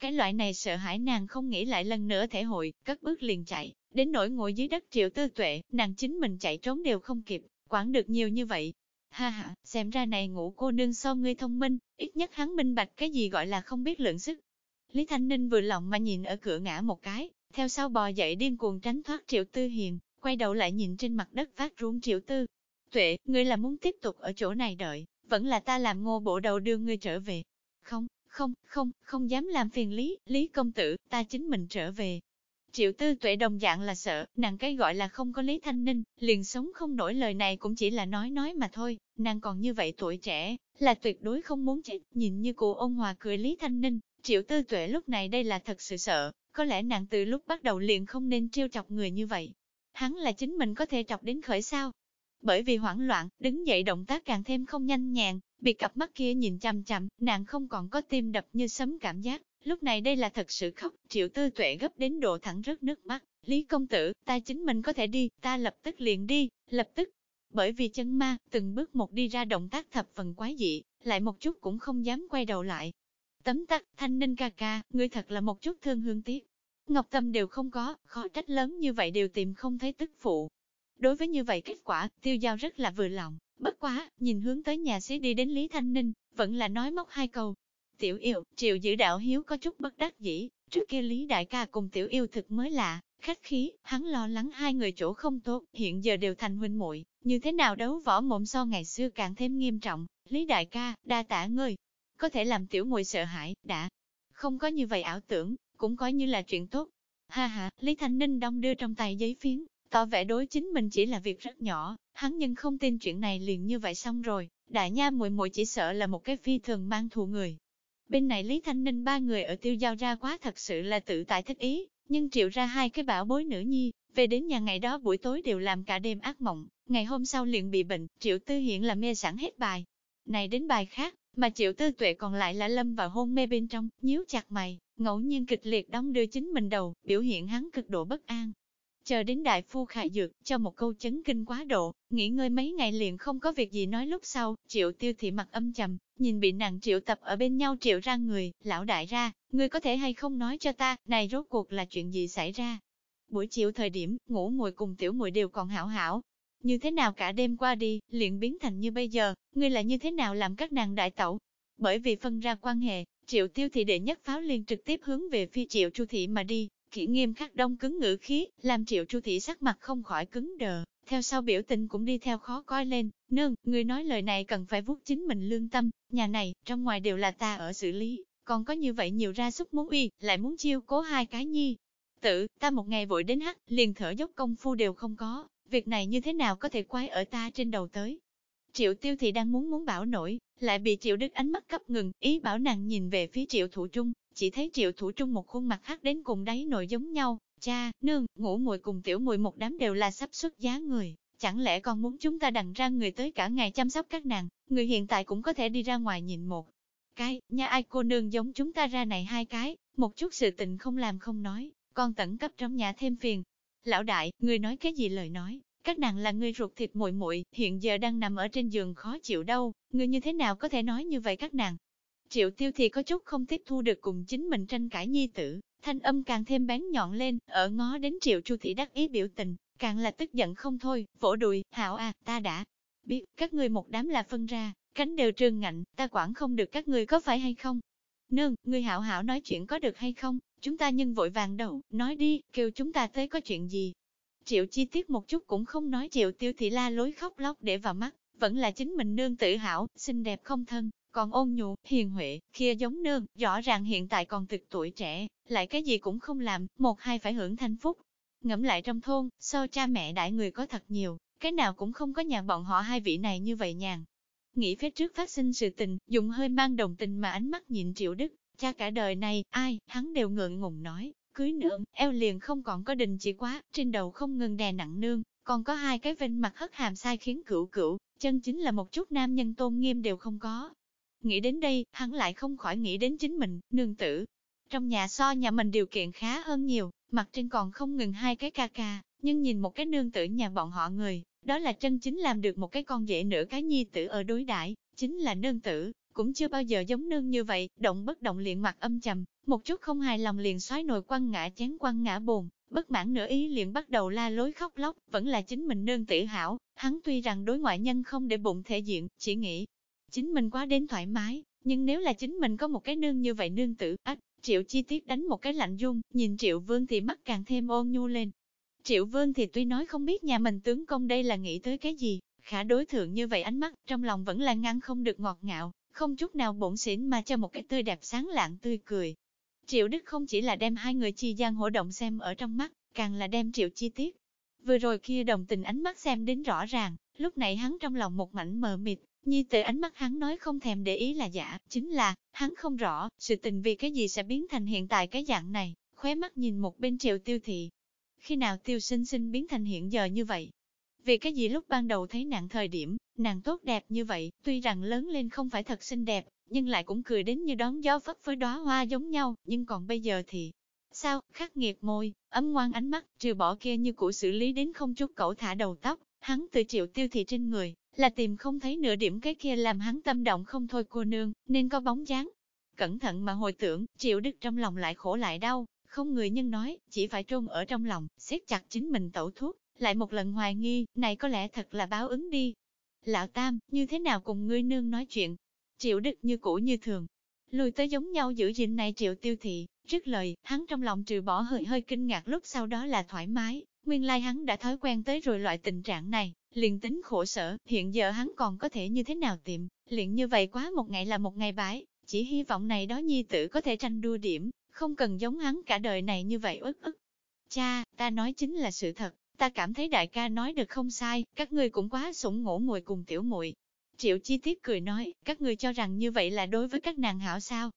Cái loại này sợ hãi nàng không nghĩ lại lần nữa thể hội, cất bước liền chạy, đến nỗi ngồi dưới đất triệu tư tuệ, nàng chính mình chạy trốn đều không kịp, quản được nhiều như vậy. Ha ha, xem ra này ngủ cô nương so ngươi thông minh, ít nhất hắn minh bạch cái gì gọi là không biết lượng sức. Lý Thanh Ninh vừa lòng mà nhìn ở cửa ngã một cái, theo sau bò dậy điên cuồng tránh thoát triệu tư hiền, quay đầu lại nhìn trên mặt đất phát run triệu tư, Tuệ, ngươi là muốn tiếp tục ở chỗ này đợi, vẫn là ta làm ngô bộ đầu đưa ngươi trở về. Không, không, không, không dám làm phiền Lý, Lý công tử, ta chính mình trở về. Triệu tư tuệ đồng dạng là sợ, nàng cái gọi là không có Lý Thanh Ninh, liền sống không nổi lời này cũng chỉ là nói nói mà thôi, nàng còn như vậy tuổi trẻ, là tuyệt đối không muốn chết, nhìn như cụ ôn hòa cười Lý Thanh Ninh, triệu tư tuệ lúc này đây là thật sự sợ, có lẽ nàng từ lúc bắt đầu liền không nên trêu chọc người như vậy. Hắn là chính mình có thể chọc đến khởi sao, bởi vì hoảng loạn, đứng dậy động tác càng thêm không nhanh nhàng, bị cặp mắt kia nhìn chằm chằm, nàng không còn có tim đập như sấm cảm giác, lúc này đây là thật sự khóc, triệu tư tuệ gấp đến độ thẳng rớt nước mắt, Lý công tử, ta chính mình có thể đi, ta lập tức liền đi, lập tức. Bởi vì chân ma, từng bước một đi ra động tác thập phần quái dị, lại một chút cũng không dám quay đầu lại. Tấm tắc, thanh ninh ca ca, ngươi thật là một chút thương hương tiếc. Ngọc Tâm đều không có, khó trách lớn như vậy đều tìm không thấy tức phụ, Đối với như vậy kết quả, tiêu giao rất là vừa lòng, bất quá, nhìn hướng tới nhà xí đi đến Lý Thanh Ninh, vẫn là nói móc hai câu. Tiểu yêu, triệu giữ đạo hiếu có chút bất đắc dĩ, trước kia Lý Đại ca cùng tiểu yêu thực mới lạ, khách khí, hắn lo lắng hai người chỗ không tốt, hiện giờ đều thành huynh muội như thế nào đấu võ mộm so ngày xưa càng thêm nghiêm trọng, Lý Đại ca, đa tả ngươi, có thể làm tiểu muội sợ hãi, đã, không có như vậy ảo tưởng, cũng coi như là chuyện tốt. Ha ha, Lý Thanh Ninh đong đưa trong tay giấy phiến, tỏ vẻ đối chính mình chỉ là việc rất nhỏ, hắn nhưng không tin chuyện này liền như vậy xong rồi, đại nha muội muội chỉ sợ là một cái phi thường mang thù người. Bên này Lý Thanh Ninh ba người ở tiêu giao ra quá thật sự là tự tại thích ý, nhưng triệu ra hai cái bảo bối nữ nhi, về đến nhà ngày đó buổi tối đều làm cả đêm ác mộng, ngày hôm sau liền bị bệnh, triệu tư hiện là mê sẵn hết bài. Này đến bài khác, mà triệu tư tuệ còn lại là lâm vào hôn mê bên trong, nhíu chặt mày, ngẫu nhiên kịch liệt đóng đưa chính mình đầu, biểu hiện hắn cực độ bất an. Chờ đến đại phu khải dược, cho một câu chấn kinh quá độ, nghỉ ngơi mấy ngày liền không có việc gì nói lúc sau, triệu tiêu thị mặt âm trầm, nhìn bị nàng triệu tập ở bên nhau triệu ra người, lão đại ra, ngươi có thể hay không nói cho ta, này rốt cuộc là chuyện gì xảy ra? Buổi chiều thời điểm, ngủ ngồi cùng tiểu mùi đều còn hảo hảo. Như thế nào cả đêm qua đi, liền biến thành như bây giờ, ngươi là như thế nào làm các nàng đại tẩu? Bởi vì phân ra quan hệ, triệu tiêu thị đệ nhất pháo liền trực tiếp hướng về phi triệu chu thị mà đi, kỹ nghiêm khắc đông cứng ngữ khí, làm triệu chu thị sắc mặt không khỏi cứng đờ, theo sau biểu tình cũng đi theo khó coi lên, nương, người nói lời này cần phải vuốt chính mình lương tâm, nhà này, trong ngoài đều là ta ở xử lý, còn có như vậy nhiều ra súc muốn uy, lại muốn chiêu cố hai cái nhi. Tự, ta một ngày vội đến hắt, liền thở dốc công phu đều không có, việc này như thế nào có thể quay ở ta trên đầu tới. Triệu tiêu thị đang muốn muốn bảo nổi, lại bị triệu đức ánh mắt cấp ngừng, ý bảo nàng nhìn về phía triệu thủ trung, chỉ thấy triệu thủ trung một khuôn mặt khác đến cùng đáy nội giống nhau, cha, nương, ngủ mùi cùng tiểu mùi một đám đều là sắp xuất giá người, chẳng lẽ còn muốn chúng ta đằng ra người tới cả ngày chăm sóc các nàng, người hiện tại cũng có thể đi ra ngoài nhìn một cái, nhà ai cô nương giống chúng ta ra này hai cái, một chút sự tình không làm không nói, con tận cấp trong nhà thêm phiền. Lão đại, người nói cái gì lời nói, các nàng là người ruột thịt muội muội hiện giờ đang nằm ở trên giường khó chịu đâu, người như thế nào có thể nói như vậy các nàng, Triệu tiêu thì có chút không tiếp thu được cùng chính mình tranh cãi nhi tử, thanh âm càng thêm bén nhọn lên, ở ngó đến triệu chu thị đắc ý biểu tình, càng là tức giận không thôi, vỗ đùi, hảo à, ta đã biết, các ngươi một đám là phân ra, cánh đều trương ngạnh, ta quản không được các ngươi có phải hay không? Nương, ngươi hảo hảo nói chuyện có được hay không? Chúng ta nhân vội vàng đầu, nói đi, kêu chúng ta tới có chuyện gì? Triệu chi tiết một chút cũng không nói triệu tiêu thị la lối khóc lóc để vào mắt, vẫn là chính mình nương tự hảo, xinh đẹp không thân, còn ôn nhu, hiền huệ, kia giống nương, rõ ràng hiện tại còn thực tuổi trẻ, lại cái gì cũng không làm, một hai phải hưởng thanh phúc. Ngẫm lại trong thôn, so cha mẹ đại người có thật nhiều, cái nào cũng không có nhà bọn họ hai vị này như vậy nhàn. Nghĩ phía trước phát sinh sự tình, dùng hơi mang đồng tình mà ánh mắt nhìn triệu đức, cha cả đời này, ai, hắn đều ngượng ngùng nói, cưới nương, eo liền không còn có đình chỉ quá, trên đầu không ngừng đè nặng nương, còn có hai cái vinh mặt hất hàm sai khiến cửu cửu, chân chính là một chút nam nhân tôn nghiêm đều không có. Nghĩ đến đây, hắn lại không khỏi nghĩ đến chính mình, nương tử. Trong nhà so nhà mình điều kiện khá hơn nhiều, mặt trên còn không ngừng hai cái ca ca, nhưng nhìn một cái nương tử nhà bọn họ người, đó là chân chính làm được một cái con dễ nửa cái nhi tử ở đối đãi chính là nương tử, cũng chưa bao giờ giống nương như vậy, động bất động liền mặt âm trầm, một chút không hài lòng liền xoáy nồi quăng ngã chén quăng ngã bồn, bất mãn nửa ý liền bắt đầu la lối khóc lóc, vẫn là chính mình nương tử hảo, hắn tuy rằng đối ngoại nhân không để bụng thể diện, chỉ nghĩ, chính mình quá đến thoải mái, nhưng nếu là chính mình có một cái nương như vậy nương tử, ách, triệu chi tiết đánh một cái lạnh dung, nhìn triệu vương thì mắt càng thêm ôn nhu lên. Triệu vương thì tuy nói không biết nhà mình tướng công đây là nghĩ tới cái gì, khả đối thượng như vậy ánh mắt, trong lòng vẫn là ngăn không được ngọt ngạo, không chút nào bổn xỉn mà cho một cái tươi đẹp sáng lạng tươi cười. Triệu Đức không chỉ là đem hai người chi gian hỗ động xem ở trong mắt, càng là đem triệu chi tiết. Vừa rồi kia đồng tình ánh mắt xem đến rõ ràng, lúc này hắn trong lòng một mảnh mờ mịt, Nhi tệ ánh mắt hắn nói không thèm để ý là giả, chính là, hắn không rõ, sự tình vì cái gì sẽ biến thành hiện tại cái dạng này, khóe mắt nhìn một bên triệu tiêu thị. Khi nào tiêu sinh sinh biến thành hiện giờ như vậy? Vì cái gì lúc ban đầu thấy nàng thời điểm, nàng tốt đẹp như vậy, tuy rằng lớn lên không phải thật xinh đẹp, nhưng lại cũng cười đến như đón gió phất với đóa hoa giống nhau, nhưng còn bây giờ thì... Sao, khắc nghiệt môi, ấm ngoan ánh mắt, trừ bỏ kia như cũ xử lý đến không chút cẩu thả đầu tóc, hắn từ triệu tiêu thị trên người, là tìm không thấy nửa điểm cái kia làm hắn tâm động không thôi cô nương, nên có bóng dáng. Cẩn thận mà hồi tưởng, triệu đức trong lòng lại khổ lại đau, không người nhân nói, chỉ phải trôn ở trong lòng, siết chặt chính mình tẩu thuốc, lại một lần hoài nghi, này có lẽ thật là báo ứng đi. Lão Tam, như thế nào cùng ngươi nương nói chuyện? Triệu đức như cũ như thường, lùi tới giống nhau giữ gìn này triệu tiêu thị, trước lời, hắn trong lòng trừ bỏ hơi hơi kinh ngạc lúc sau đó là thoải mái, nguyên lai like hắn đã thói quen tới rồi loại tình trạng này, liền tính khổ sở, hiện giờ hắn còn có thể như thế nào tiệm, liền như vậy quá một ngày là một ngày bãi, chỉ hy vọng này đó nhi tử có thể tranh đua điểm, không cần giống hắn cả đời này như vậy ức ức. Cha, ta nói chính là sự thật, ta cảm thấy đại ca nói được không sai, các ngươi cũng quá sủng ngỗ mùi cùng tiểu muội. Triệu chi tiết cười nói, các ngươi cho rằng như vậy là đối với các nàng hảo sao?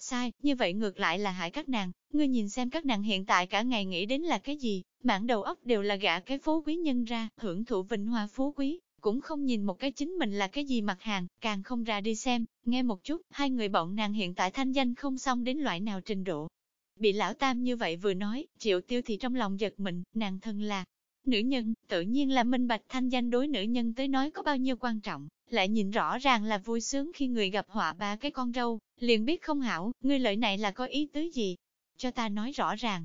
Sai, như vậy ngược lại là hại các nàng, ngươi nhìn xem các nàng hiện tại cả ngày nghĩ đến là cái gì, mảng đầu óc đều là gã cái phố quý nhân ra, hưởng thụ vinh hoa phú quý, cũng không nhìn một cái chính mình là cái gì mặt hàng, càng không ra đi xem, nghe một chút, hai người bọn nàng hiện tại thanh danh không xong đến loại nào trình độ. Bị lão tam như vậy vừa nói, triệu tiêu thì trong lòng giật mình, nàng thân là nữ nhân, tự nhiên là minh bạch thanh danh đối nữ nhân tới nói có bao nhiêu quan trọng, lại nhìn rõ ràng là vui sướng khi người gặp họa ba cái con râu, liền biết không hảo, ngươi lợi này là có ý tứ gì? Cho ta nói rõ ràng.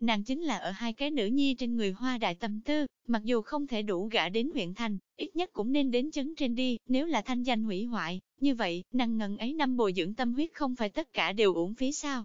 Nàng chính là ở hai cái nữ nhi trên người hoa đại tâm tư, mặc dù không thể đủ gã đến huyện thành, ít nhất cũng nên đến chấn trên đi, nếu là thanh danh hủy hoại, như vậy, nàng ngần ấy năm bồi dưỡng tâm huyết không phải tất cả đều uổng phí sao?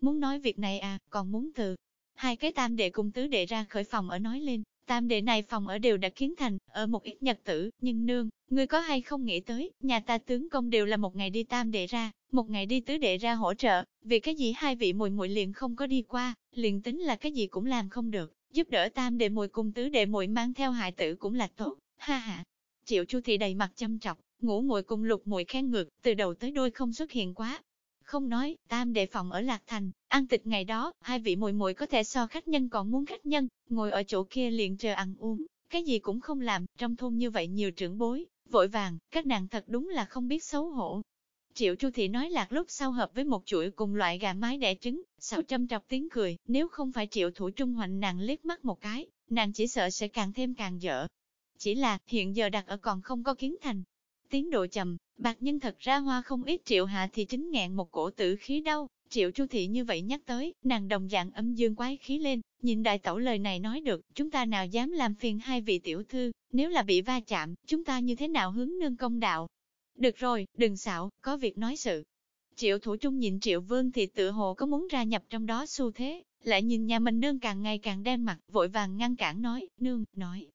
Muốn nói việc này à, còn muốn từ hai cái tam đệ cùng tứ đệ ra khởi phòng ở nói lên, tam đệ này phòng ở đều đã kiến thành, ở một ít nhật tử, nhưng nương, người có hay không nghĩ tới, nhà ta tướng công đều là một ngày đi tam đệ ra, một ngày đi tứ đệ ra hỗ trợ, vì cái gì hai vị mùi muội liền không có đi qua, liền tính là cái gì cũng làm không được, giúp đỡ tam đệ mùi cùng tứ đệ muội mang theo hại tử cũng là tốt, ha ha. Triệu Chu thị đầy mặt chăm trọc, ngủ muội cùng lục muội khen ngược, từ đầu tới đuôi không xuất hiện quá, không nói, tam đệ phòng ở Lạc Thành, ăn tịch ngày đó, hai vị muội muội có thể so khách nhân còn muốn khách nhân, ngồi ở chỗ kia liền chờ ăn uống, cái gì cũng không làm, trong thôn như vậy nhiều trưởng bối, vội vàng, các nàng thật đúng là không biết xấu hổ. Triệu Chu Thị nói lạc lúc sau hợp với một chuỗi cùng loại gà mái đẻ trứng, sáu châm trọc tiếng cười, nếu không phải Triệu Thủ Trung hoành nàng liếc mắt một cái, nàng chỉ sợ sẽ càng thêm càng dở. Chỉ là, hiện giờ đặt ở còn không có kiến thành, tiến độ chậm, bạc nhân thật ra hoa không ít triệu hạ thì chính ngẹn một cổ tử khí đau, triệu chu thị như vậy nhắc tới, nàng đồng dạng âm dương quái khí lên, nhìn đại tẩu lời này nói được, chúng ta nào dám làm phiền hai vị tiểu thư, nếu là bị va chạm, chúng ta như thế nào hướng nương công đạo. Được rồi, đừng xạo, có việc nói sự. Triệu thủ trung nhìn triệu vương thì tự hồ có muốn ra nhập trong đó xu thế, lại nhìn nhà mình nương càng ngày càng đen mặt, vội vàng ngăn cản nói, nương, nói.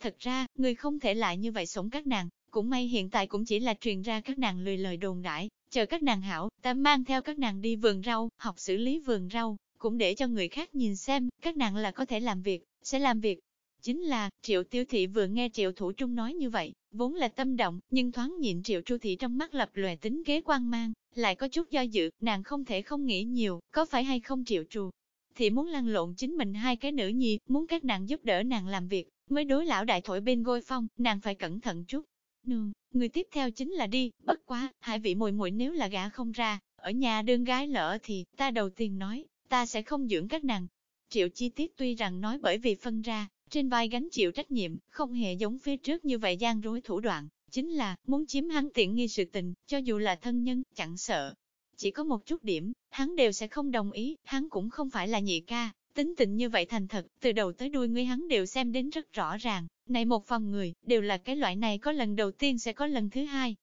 Thật ra, người không thể lại như vậy sống các nàng, cũng may hiện tại cũng chỉ là truyền ra các nàng lười lời đồn đãi, chờ các nàng hảo, ta mang theo các nàng đi vườn rau, học xử lý vườn rau, cũng để cho người khác nhìn xem, các nàng là có thể làm việc, sẽ làm việc. Chính là, triệu tiêu thị vừa nghe triệu thủ trung nói như vậy, vốn là tâm động, nhưng thoáng nhịn triệu chu thị trong mắt lập lòe tính kế quan mang, lại có chút do dự, nàng không thể không nghĩ nhiều, có phải hay không triệu trù. Thì muốn lăn lộn chính mình hai cái nữ nhi, muốn các nàng giúp đỡ nàng làm việc, mới đối lão đại thổi bên gôi phong, nàng phải cẩn thận chút. Nương, người tiếp theo chính là đi, bất quá, hai vị muội muội nếu là gã không ra, ở nhà đương gái lỡ thì, ta đầu tiên nói, ta sẽ không dưỡng các nàng. Triệu chi tiết tuy rằng nói bởi vì phân ra, trên vai gánh chịu trách nhiệm, không hề giống phía trước như vậy gian rối thủ đoạn, chính là, muốn chiếm hắn tiện nghi sự tình, cho dù là thân nhân, chẳng sợ. Chỉ có một chút điểm, hắn đều sẽ không đồng ý, hắn cũng không phải là nhị ca, tính tình như vậy thành thật, từ đầu tới đuôi ngươi hắn đều xem đến rất rõ ràng, này một phần người, đều là cái loại này có lần đầu tiên sẽ có lần thứ hai.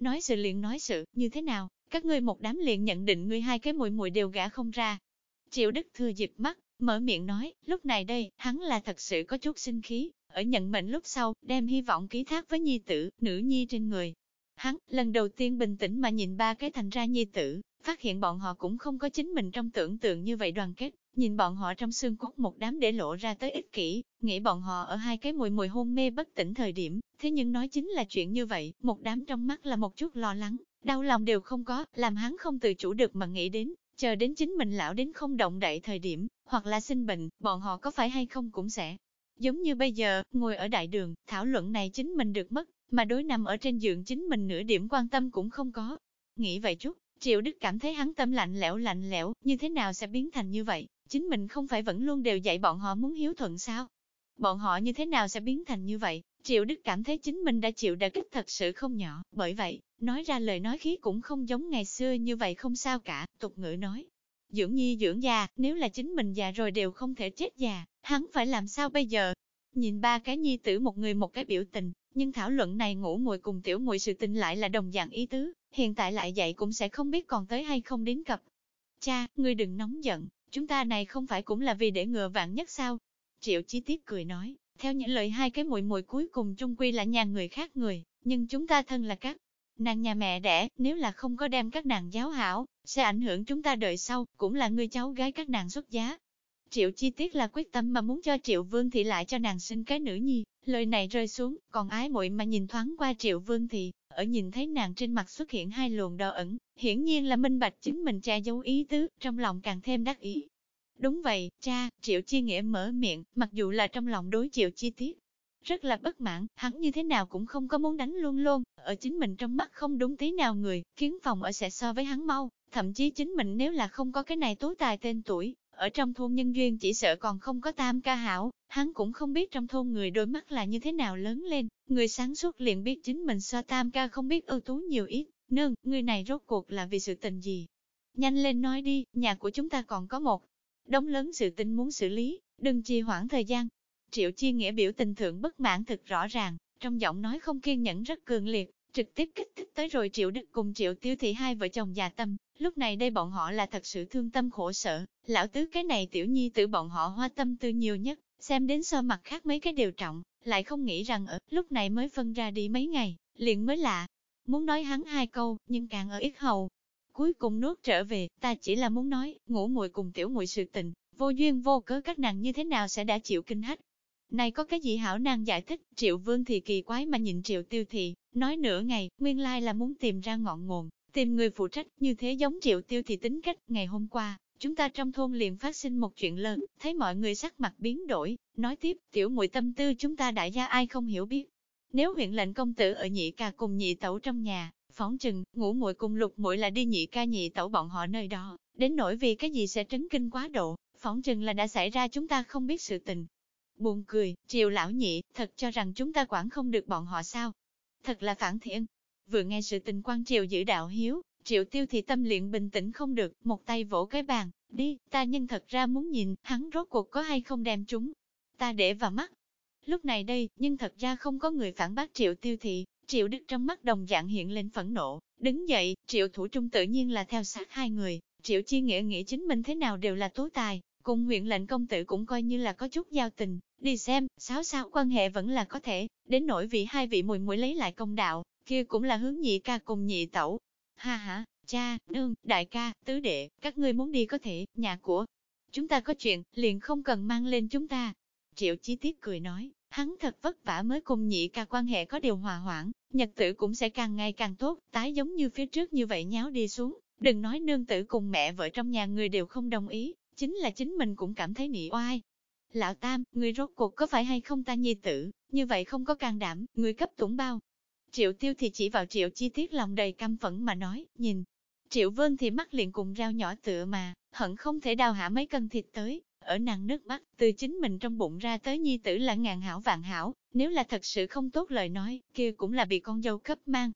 Nói sự liền nói sự, như thế nào, các ngươi một đám liền nhận định ngươi hai cái mùi mùi đều gã không ra. Triệu Đức Thừa dịp mắt, mở miệng nói, lúc này đây, hắn là thật sự có chút sinh khí, ở nhận mệnh lúc sau, đem hy vọng ký thác với nhi tử, nữ nhi trên người. Hắn, lần đầu tiên bình tĩnh mà nhìn ba cái thành ra nhi tử, phát hiện bọn họ cũng không có chính mình trong tưởng tượng như vậy đoàn kết, Nhìn bọn họ trong xương cốt một đám để lộ ra tới ích kỷ, nghĩ bọn họ ở hai cái mùi mùi hôn mê bất tỉnh thời điểm, thế nhưng nói chính là chuyện như vậy, một đám trong mắt là một chút lo lắng, đau lòng đều không có, làm hắn không tự chủ được mà nghĩ đến, chờ đến chính mình lão đến không động đậy thời điểm, hoặc là sinh bệnh, bọn họ có phải hay không cũng sẽ. Giống như bây giờ, ngồi ở đại đường, thảo luận này chính mình được mất, mà đối nằm ở trên giường chính mình nửa điểm quan tâm cũng không có. Nghĩ vậy chút, Triệu Đức cảm thấy hắn tâm lạnh lẽo lạnh lẽo, như thế nào sẽ biến thành như vậy? Chính mình không phải vẫn luôn đều dạy bọn họ muốn hiếu thuận sao? Bọn họ như thế nào sẽ biến thành như vậy? Triệu Đức cảm thấy chính mình đã chịu đả kích thật sự không nhỏ, bởi vậy, nói ra lời nói khí cũng không giống ngày xưa như vậy không sao cả, tục ngữ nói. Dưỡng nhi dưỡng già, nếu là chính mình già rồi đều không thể chết già, hắn phải làm sao bây giờ? Nhìn ba cái nhi tử một người một cái biểu tình, nhưng thảo luận này ngủ ngồi cùng tiểu ngồi sự tình lại là đồng dạng ý tứ, hiện tại lại dạy cũng sẽ không biết còn tới hay không đến cập. Cha, ngươi đừng nóng giận, chúng ta này không phải cũng là vì để ngừa vạn nhất sao? Triệu chi tiết cười nói, theo những lời hai cái muội muội cuối cùng chung quy là nhà người khác người, nhưng chúng ta thân là các nàng nhà mẹ đẻ, nếu là không có đem các nàng giáo hảo, sẽ ảnh hưởng chúng ta đời sau, cũng là người cháu gái các nàng xuất giá. Triệu chi tiết là quyết tâm mà muốn cho Triệu Vương Thị lại cho nàng sinh cái nữ nhi, lời này rơi xuống, còn ái muội mà nhìn thoáng qua Triệu Vương Thị, ở nhìn thấy nàng trên mặt xuất hiện hai luồng đỏ ẩn, hiển nhiên là minh bạch chính mình che giấu ý tứ, trong lòng càng thêm đắc ý. Đúng vậy, cha, Triệu Chi Nghĩa mở miệng, mặc dù là trong lòng đối Triệu Chi Tiết. Rất là bất mãn, hắn như thế nào cũng không có muốn đánh luôn luôn, ở chính mình trong mắt không đúng tí nào người, kiến phòng ở sẽ so với hắn mau, thậm chí chính mình nếu là không có cái này tố tài tên tuổi, ở trong thôn nhân duyên chỉ sợ còn không có tam ca hảo, hắn cũng không biết trong thôn người đôi mắt là như thế nào lớn lên, người sáng suốt liền biết chính mình so tam ca không biết ưu tú nhiều ít, nương, người này rốt cuộc là vì sự tình gì. Nhanh lên nói đi, nhà của chúng ta còn có một đống lớn sự tình muốn xử lý, đừng trì hoãn thời gian. Triệu Chi Nghĩa biểu tình thượng bất mãn thực rõ ràng, trong giọng nói không kiên nhẫn rất cường liệt, trực tiếp kích thích tới rồi Triệu Đức cùng Triệu Tiêu Thị hai vợ chồng già tâm, lúc này đây bọn họ là thật sự thương tâm khổ sở, lão tứ cái này tiểu nhi tử bọn họ hoa tâm tư nhiều nhất, xem đến so mặt khác mấy cái điều trọng, lại không nghĩ rằng ở lúc này mới phân ra đi mấy ngày, liền mới lạ. Muốn nói hắn hai câu, nhưng càng ở ít hầu. Cuối cùng nuốt trở về, ta chỉ là muốn nói, ngủ muội cùng tiểu muội sự tình, vô duyên vô cớ các nàng như thế nào sẽ đã chịu kinh hách, này có cái gì hảo nàng giải thích, triệu vương thì kỳ quái mà nhìn triệu tiêu thị, nói nửa ngày, nguyên lai là muốn tìm ra ngọn nguồn, tìm người phụ trách, như thế giống triệu tiêu thì tính cách, ngày hôm qua, chúng ta trong thôn liền phát sinh một chuyện lớn, thấy mọi người sắc mặt biến đổi, nói tiếp, tiểu muội tâm tư chúng ta đại gia ai không hiểu biết. Nếu huyện lệnh công tử ở nhị ca cùng nhị tẩu trong nhà, phóng chừng, ngủ muội cùng lục muội là đi nhị ca nhị tẩu bọn họ nơi đó, đến nỗi vì cái gì sẽ trấn kinh quá độ, phóng chừng là đã xảy ra chúng ta không biết sự tình, Buồn cười, triều lão nhị, thật cho rằng chúng ta quản không được bọn họ sao? Thật là phản thiện. Vừa nghe sự tình quan triều giữ đạo hiếu, triệu tiêu thì tâm luyện bình tĩnh không được, một tay vỗ cái bàn, đi, ta nhân thật ra muốn nhìn, hắn rốt cuộc có hay không đem chúng. Ta để vào mắt. Lúc này đây, nhưng thật ra không có người phản bác triệu tiêu thị, triệu đức trong mắt đồng dạng hiện lên phẫn nộ, đứng dậy, triệu thủ trung tự nhiên là theo sát hai người, triệu chi nghĩa nghĩ chính mình thế nào đều là tố tài, cùng huyện lệnh công tử cũng coi như là có chút giao tình, đi xem, sáu sao quan hệ vẫn là có thể, đến nỗi vị hai vị mùi mũi lấy lại công đạo, kia cũng là hướng nhị ca cùng nhị tẩu. Ha ha, cha, nương, đại ca, tứ đệ, các ngươi muốn đi có thể, nhà của chúng ta có chuyện, liền không cần mang lên chúng ta. Triệu chi tiết cười nói, hắn thật vất vả mới cùng nhị ca quan hệ có điều hòa hoãn, nhật tử cũng sẽ càng ngày càng tốt, tái giống như phía trước như vậy nháo đi xuống, đừng nói nương tử cùng mẹ vợ trong nhà người đều không đồng ý, chính là chính mình cũng cảm thấy nị oai. Lão Tam, người rốt cuộc có phải hay không ta nhi tử, như vậy không có can đảm, người cấp tủng bao. Triệu tiêu thì chỉ vào triệu chi tiết lòng đầy căm phẫn mà nói, nhìn. Triệu vân thì mắt liền cùng rau nhỏ tựa mà, hận không thể đào hạ mấy cân thịt tới, ở nàng nước mắt, từ chính mình trong bụng ra tới nhi tử là ngàn hảo vạn hảo, nếu là thật sự không tốt lời nói, kia cũng là bị con dâu cấp mang.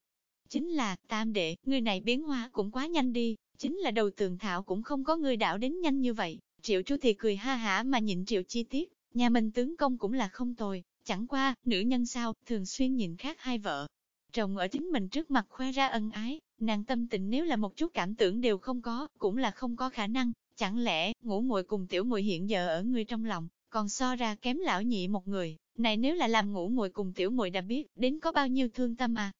Chính là, tam đệ, người này biến hóa cũng quá nhanh đi, Chính là đầu tường thảo cũng không có người đảo đến nhanh như vậy. Triệu chú thì cười ha hả mà nhịn triệu chi tiết, nhà mình tướng công cũng là không tồi, chẳng qua, nữ nhân sao, thường xuyên nhìn khác hai vợ. Chồng ở chính mình trước mặt khoe ra ân ái, nàng tâm tình nếu là một chút cảm tưởng đều không có, cũng là không có khả năng, chẳng lẽ, ngủ muội cùng tiểu muội hiện giờ ở người trong lòng, còn so ra kém lão nhị một người, này nếu là làm ngủ muội cùng tiểu muội đã biết, đến có bao nhiêu thương tâm à,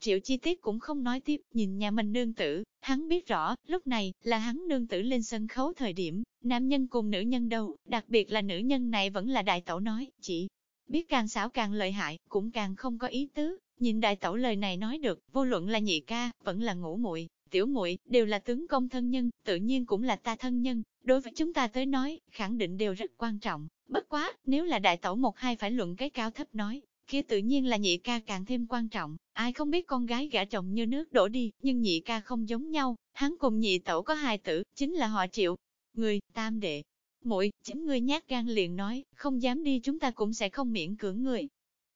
Triệu chi tiết cũng không nói tiếp, nhìn nhà mình nương tử, hắn biết rõ, lúc này, là hắn nương tử lên sân khấu thời điểm, nam nhân cùng nữ nhân đâu, đặc biệt là nữ nhân này vẫn là đại tẩu nói, chỉ biết càng xảo càng lợi hại, cũng càng không có ý tứ, nhìn đại tẩu lời này nói được, vô luận là nhị ca, vẫn là ngũ muội tiểu muội đều là tướng công thân nhân, tự nhiên cũng là ta thân nhân, đối với chúng ta tới nói, khẳng định đều rất quan trọng, bất quá, nếu là đại tẩu một hai phải luận cái cao thấp nói, kia tự nhiên là nhị ca càng thêm quan trọng, ai không biết con gái gả chồng như nước đổ đi, nhưng nhị ca không giống nhau, hắn cùng nhị tẩu có hai tử, chính là họ triệu. Người, tam đệ, muội chính người nhát gan liền nói, không dám đi chúng ta cũng sẽ không miễn cưỡng người.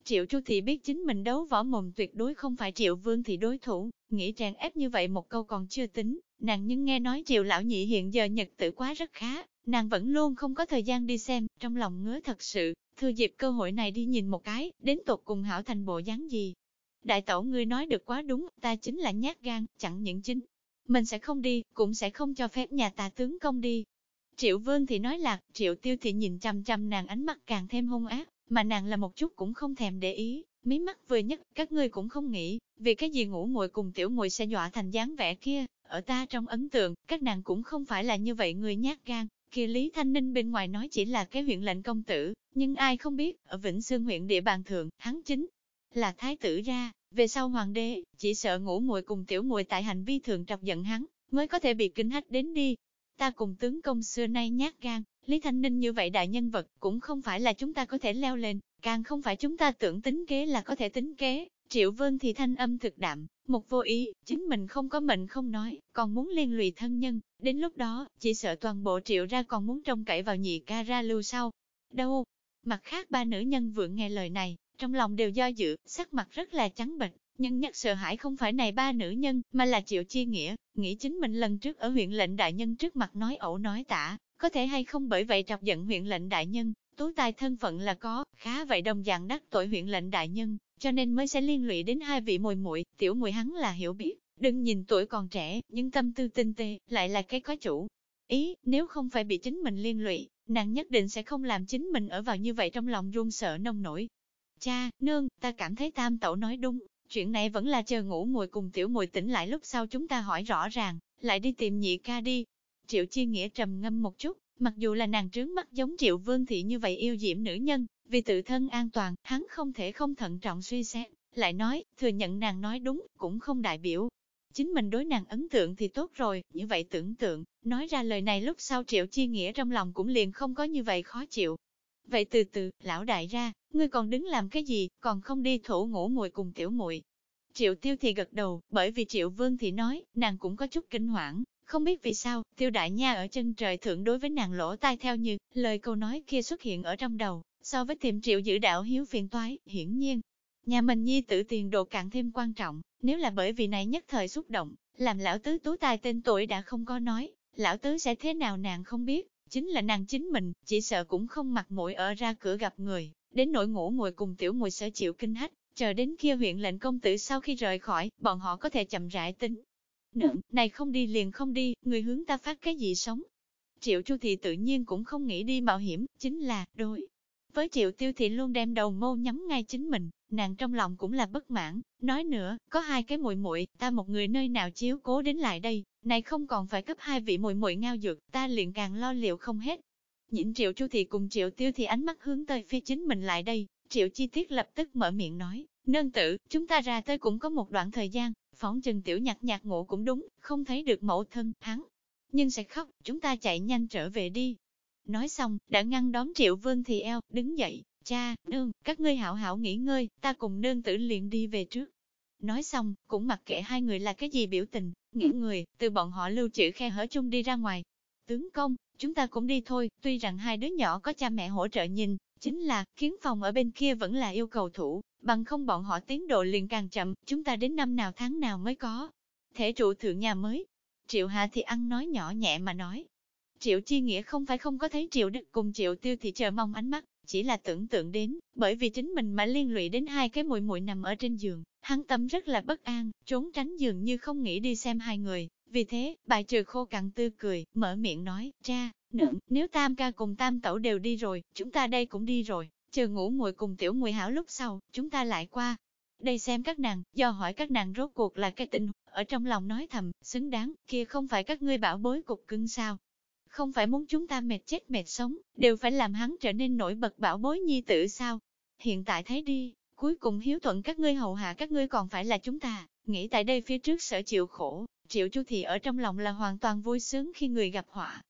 Triệu Chu Thị biết chính mình đấu võ mồm tuyệt đối không phải Triệu Vương Thị đối thủ, nghĩ tràn ép như vậy một câu còn chưa tính, nàng nhưng nghe nói Triệu Lão Nhị hiện giờ nhật tử quá rất khá, nàng vẫn luôn không có thời gian đi xem, trong lòng ngứa thật sự, thừa dịp cơ hội này đi nhìn một cái, đến tột cùng hảo thành bộ dáng gì. Đại tổ ngươi nói được quá đúng, ta chính là nhát gan, chẳng những chính. Mình sẽ không đi, cũng sẽ không cho phép nhà ta tướng công đi. Triệu vương thì nói lạc, triệu tiêu thì nhìn chăm chăm nàng ánh mắt càng thêm hung ác, mà nàng là một chút cũng không thèm để ý, mí mắt vừa nhất, các ngươi cũng không nghĩ, vì cái gì ngủ muội cùng tiểu muội sẽ dọa thành dáng vẻ kia, ở ta trong ấn tượng, các nàng cũng không phải là như vậy người nhát gan, kia Lý Thanh Ninh bên ngoài nói chỉ là cái huyện lệnh công tử, nhưng ai không biết, ở Vĩnh Sương huyện địa bàn thượng, hắn chính là thái tử ra, về sau hoàng đế, chỉ sợ ngủ muội cùng tiểu muội tại hành vi thường trọc giận hắn, mới có thể bị kinh hách đến đi. Ta cùng tướng công xưa nay nhát gan, Lý Thanh Ninh như vậy đại nhân vật, cũng không phải là chúng ta có thể leo lên, càng không phải chúng ta tưởng tính kế là có thể tính kế. Triệu Vân thì thanh âm thực đạm, một vô ý, chính mình không có mệnh không nói, còn muốn liên lụy thân nhân, đến lúc đó, chỉ sợ toàn bộ triệu ra còn muốn trông cậy vào nhị ca ra lưu sau. Đâu? Mặt khác ba nữ nhân vừa nghe lời này, trong lòng đều do dự, sắc mặt rất là trắng bệch, nhưng nhất sợ hãi không phải này ba nữ nhân, mà là triệu chi nghĩa, nghĩ chính mình lần trước ở huyện lệnh đại nhân trước mặt nói ẩu nói tả, có thể hay không bởi vậy trọc giận huyện lệnh đại nhân, tú tài thân phận là có, khá vậy đồng dạng đắc tội huyện lệnh đại nhân, cho nên mới sẽ liên lụy đến hai vị mùi muội tiểu mùi hắn là hiểu biết, đừng nhìn tuổi còn trẻ, nhưng tâm tư tinh tê, lại là cái có chủ. Ý, nếu không phải bị chính mình liên lụy, nàng nhất định sẽ không làm chính mình ở vào như vậy trong lòng run sợ nông nổi. Cha, nương, ta cảm thấy tam tẩu nói đúng, chuyện này vẫn là chờ ngủ mùi cùng tiểu mùi tỉnh lại lúc sau chúng ta hỏi rõ ràng, lại đi tìm nhị ca đi. Triệu Chi Nghĩa trầm ngâm một chút, mặc dù là nàng trướng mắt giống Triệu Vương Thị như vậy yêu diễm nữ nhân, vì tự thân an toàn, hắn không thể không thận trọng suy xét, lại nói, thừa nhận nàng nói đúng, cũng không đại biểu. Chính mình đối nàng ấn tượng thì tốt rồi, như vậy tưởng tượng, nói ra lời này lúc sau Triệu Chi Nghĩa trong lòng cũng liền không có như vậy khó chịu. Vậy từ từ, lão đại ra, ngươi còn đứng làm cái gì, còn không đi thủ ngủ mùi cùng tiểu muội Triệu tiêu thì gật đầu, bởi vì triệu vương thì nói, nàng cũng có chút kinh hoảng, không biết vì sao, tiêu đại nha ở chân trời thượng đối với nàng lỗ tai theo như, lời câu nói kia xuất hiện ở trong đầu, so với tiệm triệu giữ đạo hiếu phiền toái, hiển nhiên. Nhà mình nhi tử tiền đồ càng thêm quan trọng, nếu là bởi vì này nhất thời xúc động, làm lão tứ tú tài tên tuổi đã không có nói, lão tứ sẽ thế nào nàng không biết, chính là nàng chính mình, chỉ sợ cũng không mặt mũi ở ra cửa gặp người, đến nỗi ngủ ngồi cùng tiểu mùi sở chịu kinh hách, chờ đến kia huyện lệnh công tử sau khi rời khỏi, bọn họ có thể chậm rãi tính. Nữa, này không đi liền không đi, người hướng ta phát cái gì sống. Triệu Chu Thị tự nhiên cũng không nghĩ đi mạo hiểm, chính là, đối Với Triệu Tiêu Thị luôn đem đầu mâu nhắm ngay chính mình, nàng trong lòng cũng là bất mãn, nói nữa, có hai cái muội muội, ta một người nơi nào chiếu cố đến lại đây, này không còn phải cấp hai vị muội muội ngao dược, ta liền càng lo liệu không hết. Nhịn Triệu Chu Thị cùng Triệu Tiêu Thị ánh mắt hướng tới phía chính mình lại đây, Triệu Chi Tiết lập tức mở miệng nói, nương tử, chúng ta ra tới cũng có một đoạn thời gian, phóng chừng tiểu nhạc nhạc ngộ cũng đúng, không thấy được mẫu thân, hắn. Nhưng sẽ khóc, chúng ta chạy nhanh trở về đi. Nói xong, đã ngăn đón Triệu Vương thì eo, đứng dậy, cha, nương, các ngươi hảo hảo nghỉ ngơi, ta cùng nương tử liền đi về trước. Nói xong, cũng mặc kệ hai người là cái gì biểu tình, nghĩ người, từ bọn họ lưu trữ khe hở chung đi ra ngoài. Tướng công, chúng ta cũng đi thôi, tuy rằng hai đứa nhỏ có cha mẹ hỗ trợ nhìn, chính là, kiến phòng ở bên kia vẫn là yêu cầu thủ, bằng không bọn họ tiến độ liền càng chậm, chúng ta đến năm nào tháng nào mới có. Thể trụ thượng nhà mới. Triệu Hạ thì ăn nói nhỏ nhẹ mà nói. Triệu Chi Nghĩa không phải không có thấy Triệu Đức cùng Triệu Tiêu thì chờ mong ánh mắt, chỉ là tưởng tượng đến, bởi vì chính mình mà liên lụy đến hai cái muội muội nằm ở trên giường, hắn tâm rất là bất an, trốn tránh giường như không nghĩ đi xem hai người, vì thế, bài trừ khô cằn tươi cười, mở miệng nói, cha, nữ, nếu tam ca cùng tam tẩu đều đi rồi, chúng ta đây cũng đi rồi, chờ ngủ muội cùng tiểu muội hảo lúc sau, chúng ta lại qua. Đây xem các nàng, do hỏi các nàng rốt cuộc là cái tình, ở trong lòng nói thầm, xứng đáng, kia không phải các ngươi bảo bối cục cưng sao. Không phải muốn chúng ta mệt chết mệt sống, đều phải làm hắn trở nên nổi bật bảo bối nhi tử sao. Hiện tại thấy đi, cuối cùng hiếu thuận các ngươi hầu hạ các ngươi còn phải là chúng ta, nghĩ tại đây phía trước sở chịu khổ, triệu chu thị ở trong lòng là hoàn toàn vui sướng khi người gặp họa,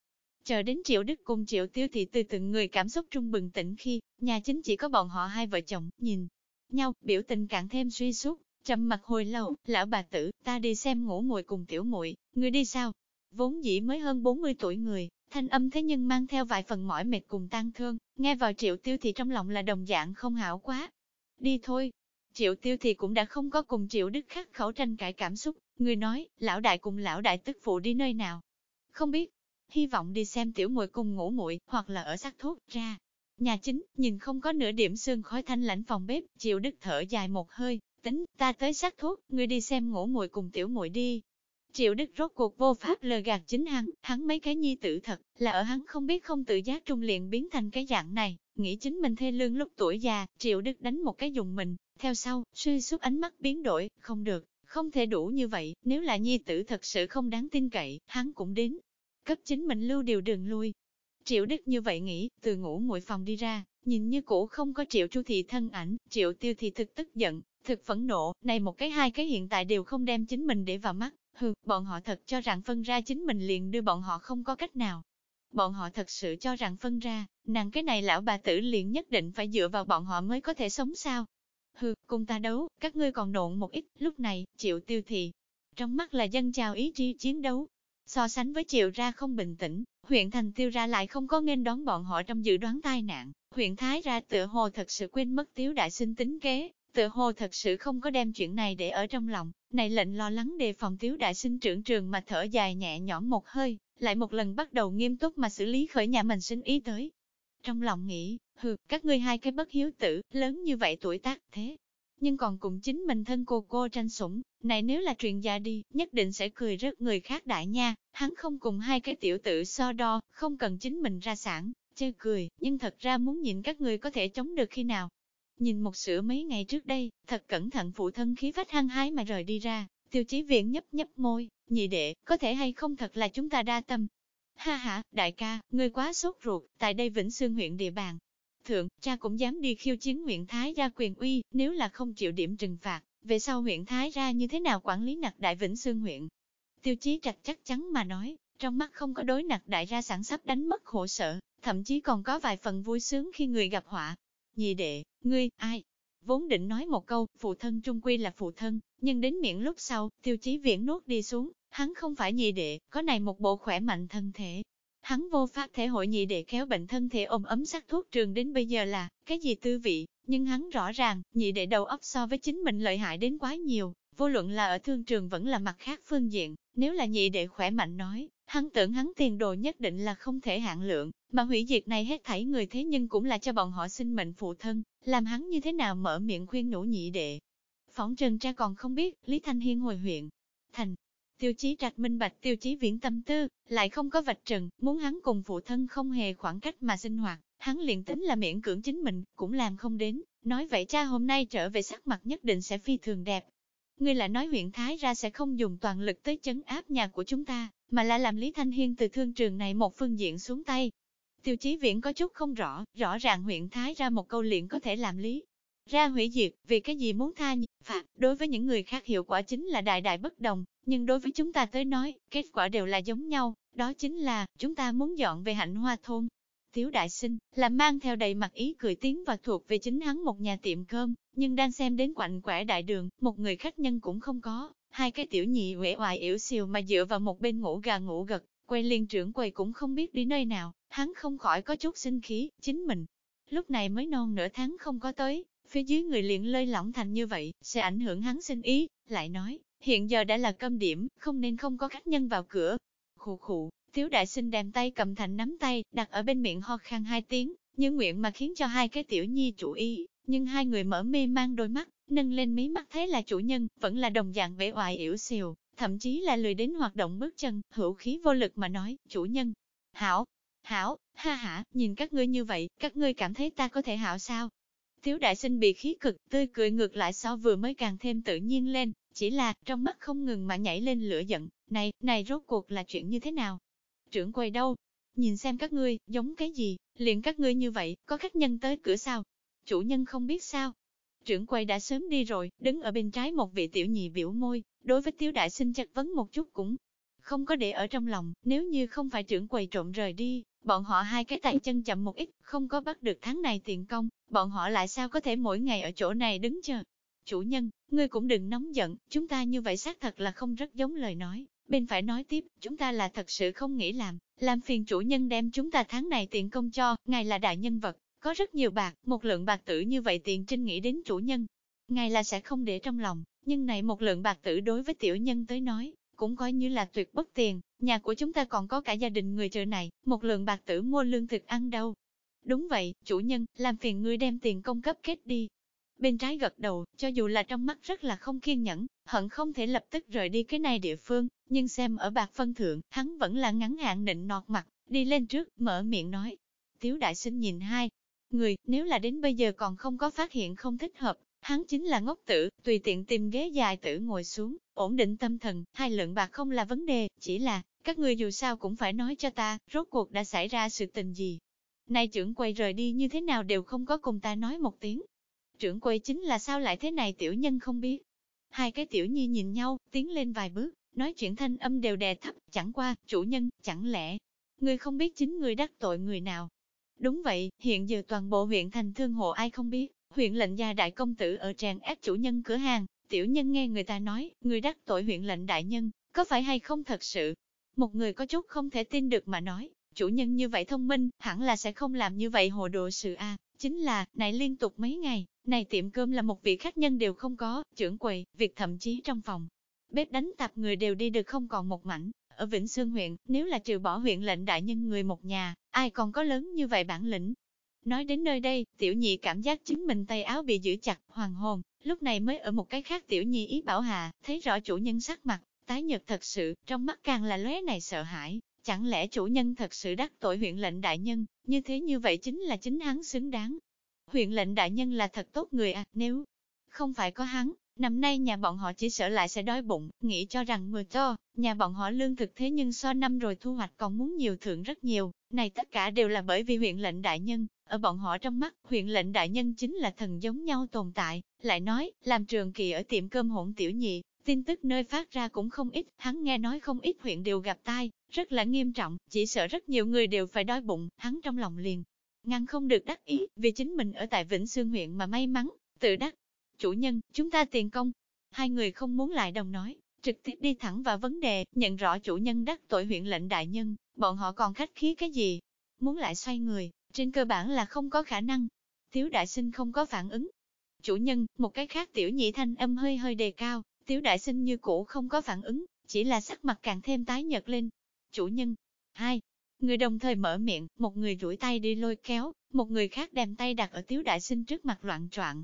Chờ đến Triệu Đức cùng Triệu Tiêu Thị từ từng người cảm xúc trung bừng tỉnh khi, nhà chính chỉ có bọn họ hai vợ chồng, nhìn nhau, biểu tình càng thêm suy sút, trầm mặt hồi lâu, lão bà tử, ta đi xem ngủ muội cùng tiểu muội, người đi sao? Vốn dĩ mới hơn 40 tuổi người, thanh âm thế nhưng mang theo vài phần mỏi mệt cùng tan thương, nghe vào Triệu Tiêu Thị trong lòng là đồng dạng không hảo quá. Đi thôi. Triệu Tiêu Thị cũng đã không có cùng Triệu Đức khắc khẩu tranh cãi cảm xúc, người nói, lão đại cùng lão đại tức phụ đi nơi nào. Không biết, hy vọng đi xem tiểu muội cùng ngủ muội hoặc là ở sắc thuốc ra. Nhà chính, nhìn không có nửa điểm sương khói thanh lãnh phòng bếp, chịu đức thở dài một hơi, tính, ta tới sắc thuốc, ngươi đi xem ngủ muội cùng tiểu muội đi. Triệu Đức rốt cuộc vô pháp lừa gạt chính hắn, hắn mấy cái nhi tử thật, là ở hắn không biết không tự giác trung liền biến thành cái dạng này, nghĩ chính mình thê lương lúc tuổi già, Triệu Đức đánh một cái dùng mình, theo sau, suy suốt ánh mắt biến đổi, không được, không thể đủ như vậy, nếu là nhi tử thật sự không đáng tin cậy, hắn cũng đến, cấp chính mình lưu điều đường lui. Triệu Đức như vậy nghĩ, từ ngủ muội phòng đi ra, nhìn như cũ không có Triệu Chu Thị thân ảnh, Triệu Tiêu Thị thực tức giận, thực phẫn nộ, này một cái hai cái hiện tại đều không đem chính mình để vào mắt, hừ, bọn họ thật cho rằng phân ra chính mình liền đưa bọn họ không có cách nào. Bọn họ thật sự cho rằng phân ra, nàng cái này lão bà tử liền nhất định phải dựa vào bọn họ mới có thể sống sao. Hừ, cùng ta đấu, các ngươi còn nộn một ít, lúc này, triệu tiêu thị. Trong mắt là dân chào ý chí chiến đấu. So sánh với triệu ra không bình tĩnh, huyện thành tiêu ra lại không có nên đón bọn họ trong dự đoán tai nạn. Huyện Thái ra tựa hồ thật sự quên mất tiếu đại sinh tính kế, tựa hồ thật sự không có đem chuyện này để ở trong lòng, này lệnh lo lắng đề phòng tiếu đại sinh trưởng trường mà thở dài nhẹ nhõm một hơi, lại một lần bắt đầu nghiêm túc mà xử lý khởi nhà mình sinh ý tới. Trong lòng nghĩ, hừ, các ngươi hai cái bất hiếu tử, lớn như vậy tuổi tác thế. Nhưng còn cùng chính mình thân cô cô tranh sủng, này nếu là truyền gia đi, nhất định sẽ cười rớt người khác đại nha, hắn không cùng hai cái tiểu tử so đo, không cần chính mình ra sản, chơi cười, nhưng thật ra muốn nhìn các người có thể chống được khi nào. Nhìn một sữa mấy ngày trước đây, thật cẩn thận phụ thân khí phách hăng hái mà rời đi ra, tiêu chí viện nhấp nhấp môi, nhị đệ, có thể hay không thật là chúng ta đa tâm. Ha ha, đại ca, ngươi quá sốt ruột, tại đây Vĩnh Sương huyện địa bàn. Thượng, cha cũng dám đi khiêu chiến huyện Thái ra quyền uy, nếu là không chịu điểm trừng phạt, về sau huyện Thái ra như thế nào quản lý nặc đại Vĩnh Sương huyện. Tiêu chí trạch chắc chắn mà nói, trong mắt không có đối nặc đại ra sẵn sắp đánh mất khổ sở, thậm chí còn có vài phần vui sướng khi người gặp họa. Nhị đệ, ngươi, ai? Vốn định nói một câu, phụ thân trung quy là phụ thân, nhưng đến miệng lúc sau, tiêu chí viễn nuốt đi xuống, hắn không phải nhị đệ, có này một bộ khỏe mạnh thân thể. Hắn vô pháp thể hội nhị đệ khéo bệnh thân thể ôm ấm sắc thuốc trường đến bây giờ là, cái gì tư vị, nhưng hắn rõ ràng, nhị đệ đầu óc so với chính mình lợi hại đến quá nhiều, vô luận là ở thương trường vẫn là mặt khác phương diện, nếu là nhị đệ khỏe mạnh nói, hắn tưởng hắn tiền đồ nhất định là không thể hạn lượng, mà hủy diệt này hết thảy người thế nhưng cũng là cho bọn họ sinh mệnh phụ thân, làm hắn như thế nào mở miệng khuyên nhủ nhị đệ. Phỏng trần tra còn không biết, Lý Thanh Hiên hồi huyện, thành, tiêu chí trạch minh bạch tiêu chí viễn tâm tư, lại không có vạch trần, muốn hắn cùng phụ thân không hề khoảng cách mà sinh hoạt, hắn liền tính là miễn cưỡng chính mình, cũng làm không đến, nói vậy cha hôm nay trở về sắc mặt nhất định sẽ phi thường đẹp. Ngươi lại nói huyện Thái ra sẽ không dùng toàn lực tới chấn áp nhà của chúng ta, mà là làm Lý Thanh Hiên từ thương trường này một phương diện xuống tay. Tiêu chí viễn có chút không rõ, rõ ràng huyện Thái ra một câu liền có thể làm lý. Ra hủy diệt, vì cái gì muốn tha phạt, đối với những người khác hiệu quả chính là đại đại bất đồng, nhưng đối với chúng ta tới nói, kết quả đều là giống nhau, đó chính là, chúng ta muốn dọn về hạnh hoa thôn. Tiếu đại sinh, là mang theo đầy mặt ý cười tiếng và thuộc về chính hắn một nhà tiệm cơm, nhưng đang xem đến quạnh quẻ đại đường, một người khách nhân cũng không có, hai cái tiểu nhị uể oải yếu xìu mà dựa vào một bên ngủ gà ngủ gật, quay liên trưởng quầy cũng không biết đi nơi nào, hắn không khỏi có chút sinh khí, chính mình. Lúc này mới non nửa tháng không có tới, phía dưới người liền lơi lỏng thành như vậy, sẽ ảnh hưởng hắn sinh ý, lại nói, hiện giờ đã là cơm điểm, không nên không có khách nhân vào cửa. Khụ khụ, Tiếu đại sinh đem tay cầm thành nắm tay, đặt ở bên miệng ho khan hai tiếng, như nguyện mà khiến cho hai cái tiểu nhi chủ ý, nhưng hai người mở mê mang đôi mắt, nâng lên mí mắt thấy là chủ nhân, vẫn là đồng dạng vẻ oài yểu xìu, thậm chí là lười đến hoạt động bước chân, hữu khí vô lực mà nói, chủ nhân, hảo, hảo, ha ha, nhìn các ngươi như vậy, các ngươi cảm thấy ta có thể hảo sao? Tiếu đại sinh bị khí cực, tươi cười ngược lại so vừa mới càng thêm tự nhiên lên, chỉ là, trong mắt không ngừng mà nhảy lên lửa giận, này, này rốt cuộc là chuyện như thế nào? Trưởng quầy đâu? Nhìn xem các ngươi, giống cái gì, liền các ngươi như vậy, có khách nhân tới cửa sao? Chủ nhân không biết sao? Trưởng quầy đã sớm đi rồi, đứng ở bên trái một vị tiểu nhị biểu môi, đối với tiếu đại sinh chất vấn một chút cũng không có để ở trong lòng, nếu như không phải trưởng quầy trộm rời đi, bọn họ hai cái tay chân chậm một ít, không có bắt được tháng này tiền công, bọn họ lại sao có thể mỗi ngày ở chỗ này đứng chờ. Chủ nhân, ngươi cũng đừng nóng giận, chúng ta như vậy xác thật là không rất giống lời nói. Bên phải nói tiếp, chúng ta là thật sự không nghĩ làm, làm phiền chủ nhân đem chúng ta tháng này tiền công cho, ngài là đại nhân vật, có rất nhiều bạc, một lượng bạc tử như vậy tiền trinh nghĩ đến chủ nhân. Ngài là sẽ không để trong lòng, nhưng này một lượng bạc tử đối với tiểu nhân tới nói, cũng coi như là tuyệt bất tiền, nhà của chúng ta còn có cả gia đình người chờ này, một lượng bạc tử mua lương thực ăn đâu. Đúng vậy, chủ nhân, làm phiền ngươi đem tiền công cấp kết đi. Bên trái gật đầu, cho dù là trong mắt rất là không kiên nhẫn, hận không thể lập tức rời đi cái này địa phương, nhưng xem ở bạc phân thượng, hắn vẫn là ngắn hạn nịnh nọt mặt, đi lên trước, mở miệng nói. Tiếu đại sinh nhìn hai, người, nếu là đến bây giờ còn không có phát hiện không thích hợp, hắn chính là ngốc tử, tùy tiện tìm ghế dài tử ngồi xuống, ổn định tâm thần, hai lượng bạc không là vấn đề, chỉ là, các người dù sao cũng phải nói cho ta, rốt cuộc đã xảy ra sự tình gì. Nay trưởng quầy rời đi như thế nào đều không có cùng ta nói một tiếng. Trưởng quầy chính là sao lại thế này tiểu nhân không biết. Hai cái tiểu nhi nhìn nhau, tiến lên vài bước, nói chuyện thanh âm đều đè thấp, chẳng qua, chủ nhân, chẳng lẽ, người không biết chính người đắc tội người nào. Đúng vậy, hiện giờ toàn bộ huyện thành thương hộ ai không biết, Huyện lệnh gia đại công tử ở tràn ép chủ nhân cửa hàng, tiểu nhân nghe người ta nói, người đắc tội huyện lệnh đại nhân, có phải hay không thật sự? Một người có chút không thể tin được mà nói, chủ nhân như vậy thông minh, hẳn là sẽ không làm như vậy hồ đồ sự a. Chính là, này liên tục mấy ngày, này tiệm cơm là một vị khách nhân đều không có, trưởng quầy, việc thậm chí trong phòng. Bếp đánh tạp người đều đi được không còn một mảnh, ở Vĩnh Sương huyện, nếu là trừ bỏ huyện lệnh đại nhân người một nhà, ai còn có lớn như vậy bản lĩnh. Nói đến nơi đây, tiểu nhị cảm giác chính mình tay áo bị giữ chặt, hoàng hồn, lúc này mới ở một cái khác tiểu nhị ý bảo hà, thấy rõ chủ nhân sắc mặt, tái nhật thật sự, trong mắt càng là lóe này sợ hãi, chẳng lẽ chủ nhân thật sự đắc tội huyện lệnh đại nhân, như thế như vậy chính là chính hắn xứng đáng. Huyện lệnh đại nhân là thật tốt người à, nếu không phải có hắn, năm nay nhà bọn họ chỉ sợ lại sẽ đói bụng, nghĩ cho rằng mưa to, nhà bọn họ lương thực thế nhưng so năm rồi thu hoạch còn muốn nhiều thưởng rất nhiều, này tất cả đều là bởi vì huyện lệnh đại nhân, ở bọn họ trong mắt, huyện lệnh đại nhân chính là thần giống nhau tồn tại, lại nói, làm trường kỳ ở tiệm cơm hỗn tiểu nhị, tin tức nơi phát ra cũng không ít, hắn nghe nói không ít huyện đều gặp tai, rất là nghiêm trọng, chỉ sợ rất nhiều người đều phải đói bụng, hắn trong lòng liền. Ngăn không được đắc ý, vì chính mình ở tại Vĩnh Sương huyện mà may mắn, tự đắc. Chủ nhân, chúng ta tiền công. Hai người không muốn lại đồng nói, trực tiếp đi thẳng vào vấn đề, nhận rõ chủ nhân đắc tội huyện lệnh đại nhân, bọn họ còn khách khí cái gì. Muốn lại xoay người, trên cơ bản là không có khả năng. Tiếu đại sinh không có phản ứng. Chủ nhân, một cái khác tiểu nhị thanh âm hơi hơi đề cao, tiếu đại sinh như cũ không có phản ứng, chỉ là sắc mặt càng thêm tái nhợt lên. Chủ nhân, hai, người đồng thời mở miệng, một người duỗi tay đi lôi kéo, một người khác đem tay đặt ở tiếu đại sinh trước mặt loạn troạn.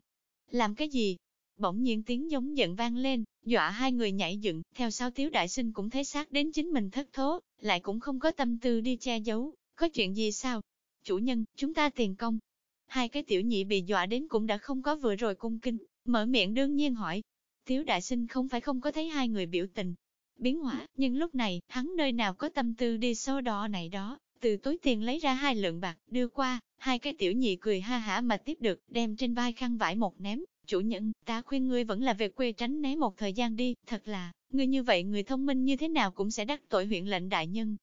Làm cái gì? Bỗng nhiên tiếng giống giận vang lên, dọa hai người nhảy dựng, theo sau tiếu đại sinh cũng thấy xác đến chính mình thất thố, lại cũng không có tâm tư đi che giấu, có chuyện gì sao? Chủ nhân, chúng ta tiền công. Hai cái tiểu nhị bị dọa đến cũng đã không có vừa rồi cung kinh, mở miệng đương nhiên hỏi. Tiếu đại sinh không phải không có thấy hai người biểu tình, biến hóa, nhưng lúc này, hắn nơi nào có tâm tư đi sâu đo này đó, từ túi tiền lấy ra hai lượng bạc, đưa qua, hai cái tiểu nhị cười ha hả mà tiếp được, đem trên vai khăn vải một ném, chủ nhân, ta khuyên ngươi vẫn là về quê tránh né một thời gian đi, thật là, ngươi như vậy người thông minh như thế nào cũng sẽ đắc tội huyện lệnh đại nhân.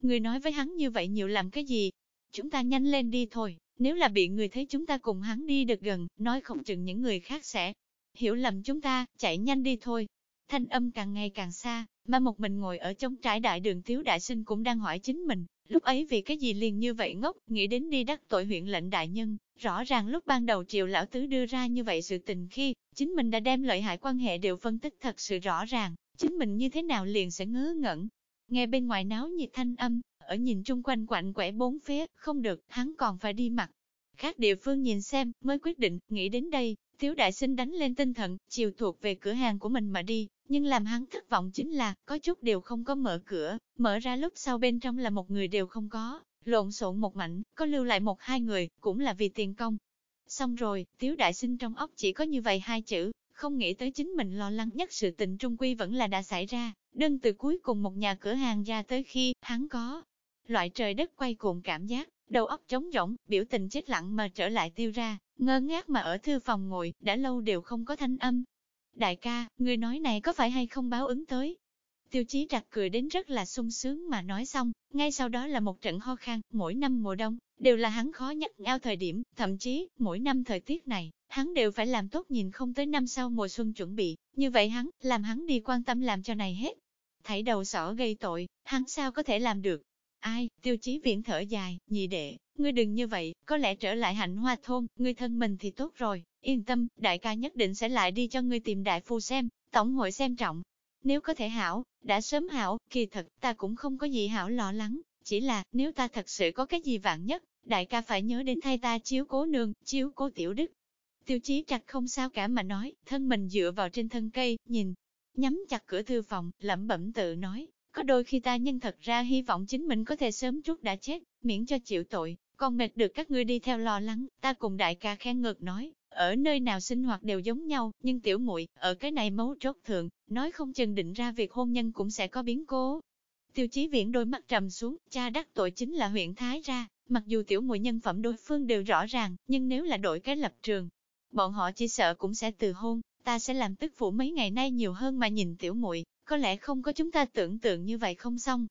Ngươi nói với hắn như vậy nhiều làm cái gì? Chúng ta nhanh lên đi thôi, nếu là bị người thấy chúng ta cùng hắn đi được gần, nói không chừng những người khác sẽ hiểu lầm chúng ta, chạy nhanh đi thôi. Thanh âm càng ngày càng xa, mà một mình ngồi ở trong trải đại đường thiếu đại sinh cũng đang hỏi chính mình, lúc ấy vì cái gì liền như vậy ngốc, nghĩ đến đi đắc tội huyện lệnh đại nhân, rõ ràng lúc ban đầu triều lão tứ đưa ra như vậy sự tình khi, chính mình đã đem lợi hại quan hệ đều phân tích thật sự rõ ràng, chính mình như thế nào liền sẽ ngớ ngẩn. Nghe bên ngoài náo nhiệt thanh âm, ở nhìn chung quanh quạnh quẻ bốn phía, không được, hắn còn phải đi mặt. Khác địa phương nhìn xem, mới quyết định, nghĩ đến đây, Tiếu đại sinh đánh lên tinh thần, chiều thuộc về cửa hàng của mình mà đi, nhưng làm hắn thất vọng chính là, có chút đều không có mở cửa, mở ra lúc sau bên trong là một người đều không có, lộn xộn một mảnh, có lưu lại một hai người, cũng là vì tiền công. Xong rồi, tiếu đại sinh trong óc chỉ có như vậy hai chữ, không nghĩ tới chính mình lo lắng nhất sự tình trung quy vẫn là đã xảy ra, đơn từ cuối cùng một nhà cửa hàng ra tới khi, hắn có loại trời đất quay cuồng cảm giác, đầu óc trống rỗng, biểu tình chết lặng mà trở lại tiêu ra, ngơ ngác mà ở thư phòng ngồi, đã lâu đều không có thanh âm. Đại ca, người nói này có phải hay không báo ứng tới? Tiêu chí trặc cười đến rất là sung sướng mà nói xong, ngay sau đó là một trận ho khan, mỗi năm mùa đông, đều là hắn khó nhắc ngao thời điểm, thậm chí, mỗi năm thời tiết này, hắn đều phải làm tốt nhìn không tới năm sau mùa xuân chuẩn bị, như vậy hắn, làm hắn đi quan tâm làm cho này hết. Thảy đầu sỏ gây tội, hắn sao có thể làm được? Ai, tiêu chí viễn thở dài, nhị đệ, ngươi đừng như vậy, có lẽ trở lại hạnh hoa thôn, ngươi thân mình thì tốt rồi, yên tâm, đại ca nhất định sẽ lại đi cho ngươi tìm đại phu xem, tổng hội xem trọng. Nếu có thể hảo, đã sớm hảo, kỳ thật, ta cũng không có gì hảo lo lắng, chỉ là, nếu ta thật sự có cái gì vạn nhất, đại ca phải nhớ đến thay ta chiếu cố nương, chiếu cố tiểu đức. Tiêu chí chặt không sao cả mà nói, thân mình dựa vào trên thân cây, nhìn, nhắm chặt cửa thư phòng, lẩm bẩm tự nói, có đôi khi ta nhân thật ra hy vọng chính mình có thể sớm chút đã chết, miễn cho chịu tội, còn mệt được các ngươi đi theo lo lắng, ta cùng đại ca khen ngược nói, ở nơi nào sinh hoạt đều giống nhau, nhưng tiểu muội ở cái này mấu chốt thượng, nói không chừng định ra việc hôn nhân cũng sẽ có biến cố. Tiêu chí viễn đôi mắt trầm xuống, cha đắc tội chính là huyện Thái ra, mặc dù tiểu muội nhân phẩm đối phương đều rõ ràng, nhưng nếu là đổi cái lập trường, bọn họ chỉ sợ cũng sẽ từ hôn, ta sẽ làm tức phụ mấy ngày nay nhiều hơn mà nhìn tiểu muội có lẽ không có chúng ta tưởng tượng như vậy không xong.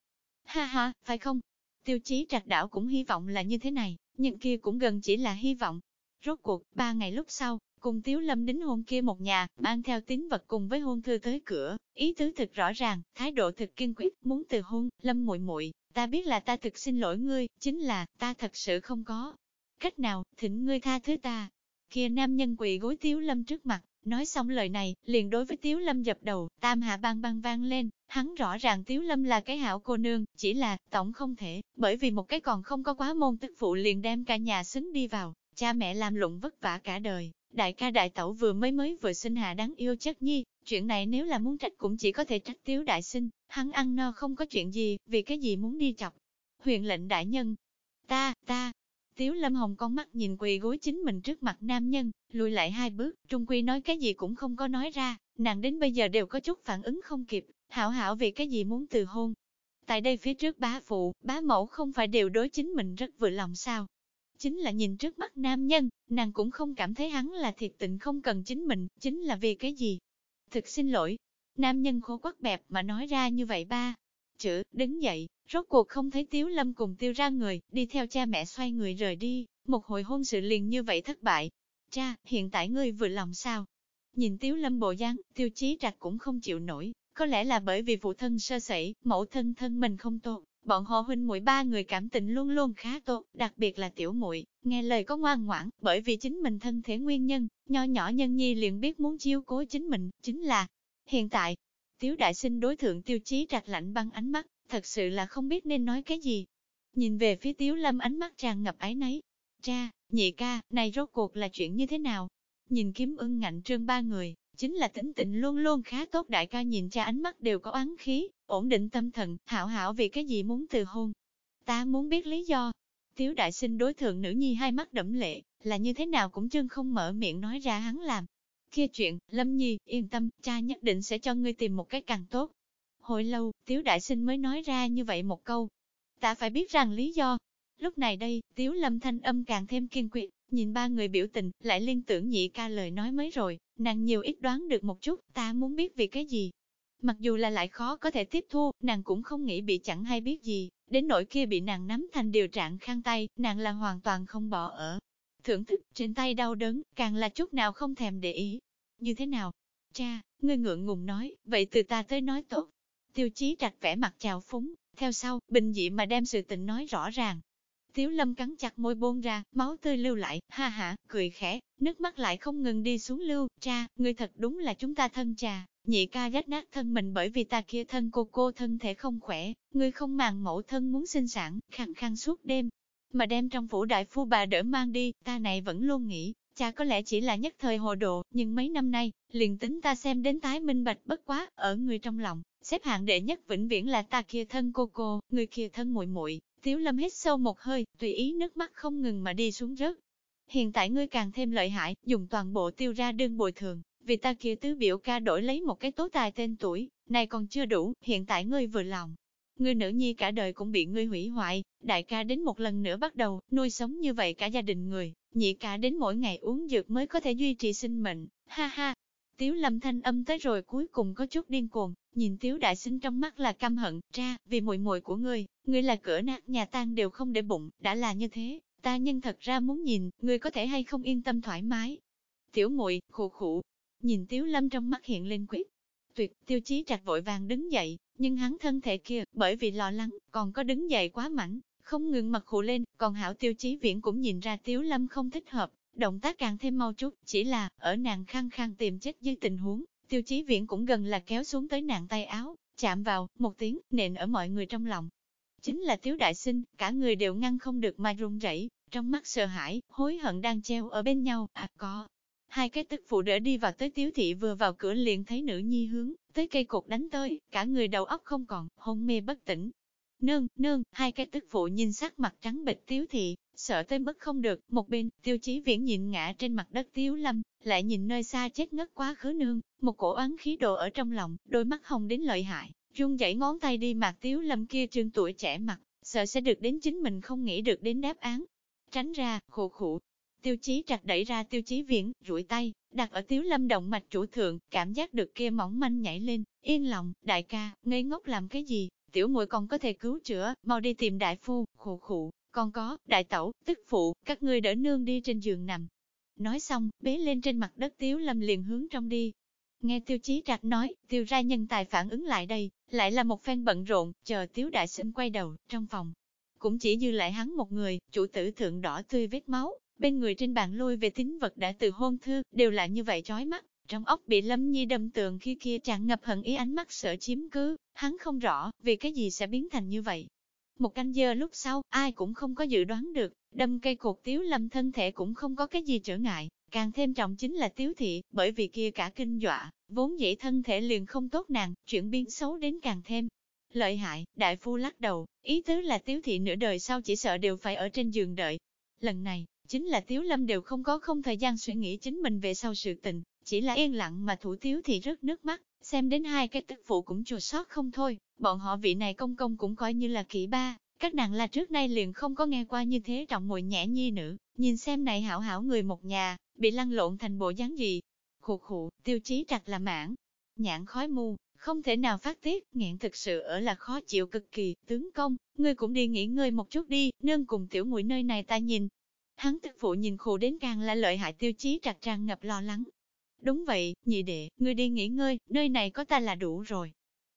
Ha ha, phải không? Tiêu chí trạc đảo cũng hy vọng là như thế này, nhưng kia cũng gần chỉ là hy vọng. Rốt cuộc, ba ngày lúc sau, cùng Tiếu Lâm đính hôn kia một nhà, mang theo tín vật cùng với hôn thư tới cửa, ý tứ thực rõ ràng, thái độ thực kiên quyết, muốn từ hôn, Lâm muội muội, ta biết là ta thực xin lỗi ngươi, chính là, ta thật sự không có. Cách nào, thỉnh ngươi tha thứ ta. Kia nam nhân quỳ gối Tiếu Lâm trước mặt, nói xong lời này, liền đối với Tiếu Lâm dập đầu, tam hạ bang bang vang lên, hắn rõ ràng Tiếu Lâm là cái hảo cô nương, chỉ là, tổng không thể, bởi vì một cái còn không có quá môn tức phụ liền đem cả nhà xứng đi vào, cha mẹ làm lụng vất vả cả đời, đại ca đại tẩu vừa mới mới vừa sinh hạ đáng yêu chất nhi, chuyện này nếu là muốn trách cũng chỉ có thể trách tiếu đại sinh, hắn ăn no không có chuyện gì, vì cái gì muốn đi chọc. huyện lệnh đại nhân, ta, ta, tiếu lâm hồng con mắt nhìn quỳ gối chính mình trước mặt nam nhân, lùi lại hai bước, trung quy nói cái gì cũng không có nói ra, nàng đến bây giờ đều có chút phản ứng không kịp, hảo hảo vì cái gì muốn từ hôn. Tại đây phía trước bá phụ, bá mẫu không phải đều đối chính mình rất vừa lòng sao, chính là nhìn trước mắt nam nhân, nàng cũng không cảm thấy hắn là thiệt tình không cần chính mình, chính là vì cái gì. Thực xin lỗi, nam nhân khô quắc bẹp mà nói ra như vậy ba. Chữ, đứng dậy, rốt cuộc không thấy Tiếu Lâm cùng tiêu ra người, đi theo cha mẹ xoay người rời đi, một hồi hôn sự liền như vậy thất bại. Cha, hiện tại ngươi vừa lòng sao? Nhìn Tiếu Lâm bộ dáng, tiêu chí trạch cũng không chịu nổi, có lẽ là bởi vì phụ thân sơ sẩy, mẫu thân thân mình không tốt, Bọn họ huynh muội ba người cảm tình luôn luôn khá tốt, đặc biệt là tiểu muội, nghe lời có ngoan ngoãn, bởi vì chính mình thân thể nguyên nhân, nho nhỏ nhân nhi liền biết muốn chiêu cố chính mình, chính là hiện tại. Tiếu đại sinh đối thượng tiêu chí trạch lạnh băng ánh mắt, thật sự là không biết nên nói cái gì. Nhìn về phía tiếu lâm ánh mắt tràn ngập ái nấy. Cha, nhị ca, này rốt cuộc là chuyện như thế nào? Nhìn kiếm ưng ngạnh trương ba người, chính là tính tịnh luôn luôn khá tốt đại ca nhìn cha ánh mắt đều có oán khí, ổn định tâm thần, hảo hảo vì cái gì muốn từ hôn. Ta muốn biết lý do. Tiếu đại sinh đối thượng nữ nhi hai mắt đẫm lệ, là như thế nào cũng chân không mở miệng nói ra hắn làm. Kia chuyện, Lâm Nhi, yên tâm, cha nhất định sẽ cho ngươi tìm một cái càng tốt. Hồi lâu, Tiếu đại sinh mới nói ra như vậy một câu. Ta phải biết rằng lý do. Lúc này đây, Tiếu Lâm thanh âm càng thêm kiên quyết, nhìn ba người biểu tình, lại liên tưởng nhị ca lời nói mới rồi, nàng nhiều ít đoán được một chút, ta muốn biết vì cái gì. Mặc dù là lại khó có thể tiếp thu, nàng cũng không nghĩ bị chẳng hay biết gì, đến nỗi kia bị nàng nắm thành điều trạng khăn tay, nàng là hoàn toàn không bỏ ở. Thưởng thức, trên tay đau đớn, càng là chút nào không thèm để ý. Như thế nào? Cha, ngươi ngượng ngùng nói, vậy từ ta tới nói tốt. Tiêu chí trạch vẻ mặt chào phúng, theo sau, bình dị mà đem sự tình nói rõ ràng. Tiếu lâm cắn chặt môi buông ra, máu tươi lưu lại, ha ha, cười khẽ, nước mắt lại không ngừng đi xuống lưu, cha, ngươi thật đúng là chúng ta thân cha nhị ca rách nát thân mình bởi vì ta kia thân cô cô thân thể không khỏe, ngươi không màng mẫu thân muốn sinh sản, khăng khăng suốt đêm, mà đem trong phủ đại phu bà đỡ mang đi, ta này vẫn luôn nghĩ, cha có lẽ chỉ là nhất thời hồ đồ, nhưng mấy năm nay, liền tính ta xem đến tái minh bạch bất quá, ở người trong lòng, xếp hạng đệ nhất vĩnh viễn là ta kia thân cô cô, người kia thân muội muội. Tiếu lâm hít sâu một hơi, tùy ý nước mắt không ngừng mà đi xuống rớt. Hiện tại ngươi càng thêm lợi hại, dùng toàn bộ tiêu ra đương bồi thường, vì ta kia tứ biểu ca đổi lấy một cái tố tài tên tuổi, này còn chưa đủ, hiện tại ngươi vừa lòng. Ngươi nữ nhi cả đời cũng bị ngươi hủy hoại, đại ca đến một lần nữa bắt đầu, nuôi sống như vậy cả gia đình người, nhị ca đến mỗi ngày uống dược mới có thể duy trì sinh mệnh, ha ha. Tiếu lâm thanh âm tới rồi cuối cùng có chút điên cuồng, nhìn tiếu đại sinh trong mắt là căm hận, ra, vì muội muội của ngươi, ngươi là cửa nát nhà tan đều không để bụng, đã là như thế, ta nhân thật ra muốn nhìn, ngươi có thể hay không yên tâm thoải mái. Tiểu muội khụ khụ, nhìn tiếu lâm trong mắt hiện lên quyết. Tuyệt, tiêu chí trạch vội vàng đứng dậy, nhưng hắn thân thể kia, bởi vì lo lắng, còn có đứng dậy quá mảnh, không ngừng mặt khụ lên, còn hảo tiêu chí viễn cũng nhìn ra tiếu lâm không thích hợp, động tác càng thêm mau chút, chỉ là, ở nàng khăng khăng tìm chết dưới tình huống, tiêu chí viễn cũng gần là kéo xuống tới nàng tay áo, chạm vào, một tiếng, nện ở mọi người trong lòng. Chính là tiếu đại sinh, cả người đều ngăn không được mà run rẩy, trong mắt sợ hãi, hối hận đang treo ở bên nhau, à có. Hai cái tức phụ đỡ đi vào tới tiếu thị vừa vào cửa liền thấy nữ nhi hướng, tới cây cột đánh tới, cả người đầu óc không còn, hôn mê bất tỉnh. Nương, nương, hai cái tức phụ nhìn sắc mặt trắng bệch tiếu thị, sợ tới mức không được, một bên, tiêu chí viễn nhìn ngã trên mặt đất tiếu lâm, lại nhìn nơi xa chết ngất quá khứ nương, một cổ oán khí đồ ở trong lòng, đôi mắt hồng đến lợi hại, run dãy ngón tay đi mặt tiếu lâm kia trương tuổi trẻ mặt, sợ sẽ được đến chính mình không nghĩ được đến đáp án. Tránh ra, khổ khủ. Tiêu chí trạch đẩy ra tiêu chí viễn, rủi tay, đặt ở tiếu lâm động mạch chủ thượng, cảm giác được kia mỏng manh nhảy lên, yên lòng, đại ca, ngây ngốc làm cái gì, tiểu muội còn có thể cứu chữa, mau đi tìm đại phu, khổ khụ, còn có, đại tẩu, tức phụ, các ngươi đỡ nương đi trên giường nằm. Nói xong, bế lên trên mặt đất Tiếu Lâm liền hướng trong đi. Nghe Tiêu Chí Trạch nói, Tiêu ra nhân tài phản ứng lại đây, lại là một phen bận rộn, chờ Tiếu Đại Sinh quay đầu, trong phòng. Cũng chỉ dư lại hắn một người, chủ tử thượng đỏ tươi vết máu, bên người trên bàn lôi về tín vật đã từ hôn thư, đều là như vậy chói mắt. Trong ốc bị Lâm Nhi đâm tường khi kia tràn ngập hận ý ánh mắt sợ chiếm cứ, hắn không rõ, vì cái gì sẽ biến thành như vậy. Một canh giờ lúc sau, ai cũng không có dự đoán được, đâm cây cột tiếu lâm thân thể cũng không có cái gì trở ngại, càng thêm trọng chính là tiếu thị, bởi vì kia cả kinh dọa, vốn dĩ thân thể liền không tốt nàng, chuyển biến xấu đến càng thêm. Lợi hại, đại phu lắc đầu, ý tứ là tiếu thị nửa đời sau chỉ sợ đều phải ở trên giường đợi. Lần này, chính là tiếu lâm đều không có không thời gian suy nghĩ chính mình về sau sự tình, chỉ là yên lặng mà thủ tiếu thì rớt nước mắt, xem đến hai cái tức phụ cũng chùa sót không thôi, bọn họ vị này công công cũng coi như là kỹ ba, các nàng là trước nay liền không có nghe qua như thế trọng mùi nhẹ nhi nữ, nhìn xem này hảo hảo người một nhà, bị lăn lộn thành bộ dáng gì. Khụ khụ, tiêu chí trặc là mãn, nhãn khói mù không thể nào phát tiết, nghẹn thực sự ở là khó chịu cực kỳ, tướng công, ngươi cũng đi nghỉ ngơi một chút đi, nương cùng tiểu muội nơi này ta nhìn. Hắn tức phụ nhìn khổ đến càng là lợi hại tiêu chí trạc trang ngập lo lắng, Đúng vậy, nhị đệ, ngươi đi nghỉ ngơi, nơi này có ta là đủ rồi.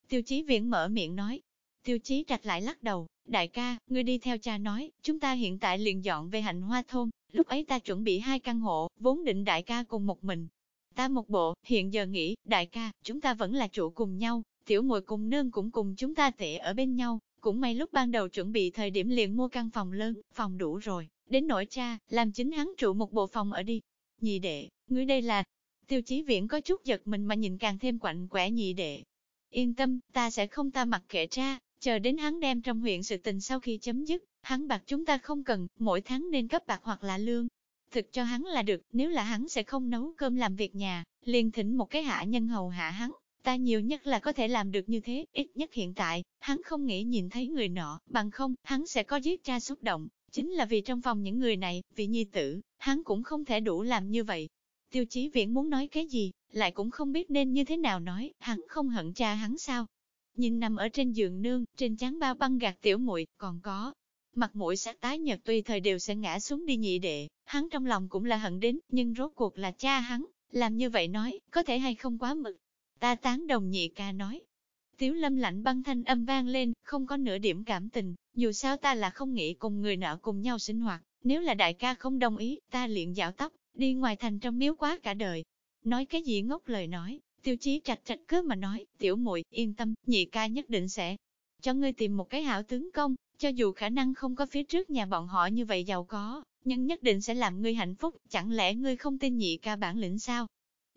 Tiêu chí viễn mở miệng nói. Tiêu chí trạch lại lắc đầu, đại ca, ngươi đi theo cha nói, chúng ta hiện tại liền dọn về hạnh hoa thôn, lúc ấy ta chuẩn bị hai căn hộ, vốn định đại ca cùng một mình. Ta một bộ, hiện giờ nghĩ, đại ca, chúng ta vẫn là chủ cùng nhau, tiểu muội cùng nương cũng cùng chúng ta tệ ở bên nhau, cũng may lúc ban đầu chuẩn bị thời điểm liền mua căn phòng lớn, phòng đủ rồi, đến nỗi cha, làm chính hắn trụ một bộ phòng ở đi. Nhị đệ, ngươi đây là, Tiêu chí viễn có chút giật mình mà nhìn càng thêm quạnh quẻ nhị đệ. Yên tâm, ta sẽ không ta mặc kệ cha chờ đến hắn đem trong huyện sự tình sau khi chấm dứt, hắn bạc chúng ta không cần, mỗi tháng nên cấp bạc hoặc là lương. Thực cho hắn là được, nếu là hắn sẽ không nấu cơm làm việc nhà, liền thỉnh một cái hạ nhân hầu hạ hắn, ta nhiều nhất là có thể làm được như thế, ít nhất hiện tại, hắn không nghĩ nhìn thấy người nọ, bằng không, hắn sẽ có giết cha xúc động, chính là vì trong phòng những người này, vì nhi tử, hắn cũng không thể đủ làm như vậy, Tiêu chí viễn muốn nói cái gì, lại cũng không biết nên như thế nào nói, hắn không hận cha hắn sao. Nhìn nằm ở trên giường nương, trên chán bao băng gạt tiểu muội còn có. Mặt mũi sát tái nhật tuy thời đều sẽ ngã xuống đi nhị đệ, hắn trong lòng cũng là hận đến, nhưng rốt cuộc là cha hắn, làm như vậy nói, có thể hay không quá mực. Ta tán đồng nhị ca nói. Tiếu lâm lạnh băng thanh âm vang lên, không có nửa điểm cảm tình, dù sao ta là không nghĩ cùng người nợ cùng nhau sinh hoạt, nếu là đại ca không đồng ý, ta liền dạo tóc, đi ngoài thành trong miếu quá cả đời. Nói cái gì ngốc lời nói, tiêu chí trạch trạch cứ mà nói, tiểu muội yên tâm, nhị ca nhất định sẽ cho ngươi tìm một cái hảo tướng công, cho dù khả năng không có phía trước nhà bọn họ như vậy giàu có, nhưng nhất định sẽ làm ngươi hạnh phúc, chẳng lẽ ngươi không tin nhị ca bản lĩnh sao?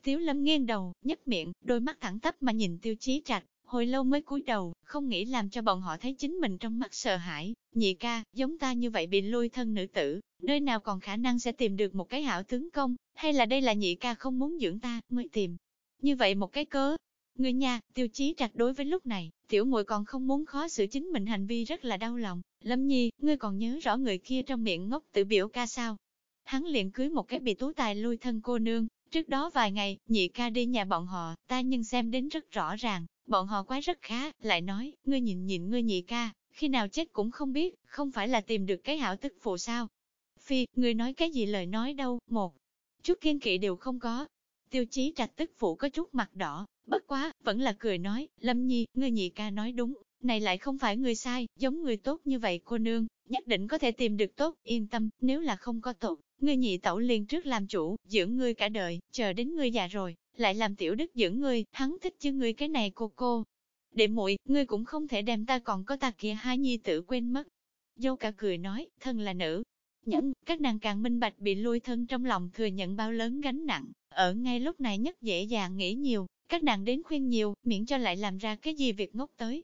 Tiếu lâm nghiêng đầu, nhấc miệng, đôi mắt thẳng tắp mà nhìn tiêu chí trạch, hồi lâu mới cúi đầu, không nghĩ làm cho bọn họ thấy chính mình trong mắt sợ hãi, nhị ca, giống ta như vậy bị lui thân nữ tử, nơi nào còn khả năng sẽ tìm được một cái hảo tướng công, hay là đây là nhị ca không muốn dưỡng ta, mới tìm. Như vậy một cái cớ, người nhà, tiêu chí trạch đối với lúc này, tiểu muội còn không muốn khó xử chính mình hành vi rất là đau lòng, lâm nhi, ngươi còn nhớ rõ người kia trong miệng ngốc tự biểu ca sao. Hắn liền cưới một cái bị tú tài lui thân cô nương, trước đó vài ngày, nhị ca đi nhà bọn họ, ta nhưng xem đến rất rõ ràng, Bọn họ quái rất khá, lại nói, ngươi nhìn nhìn ngươi nhị ca, khi nào chết cũng không biết, không phải là tìm được cái hảo tức phụ sao. Phi, ngươi nói cái gì lời nói đâu, một chút kiên kỵ đều không có. Tiêu chí trạch tức phụ có chút mặt đỏ, bất quá, vẫn là cười nói, Lâm Nhi, ngươi nhị ca nói đúng, này lại không phải người sai, giống người tốt như vậy cô nương, nhất định có thể tìm được tốt, yên tâm, nếu là không có tốt, ngươi nhị tẩu liền trước làm chủ, dưỡng ngươi cả đời, chờ đến ngươi già rồi, lại làm tiểu đức dưỡng ngươi, hắn thích chứ ngươi cái này cô cô. Đệ muội, ngươi cũng không thể đem ta còn có ta kia hai nhi tử quên mất. Dâu cả cười nói, thân là nữ. Nhẫn, các nàng càng minh bạch bị lui thân trong lòng thừa nhận bao lớn gánh nặng, ở ngay lúc này nhất dễ dàng nghĩ nhiều, các nàng đến khuyên nhiều, miễn cho lại làm ra cái gì việc ngốc tới.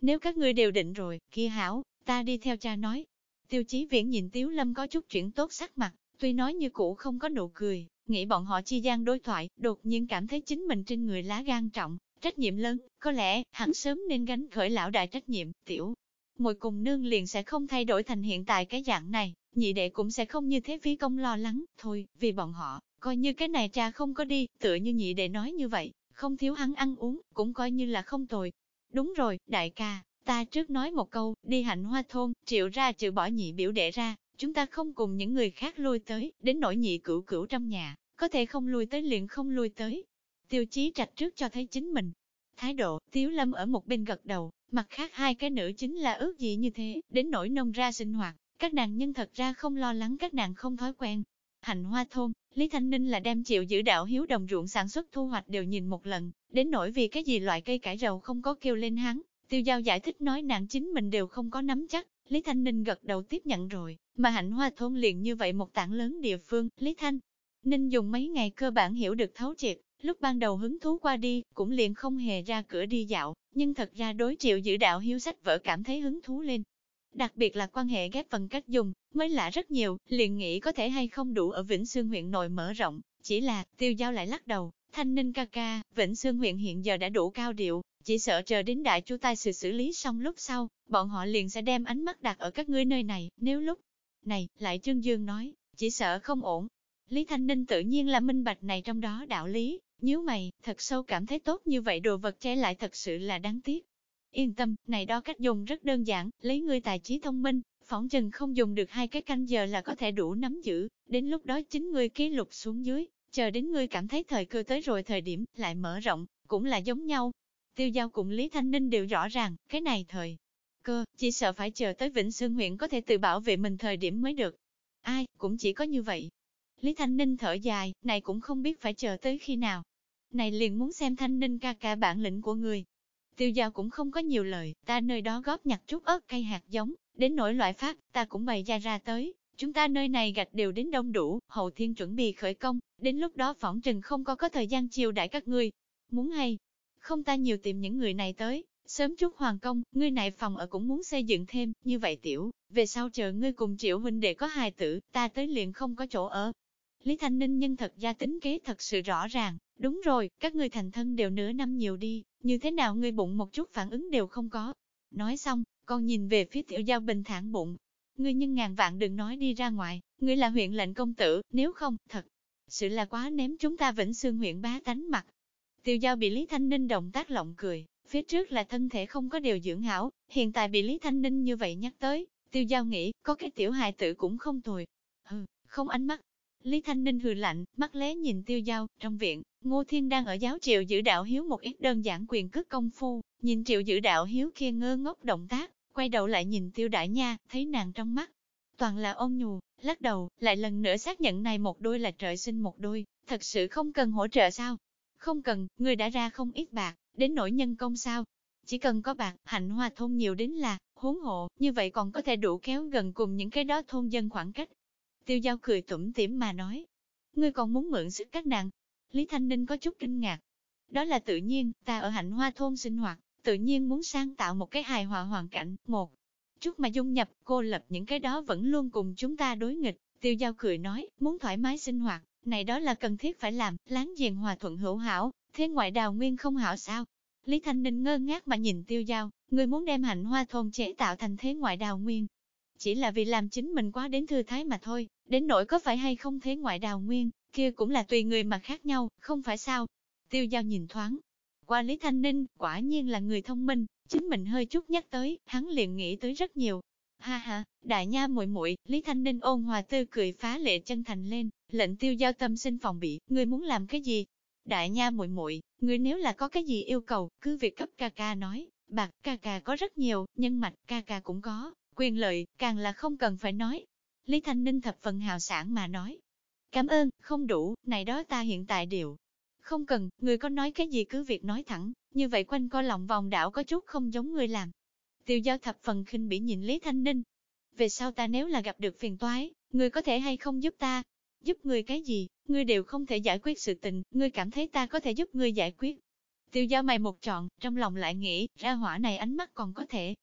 Nếu các ngươi đều định rồi, kia hảo, ta đi theo cha nói. Tiêu chí viễn nhìn Tiếu Lâm có chút chuyển tốt sắc mặt, tuy nói như cũ không có nụ cười, Nghĩ bọn họ chi gian đối thoại, đột nhiên cảm thấy chính mình trên người lá gan trọng, trách nhiệm lớn, có lẽ, hắn sớm nên gánh khởi lão đại trách nhiệm, tiểu. Mùi cùng nương liền sẽ không thay đổi thành hiện tại cái dạng này, nhị đệ cũng sẽ không như thế phí công lo lắng, thôi, vì bọn họ, coi như cái này cha không có đi, tựa như nhị đệ nói như vậy, không thiếu hắn ăn uống, cũng coi như là không tồi. Đúng rồi, đại ca, ta trước nói một câu, đi hạnh hoa thôn, triệu ra trừ bỏ nhị biểu đệ ra, Chúng ta không cùng những người khác lui tới, đến nỗi nhị cửu cửu trong nhà, có thể không lui tới liền không lui tới. Tiêu chí trạch trước cho thấy chính mình. Thái độ, Tiếu Lâm ở một bên gật đầu, mặt khác hai cái nữ chính là ước gì như thế, đến nỗi nông ra sinh hoạt, các nàng nhân thật ra không lo lắng các nàng không thói quen. Hành hoa thôn, Lý Thanh Ninh là đem chịu giữ đạo hiếu đồng ruộng sản xuất thu hoạch đều nhìn một lần, đến nỗi vì cái gì loại cây cải rầu không có kêu lên hắn. Tiêu giao giải thích nói nàng chính mình đều không có nắm chắc, Lý Thanh Ninh gật đầu tiếp nhận rồi, mà hạnh hoa thôn liền như vậy một tảng lớn địa phương, Lý Thanh Ninh dùng mấy ngày cơ bản hiểu được thấu triệt, lúc ban đầu hứng thú qua đi, cũng liền không hề ra cửa đi dạo, nhưng thật ra đối triệu giữ đạo hiếu sách vỡ cảm thấy hứng thú lên. Đặc biệt là quan hệ ghép phần cách dùng, mới lạ rất nhiều, liền nghĩ có thể hay không đủ ở Vĩnh Sương huyện nội mở rộng, chỉ là, tiêu giao lại lắc đầu, thanh ninh ca ca, Vĩnh Sương huyện hiện giờ đã đủ cao điệu, chỉ sợ chờ đến đại chu tai sự xử lý xong lúc sau, bọn họ liền sẽ đem ánh mắt đặt ở các ngươi nơi này, nếu lúc này, lại Trương Dương nói, chỉ sợ không ổn. Lý Thanh Ninh tự nhiên là minh bạch này trong đó đạo lý, nhíu mày, thật sâu cảm thấy tốt như vậy đồ vật che lại thật sự là đáng tiếc. Yên tâm, này đó cách dùng rất đơn giản, lấy ngươi tài trí thông minh, phỏng chừng không dùng được hai cái canh giờ là có thể đủ nắm giữ, đến lúc đó chính ngươi ký lục xuống dưới, chờ đến ngươi cảm thấy thời cơ tới rồi thời điểm, lại mở rộng, cũng là giống nhau. Tiêu giao cùng Lý Thanh Ninh đều rõ ràng, cái này thời cơ, chỉ sợ phải chờ tới Vĩnh Sương huyện có thể tự bảo vệ mình thời điểm mới được. Ai, cũng chỉ có như vậy. Lý Thanh Ninh thở dài, này cũng không biết phải chờ tới khi nào. Này liền muốn xem Thanh Ninh ca ca bản lĩnh của người. Tiêu giao cũng không có nhiều lời, ta nơi đó góp nhặt chút ớt cây hạt giống, đến nỗi loại phát, ta cũng bày ra ra tới. Chúng ta nơi này gạch đều đến đông đủ, hậu thiên chuẩn bị khởi công, đến lúc đó phỏng trừng không có có thời gian chiều đãi các ngươi. Muốn hay, không ta nhiều tìm những người này tới, sớm chút hoàn công, ngươi này phòng ở cũng muốn xây dựng thêm, như vậy tiểu, về sau chờ ngươi cùng triệu huynh đệ có hài tử, ta tới liền không có chỗ ở. Lý Thanh Ninh nhân thật ra tính kế thật sự rõ ràng, đúng rồi, các ngươi thành thân đều nửa năm nhiều đi, như thế nào ngươi bụng một chút phản ứng đều không có. Nói xong, con nhìn về phía tiểu giao bình thản bụng. Ngươi nhưng ngàn vạn đừng nói đi ra ngoài, ngươi là huyện lệnh công tử, nếu không, thật, sự là quá ném chúng ta vĩnh xương huyện bá tánh mặt. Tiêu giao bị Lý Thanh Ninh động tác lộng cười, phía trước là thân thể không có điều dưỡng hảo, hiện tại bị Lý Thanh Ninh như vậy nhắc tới, tiêu giao nghĩ, có cái tiểu hài tử cũng không tồi. Hừ, không ánh mắt. Lý Thanh Ninh hừ lạnh, mắt lé nhìn tiêu giao, trong viện, Ngô Thiên đang ở giáo triệu giữ đạo hiếu một ít đơn giản quyền cước công phu, nhìn triệu giữ đạo hiếu kia ngơ ngốc động tác, quay đầu lại nhìn tiêu đại nha, thấy nàng trong mắt. Toàn là ôn nhù, lắc đầu, lại lần nữa xác nhận này một đôi là trời sinh một đôi, thật sự không cần hỗ trợ sao? Không cần, người đã ra không ít bạc, đến nỗi nhân công sao? Chỉ cần có bạc, hạnh hoa thôn nhiều đến là, huống hộ, như vậy còn có thể đủ kéo gần cùng những cái đó thôn dân khoảng cách. Tiêu giao cười tủm tỉm mà nói, ngươi còn muốn mượn sức các nàng. Lý Thanh Ninh có chút kinh ngạc. Đó là tự nhiên, ta ở hạnh hoa thôn sinh hoạt, tự nhiên muốn sáng tạo một cái hài hòa hoàn cảnh, một chút mà dung nhập, cô lập những cái đó vẫn luôn cùng chúng ta đối nghịch. Tiêu giao cười nói, muốn thoải mái sinh hoạt, này đó là cần thiết phải làm, láng giềng hòa thuận hữu hảo, thế ngoại đào nguyên không hảo sao? Lý Thanh Ninh ngơ ngác mà nhìn tiêu giao, người muốn đem hạnh hoa thôn chế tạo thành thế ngoại đào nguyên. Chỉ là vì làm chính mình quá đến thư thái mà thôi, đến nỗi có phải hay không thế ngoại đào nguyên, kia cũng là tùy người mà khác nhau, không phải sao? Tiêu giao nhìn thoáng. Qua Lý Thanh Ninh, quả nhiên là người thông minh, chính mình hơi chút nhắc tới, hắn liền nghĩ tới rất nhiều, Ha ha, đại nha muội muội, Lý Thanh Ninh ôn hòa tươi cười phá lệ chân thành lên, lệnh tiêu giao tâm sinh phòng bị, ngươi muốn làm cái gì? Đại nha muội muội, ngươi nếu là có cái gì yêu cầu, cứ việc cấp ca ca nói, bạc ca ca có rất nhiều, nhân mạch ca ca cũng có, quyền lợi, càng là không cần phải nói. Lý Thanh Ninh thập phần hào sản mà nói. Cảm ơn, không đủ, này đó ta hiện tại đều. Không cần, người có nói cái gì cứ việc nói thẳng, như vậy quanh co lòng vòng đảo có chút không giống người làm, Tiêu giao thập phần khinh bỉ nhìn Lý Thanh Ninh. Về sau ta nếu là gặp được phiền toái, người có thể hay không giúp ta? Giúp người cái gì, ngươi đều không thể giải quyết sự tình, ngươi cảm thấy ta có thể giúp ngươi giải quyết. Tiêu giao mày một trọn, trong lòng lại nghĩ, ra hỏa này ánh mắt còn có thể.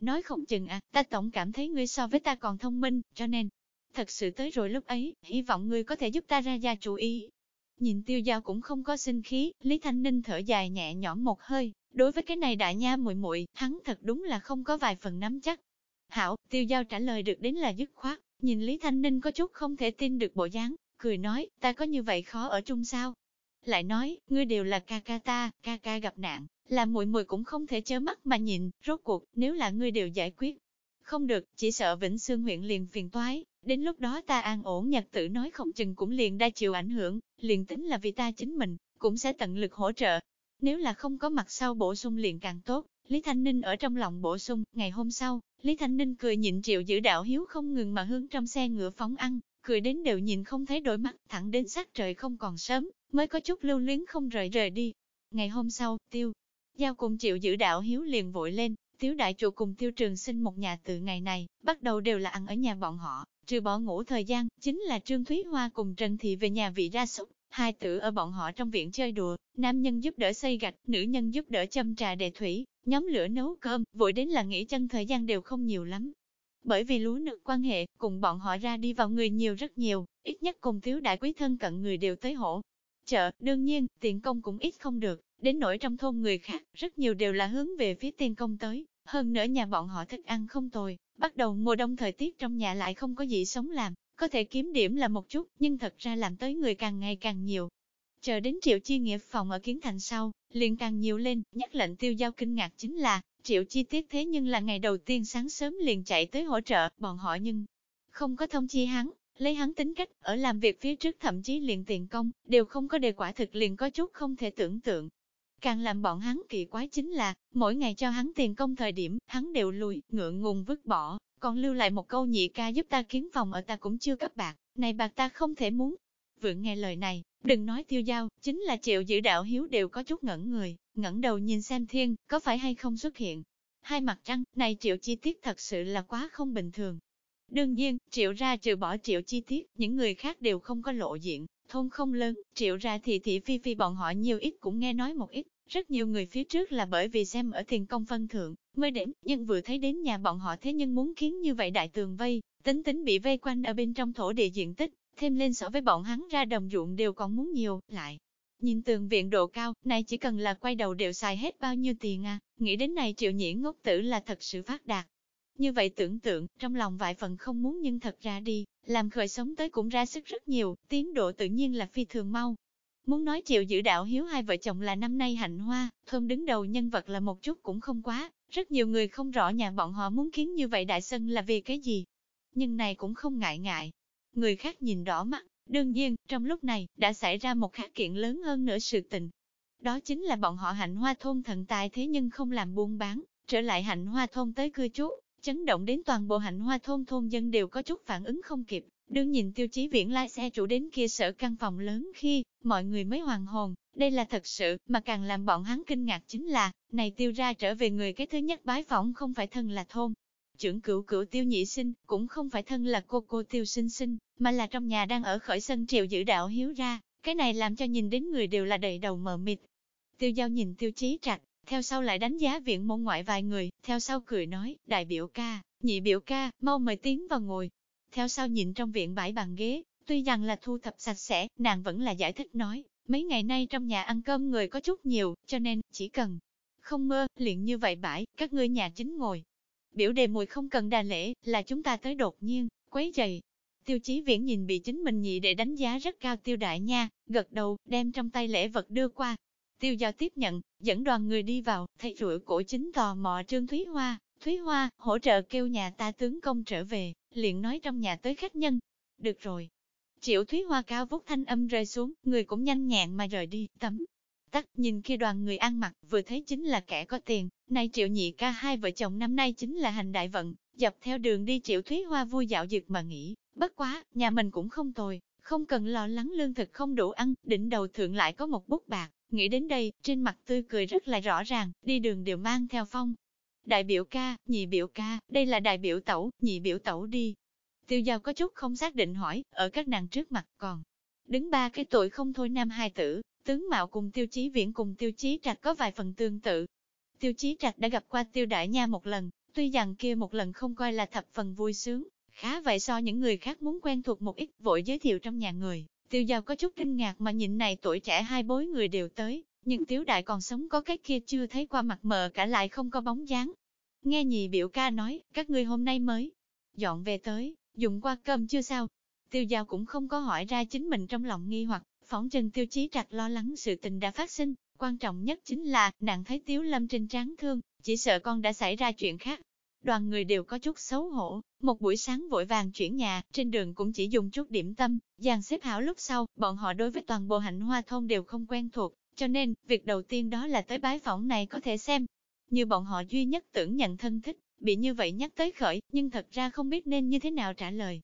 Nói không chừng à, ta tổng cảm thấy ngươi so với ta còn thông minh, cho nên, thật sự tới rồi lúc ấy, hy vọng ngươi có thể giúp ta ra ra chủ ý. Nhìn tiêu giao cũng không có sinh khí, Lý Thanh Ninh thở dài nhẹ nhõm một hơi, Đối với cái này đại nha muội muội, hắn thật đúng là không có vài phần nắm chắc. Hảo, tiêu giao trả lời được đến là dứt khoát, nhìn Lý Thanh Ninh có chút không thể tin được bộ dáng, cười nói, ta có như vậy khó ở chung sao? Lại nói, ngươi đều là ca ca ta, ca ca gặp nạn, là muội muội cũng không thể chớ mắt mà nhìn, rốt cuộc, nếu là ngươi đều giải quyết. không được, chỉ sợ Vĩnh Sương huyện liền phiền toái, đến lúc đó ta an ổn nhật tử nói không chừng cũng liền đa chịu ảnh hưởng, liền tính là vì ta chính mình, cũng sẽ tận lực hỗ trợ. Nếu là không có mặt sau bổ sung liền càng tốt, Lý Thanh Ninh ở trong lòng bổ sung, ngày hôm sau, Lý Thanh Ninh cười nhịn triệu giữ đạo hiếu không ngừng mà hướng trong xe ngựa phóng ăn, cười đến đều nhìn không thấy đôi mắt, thẳng đến sát trời không còn sớm, mới có chút lưu luyến không rời rời đi. Ngày hôm sau, tiêu, giao cùng triệu giữ đạo hiếu liền vội lên, tiếu đại chủ cùng tiêu trường sinh một nhà từ ngày này, bắt đầu đều là ăn ở nhà bọn họ, trừ bỏ ngủ thời gian, chính là Trương Thúy Hoa cùng Trần Thị về nhà vị ra súc, hai tử ở bọn họ trong viện chơi đùa, nam nhân giúp đỡ xây gạch, nữ nhân giúp đỡ châm trà đề thủy, nhóm lửa nấu cơm, vội đến là nghỉ chân thời gian đều không nhiều lắm. Bởi vì lúa nước quan hệ, cùng bọn họ ra đi vào người nhiều rất nhiều, ít nhất cùng thiếu đại quý thân cận người đều tới hỗ. Chợ, đương nhiên, tiền công cũng ít không được, đến nỗi trong thôn người khác, rất nhiều đều là hướng về phía tiền công tới, hơn nữa nhà bọn họ thức ăn không tồi, bắt đầu mùa đông thời tiết trong nhà lại không có gì sống làm, có thể kiếm điểm là một chút, nhưng thật ra làm tới người càng ngày càng nhiều. Chờ đến triệu chi nghiệp phòng ở kiến thành sau, liền càng nhiều lên, nhắc lệnh tiêu giao kinh ngạc chính là, triệu chi tiết thế nhưng là ngày đầu tiên sáng sớm liền chạy tới hỗ trợ, bọn họ nhưng không có thông chi hắn, lấy hắn tính cách, ở làm việc phía trước thậm chí liền tiền công, đều không có đề quả thực liền có chút không thể tưởng tượng. Càng làm bọn hắn kỳ quái chính là, mỗi ngày cho hắn tiền công thời điểm, hắn đều lùi, ngượng ngùng vứt bỏ, còn lưu lại một câu nhị ca giúp ta kiến phòng ở ta cũng chưa cấp bạc, này bạc ta không thể muốn. Vượng nghe lời này, đừng nói tiêu giao, chính là triệu giữ đạo hiếu đều có chút ngẩn người, ngẩng đầu nhìn xem thiên, có phải hay không xuất hiện. Hai mặt trăng, này triệu chi tiết thật sự là quá không bình thường. Đương nhiên, triệu ra trừ bỏ triệu chi tiết, những người khác đều không có lộ diện, thôn không lớn, triệu ra thì thị phi phi bọn họ nhiều ít cũng nghe nói một ít, rất nhiều người phía trước là bởi vì xem ở thiền công phân thượng, mới đến, nhưng vừa thấy đến nhà bọn họ thế nhưng muốn kiến như vậy đại tường vây, tính tính bị vây quanh ở bên trong thổ địa diện tích, thêm lên so với bọn hắn ra đồng ruộng đều còn muốn nhiều, lại. Nhìn tường viện độ cao, này chỉ cần là quay đầu đều xài hết bao nhiêu tiền à, nghĩ đến này triệu nhĩ ngốc tử là thật sự phát đạt. Như vậy tưởng tượng, trong lòng vài phần không muốn nhưng thật ra đi, làm khởi sống tới cũng ra sức rất nhiều, tiến độ tự nhiên là phi thường mau, Muốn nói chịu giữ đạo hiếu hai vợ chồng là năm nay hạnh hoa, thơm đứng đầu nhân vật là một chút cũng không quá, rất nhiều người không rõ nhà bọn họ muốn kiến như vậy đại sân là vì cái gì. Nhưng này cũng không ngại ngại. Người khác nhìn đỏ mắt, đương nhiên, trong lúc này, đã xảy ra một khác kiện lớn hơn nữa sự tình. Đó chính là bọn họ hạnh hoa thôn thần tài thế nhưng không làm buôn bán, trở lại hạnh hoa thôn tới cư trú, chấn động đến toàn bộ hạnh hoa thôn thôn dân đều có chút phản ứng không kịp, Đương nhìn tiêu chí viễn lái xe chủ đến kia sở căn phòng lớn khi, mọi người mới hoàn hồn, đây là thật sự, mà càng làm bọn hắn kinh ngạc chính là, này tiêu ra trở về người cái thứ nhất bái phỏng không phải thân là thôn. Trưởng cửu cửu tiêu nhị sinh, cũng không phải thân là cô cô tiêu sinh sinh, mà là trong nhà đang ở khởi sân triệu giữ đạo hiếu ra, cái này làm cho nhìn đến người đều là đầy đầu mờ mịt. Tiêu giao nhìn tiêu chí trạch, theo sau lại đánh giá viện môn ngoại vài người, theo sau cười nói, đại biểu ca, nhị biểu ca, mau mời tiến vào ngồi, theo sau nhìn trong viện bãi bàn ghế, tuy rằng là thu thập sạch sẽ, nàng vẫn là giải thích nói, mấy ngày nay trong nhà ăn cơm người có chút nhiều, cho nên, chỉ cần không mơ, liền như vậy bãi, các ngươi nhà chính ngồi. Biểu đề mùi không cần đà lễ, là chúng ta tới đột nhiên, quấy rầy. Tiêu chí viễn nhìn bị chính mình nhị để đánh giá rất cao tiêu đại nha, gật đầu, đem trong tay lễ vật đưa qua. Tiêu giao tiếp nhận, dẫn đoàn người đi vào, thấy rủi cổ chính tò mò Trương Thúy Hoa, Thúy Hoa, hỗ trợ kêu nhà ta tướng công trở về, liền nói trong nhà tới khách nhân. Được rồi. Triệu Thúy Hoa cao vút thanh âm rơi xuống, người cũng nhanh nhẹn mà rời đi, tấm. Tắt, nhìn kia đoàn người ăn mặc, vừa thấy chính là kẻ có tiền, nay triệu nhị ca hai vợ chồng năm nay chính là hành đại vận, dọc theo đường đi triệu Thúy Hoa vui dạo dực mà nghĩ, bất quá, nhà mình cũng không tồi, không cần lo lắng lương thực không đủ ăn, đỉnh đầu thượng lại có một bút bạc, nghĩ đến đây, trên mặt tươi cười rất là rõ ràng, đi đường đều mang theo phong, Đại biểu ca, nhị biểu ca, đây là đại biểu tẩu, nhị biểu tẩu đi. Tiêu giao có chút không xác định hỏi, ở các nàng trước mặt còn. Đứng ba cái tuổi không thôi nam hai tử, tướng mạo cùng tiêu chí viễn cùng tiêu chí trạch có vài phần tương tự. Tiêu chí trạch đã gặp qua tiêu đại nha một lần, tuy rằng kia một lần không coi là thập phần vui sướng, khá vậy so những người khác muốn quen thuộc một ít vội giới thiệu trong nhà người. Tiêu giao có chút kinh ngạc mà nhìn này tuổi trẻ hai bối người đều tới, nhưng tiếu đại còn sống có cái kia chưa thấy qua mặt mờ cả lại không có bóng dáng. Nghe nhị biểu ca nói, các ngươi hôm nay mới dọn về tới, dùng qua cơm chưa sao? Tiêu giao cũng không có hỏi ra chính mình trong lòng nghi hoặc, phỏng trần tiêu chí trặc lo lắng sự tình đã phát sinh, quan trọng nhất chính là, nàng thấy tiếu lâm trên tráng thương, chỉ sợ con đã xảy ra chuyện khác. đoàn người đều có chút xấu hổ, một buổi sáng vội vàng chuyển nhà, trên đường cũng chỉ dùng chút điểm tâm, dàn xếp hảo lúc sau, bọn họ đối với toàn bộ hạnh hoa thôn đều không quen thuộc, cho nên, việc đầu tiên đó là tới bái phỏng này có thể xem, như bọn họ duy nhất tưởng nhận thân thích, bị như vậy nhắc tới khởi, nhưng thật ra không biết nên như thế nào trả lời.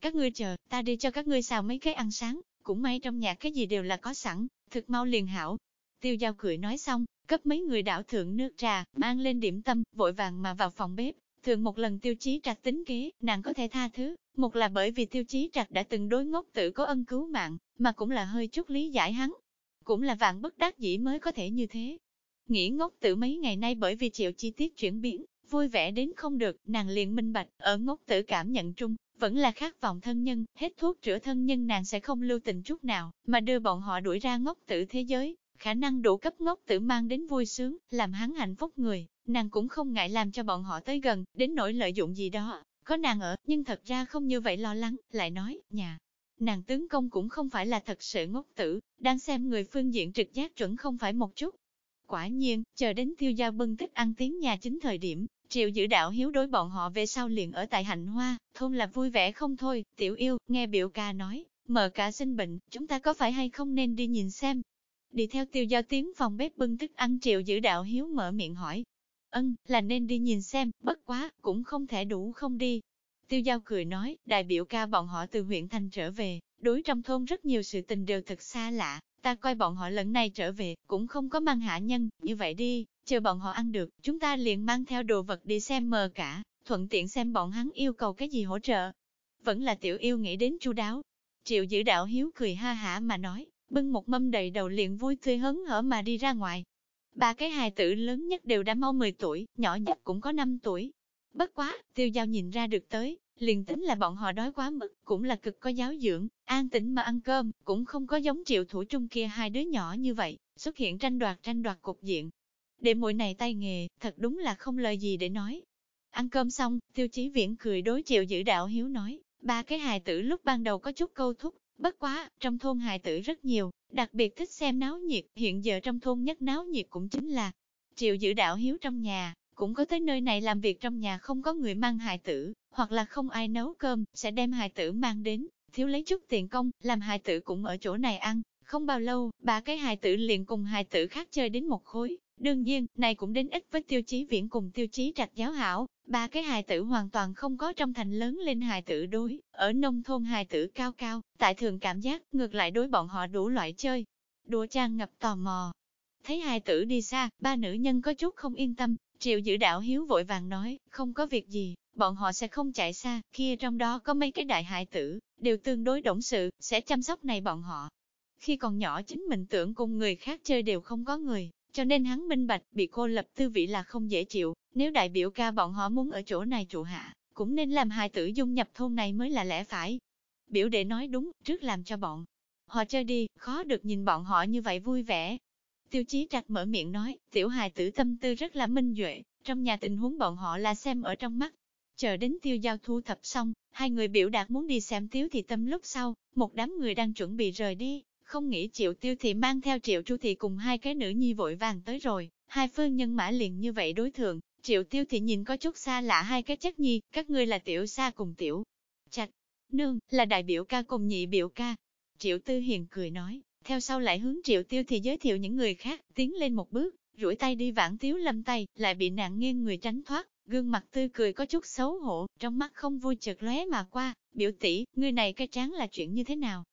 Các ngươi chờ, ta đi cho các ngươi xào mấy cái ăn sáng, cũng may trong nhà cái gì đều là có sẵn, thực mau liền hảo. Tiêu giao cười nói xong, cấp mấy người đảo thượng nước trà, mang lên điểm tâm, vội vàng mà vào phòng bếp. Thường một lần tiêu chí trạch tính kế, nàng có thể tha thứ, một là bởi vì tiêu chí trạch đã từng đối ngốc tử có ân cứu mạng, mà cũng là hơi chút lý giải hắn. Cũng là vạn bất đắc dĩ mới có thể như thế. Nghĩ ngốc tử mấy ngày nay bởi vì chịu chi tiết chuyển biến, vui vẻ đến không được, nàng liền minh bạch, ở ngốc tử cảm nhận trung, vẫn là khát vọng thân nhân, hết thuốc chữa thân nhân nàng sẽ không lưu tình chút nào, mà đưa bọn họ đuổi ra ngốc tử thế giới, khả năng đủ cấp ngốc tử mang đến vui sướng, làm hắn hạnh phúc người, nàng cũng không ngại làm cho bọn họ tới gần, đến nỗi lợi dụng gì đó, có nàng ở, nhưng thật ra không như vậy lo lắng, lại nói, nhà. Nàng tướng công cũng không phải là thật sự ngốc tử, đang xem người phương diện trực giác chuẩn không phải một chút. Quả nhiên, chờ đến tiêu gia bưng thích ăn tiếng nhà chính thời điểm, Triệu giữ đạo hiếu đối bọn họ về sau liền ở tại hạnh hoa, thôn là vui vẻ không thôi, tiểu yêu, nghe biểu ca nói, mở cả sinh bệnh, chúng ta có phải hay không nên đi nhìn xem. Đi theo tiêu giao tiếng phòng bếp bưng thức ăn triệu giữ đạo hiếu mở miệng hỏi. Ân, là nên đi nhìn xem, bất quá, cũng không thể đủ không đi. Tiêu giao cười nói, đại biểu ca bọn họ từ huyện thành trở về, đối trong thôn rất nhiều sự tình đều thật xa lạ, ta coi bọn họ lần này trở về, cũng không có mang hạ nhân, như vậy đi, chờ bọn họ ăn được, chúng ta liền mang theo đồ vật đi xem mờ cả, thuận tiện xem bọn hắn yêu cầu cái gì hỗ trợ. Vẫn là tiểu yêu nghĩ đến chu đáo. Triệu giữ đạo hiếu cười ha hả mà nói, bưng một mâm đầy đầu liền vui tươi hấn hở mà đi ra ngoài. Ba cái hài tử lớn nhất đều đã mau 10 tuổi, nhỏ nhất cũng có 5 tuổi. Bất quá, tiêu giao nhìn ra được tới, liền tính là bọn họ đói quá mức, cũng là cực có giáo dưỡng, an tĩnh mà ăn cơm, cũng không có giống triệu thủ trung kia hai đứa nhỏ như vậy, xuất hiện tranh đoạt tranh đoạt cục diện. Để muội này tay nghề, thật đúng là không lời gì để nói. Ăn cơm xong, tiêu chí viễn cười đối triệu giữ đạo hiếu nói, ba cái hài tử lúc ban đầu có chút câu thúc, bất quá, trong thôn hài tử rất nhiều, đặc biệt thích xem náo nhiệt, hiện giờ trong thôn nhất náo nhiệt cũng chính là triệu giữ đạo hiếu trong nhà, cũng có tới nơi này làm việc trong nhà không có người mang hài tử, hoặc là không ai nấu cơm, sẽ đem hài tử mang đến, thiếu lấy chút tiền công, làm hài tử cũng ở chỗ này ăn. Không bao lâu, ba cái hài tử liền cùng hài tử khác chơi đến một khối. Đương nhiên, này cũng đến ít với tiêu chí viễn cùng tiêu chí trạch giáo hảo, ba cái hài tử hoàn toàn không có trong thành lớn lên hài tử đối, ở nông thôn hài tử cao cao, tại thường cảm giác, ngược lại đối bọn họ đủ loại chơi. Đùa trang ngập tò mò. Thấy hài tử đi xa, ba nữ nhân có chút không yên tâm, triệu giữ đạo hiếu vội vàng nói, không có việc gì, bọn họ sẽ không chạy xa, kia trong đó có mấy cái đại hại tử, đều tương đối động sự, sẽ chăm sóc này bọn họ. Khi còn nhỏ chính mình tưởng cùng người khác chơi đều không có người, cho nên hắn minh bạch bị cô lập tư vị là không dễ chịu, nếu đại biểu ca bọn họ muốn ở chỗ này trụ hạ, cũng nên làm hài tử dung nhập thôn này mới là lẽ phải. Biểu đệ nói đúng, trước làm cho bọn họ chơi đi, khó được nhìn bọn họ như vậy vui vẻ. Tiêu chí trạch mở miệng nói, tiểu hài tử tâm tư rất là minh duệ, trong nhà tình huống bọn họ là xem ở trong mắt, Chờ đến tiêu giao thu thập xong, hai người biểu đạt muốn đi xem tiếu thì tâm lúc sau, một đám người đang chuẩn bị rời đi, không nghĩ triệu tiêu thị mang theo triệu chu thị cùng hai cái nữ nhi vội vàng tới rồi, hai phương nhân mã liền như vậy đối thượng. triệu tiêu thị nhìn có chút xa lạ hai cái chất nhi, các ngươi là tiểu xa cùng tiểu. chặt nương, là đại biểu ca cùng nhị biểu ca. Triệu tư hiền cười nói, theo sau lại hướng triệu tiêu thì giới thiệu những người khác, tiến lên một bước, rủi tay đi vãn tiếu lâm tay, lại bị nạn nghiêng người tránh thoát, Gương mặt tươi cười có chút xấu hổ, trong mắt không vui chợt lóe mà qua, biểu tỷ, người này cái tráng là chuyện như thế nào?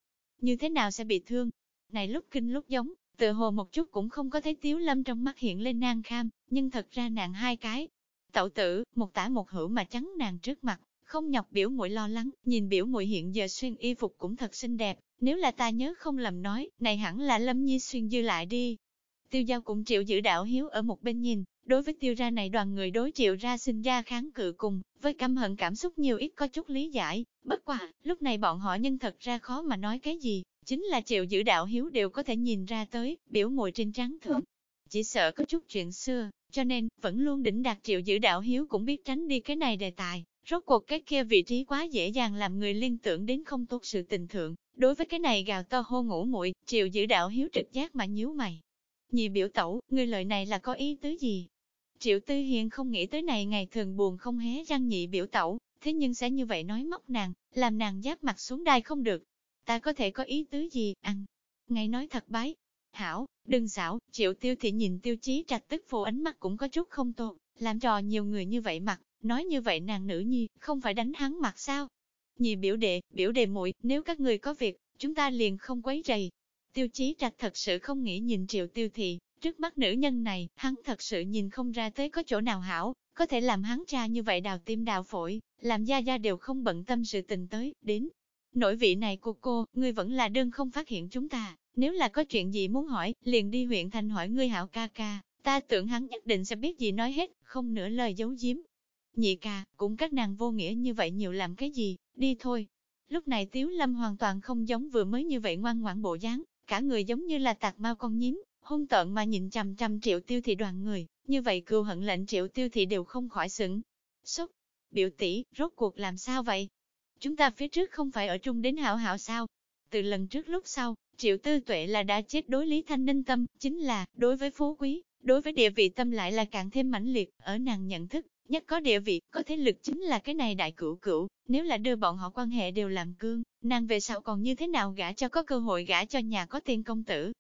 Như thế nào sẽ bị thương? Này lúc kinh lúc giống, tự hồ một chút cũng không có thấy tiếu lâm trong mắt hiện lên nang kham, nhưng thật ra nàng hai cái. Tậu tử, một tả một hữu mà trắng nàng trước mặt, không nhọc biểu muội lo lắng, nhìn biểu muội hiện giờ xuyên y phục cũng thật xinh đẹp, nếu là ta nhớ không lầm nói, này hẳn là lâm nhi xuyên dư lại đi. Tiêu giao cũng chịu giữ đạo hiếu ở một bên nhìn, Đối với tiêu ra này đoàn người đối chịu ra sinh ra kháng cự cùng, với căm hận cảm xúc nhiều ít có chút lý giải, bất quả, lúc này bọn họ nhân thật ra khó mà nói cái gì, chính là chịu giữ đạo hiếu đều có thể nhìn ra tới, biểu mùi trên trắng thượng. Chỉ sợ có chút chuyện xưa, cho nên, vẫn luôn đỉnh đạt chịu giữ đạo hiếu cũng biết tránh đi cái này đề tài, rốt cuộc cái kia vị trí quá dễ dàng làm người liên tưởng đến không tốt sự tình thượng. Đối với cái này gào to hô ngủ muội chịu giữ đạo hiếu trực giác mà nhíu mày. Nhị biểu tẩu, người lời này là có ý tứ gì? Triệu Tư Hiền không nghĩ tới này ngày thường buồn không hé răng nhị biểu tẩu, thế nhưng sẽ như vậy nói móc nàng, làm nàng giáp mặt xuống đai không được. Ta có thể có ý tứ gì, ăn. Ngày nói thật bái. Hảo, đừng xảo, triệu tiêu thị nhìn tiêu chí trạch tức phù ánh mắt cũng có chút không tốt, làm trò nhiều người như vậy mặt, nói như vậy nàng nữ nhi, không phải đánh hắn mặt sao? Nhị biểu đệ, biểu đệ muội nếu các người có việc, chúng ta liền không quấy rầy. Tiêu chí trạch thật sự không nghĩ nhìn triệu tiêu thị, trước mắt nữ nhân này, hắn thật sự nhìn không ra tới có chỗ nào hảo, có thể làm hắn cha như vậy đào tim đào phổi, làm gia gia đều không bận tâm sự tình tới, đến. Nỗi vị này của cô, ngươi vẫn là đơn không phát hiện chúng ta, nếu là có chuyện gì muốn hỏi, liền đi huyện thành hỏi ngươi hảo ca ca, ta tưởng hắn nhất định sẽ biết gì nói hết, không nửa lời giấu giếm. Nhị ca, cũng các nàng vô nghĩa như vậy nhiều làm cái gì, đi thôi. Lúc này Tiếu Lâm hoàn toàn không giống vừa mới như vậy ngoan ngoãn bộ dáng, cả người giống như là tạc mau con nhím, hung tợn mà nhìn chằm chằm triệu tiêu thị đoàn người, như vậy cừu hận lệnh triệu tiêu thị đều không khỏi sững. Sốc, biểu tỷ, rốt cuộc làm sao vậy? Chúng ta phía trước không phải ở chung đến hảo hảo sao? Từ lần trước lúc sau, triệu tư tuệ là đã chết đối Lý Thanh Ninh tâm, chính là, đối với phú quý, đối với địa vị tâm lại là càng thêm mãnh liệt, ở nàng nhận thức, nhất có địa vị, có thế lực chính là cái này đại cửu cửu, nếu là đưa bọn họ quan hệ đều làm cương, nàng về sau còn như thế nào gả cho có cơ hội gả cho nhà có tiền công tử,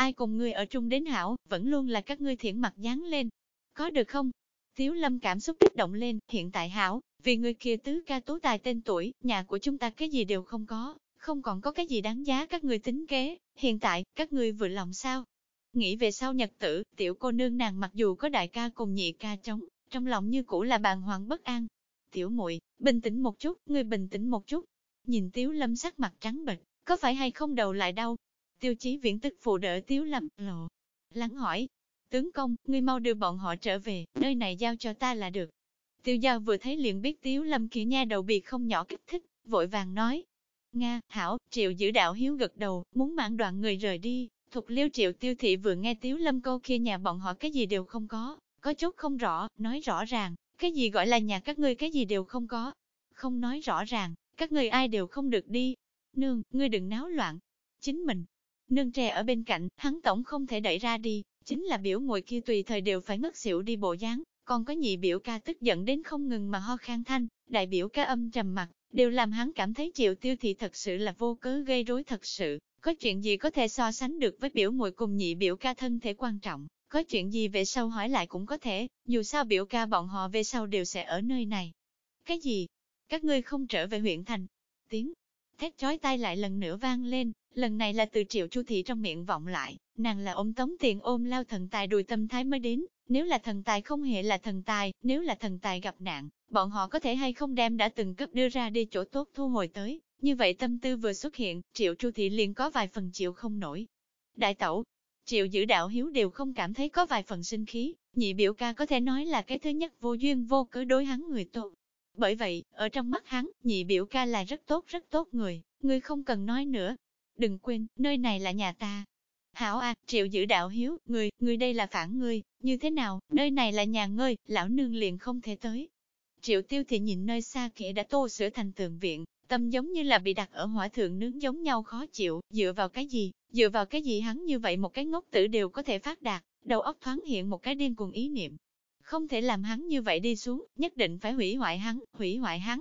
ai cùng ngươi ở chung đến hảo, vẫn luôn là các ngươi thiện mặt dán lên. Có được không? Tiếu lâm cảm xúc kích động lên, hiện tại hảo, vì người kia tứ ca tú tài tên tuổi, nhà của chúng ta cái gì đều không có, không còn có cái gì đáng giá các ngươi tính kế, hiện tại, các ngươi vừa lòng sao? Nghĩ về sau nhật tử, tiểu cô nương nàng mặc dù có đại ca cùng nhị ca chống, trong lòng như cũ là bàng hoàng bất an. Tiểu muội bình tĩnh một chút, ngươi bình tĩnh một chút. Nhìn tiếu lâm sắc mặt trắng bệch, có phải hay không đầu lại đau, Tiêu chí viễn tức phụ đỡ tiếu lâm lộ. Lắng hỏi, tướng công, ngươi mau đưa bọn họ trở về, nơi này giao cho ta là được. Tiêu giao vừa thấy liền biết tiếu lâm kia nha đầu bị không nhỏ kích thích, vội vàng nói. Nga, hảo, triệu giữ đạo hiếu gật đầu, muốn mãn đoạn người rời đi. Thục liêu triệu tiêu thị vừa nghe tiếu lâm câu kia nhà bọn họ cái gì đều không có, có chút không rõ, nói rõ ràng, cái gì gọi là nhà các ngươi cái gì đều không có. Không nói rõ ràng, các ngươi ai đều không được đi. Nương, ngươi đừng náo loạn. Chính mình, Nương tre ở bên cạnh, hắn tổng không thể đẩy ra đi, chính là biểu ngồi kia tùy thời đều phải ngất xỉu đi bộ dáng, còn có nhị biểu ca tức giận đến không ngừng mà ho khan thanh, đại biểu ca âm trầm mặt, đều làm hắn cảm thấy triệu tiêu thị thật sự là vô cớ gây rối thật sự, có chuyện gì có thể so sánh được với biểu muội cùng nhị biểu ca thân thể quan trọng, có chuyện gì về sau hỏi lại cũng có thể, dù sao biểu ca bọn họ về sau đều sẽ ở nơi này. Cái gì? Các ngươi không trở về huyện thành? Tiếng thét chói tai lại lần nữa vang lên, lần này là từ triệu chu thị trong miệng vọng lại, nàng là ôm tống tiền ôm lao thần tài đùi tâm thái mới đến, nếu là thần tài không hề là thần tài, nếu là thần tài gặp nạn, bọn họ có thể hay không đem đã từng cấp đưa ra đi chỗ tốt thu hồi tới, như vậy tâm tư vừa xuất hiện, triệu chu thị liền có vài phần chịu không nổi. Đại tẩu, triệu giữ đạo hiếu đều không cảm thấy có vài phần sinh khí, nhị biểu ca có thể nói là cái thứ nhất vô duyên vô cớ đối hắn người tốt. Bởi vậy, ở trong mắt hắn, nhị biểu ca là rất tốt rất tốt người, người không cần nói nữa, đừng quên, nơi này là nhà ta. Hảo à, triệu giữ đạo hiếu, người, người đây là phản người. như thế nào, nơi này là nhà ngươi, lão nương liền không thể tới. Triệu tiêu thì nhìn nơi xa kia đã tô sửa thành tường viện, tâm giống như là bị đặt ở hỏa thượng nướng giống nhau khó chịu, dựa vào cái gì, dựa vào cái gì hắn như vậy một cái ngốc tử đều có thể phát đạt, đầu óc thoáng hiện một cái điên cuồng ý niệm. Không thể làm hắn như vậy đi xuống, nhất định phải hủy hoại hắn, hủy hoại hắn,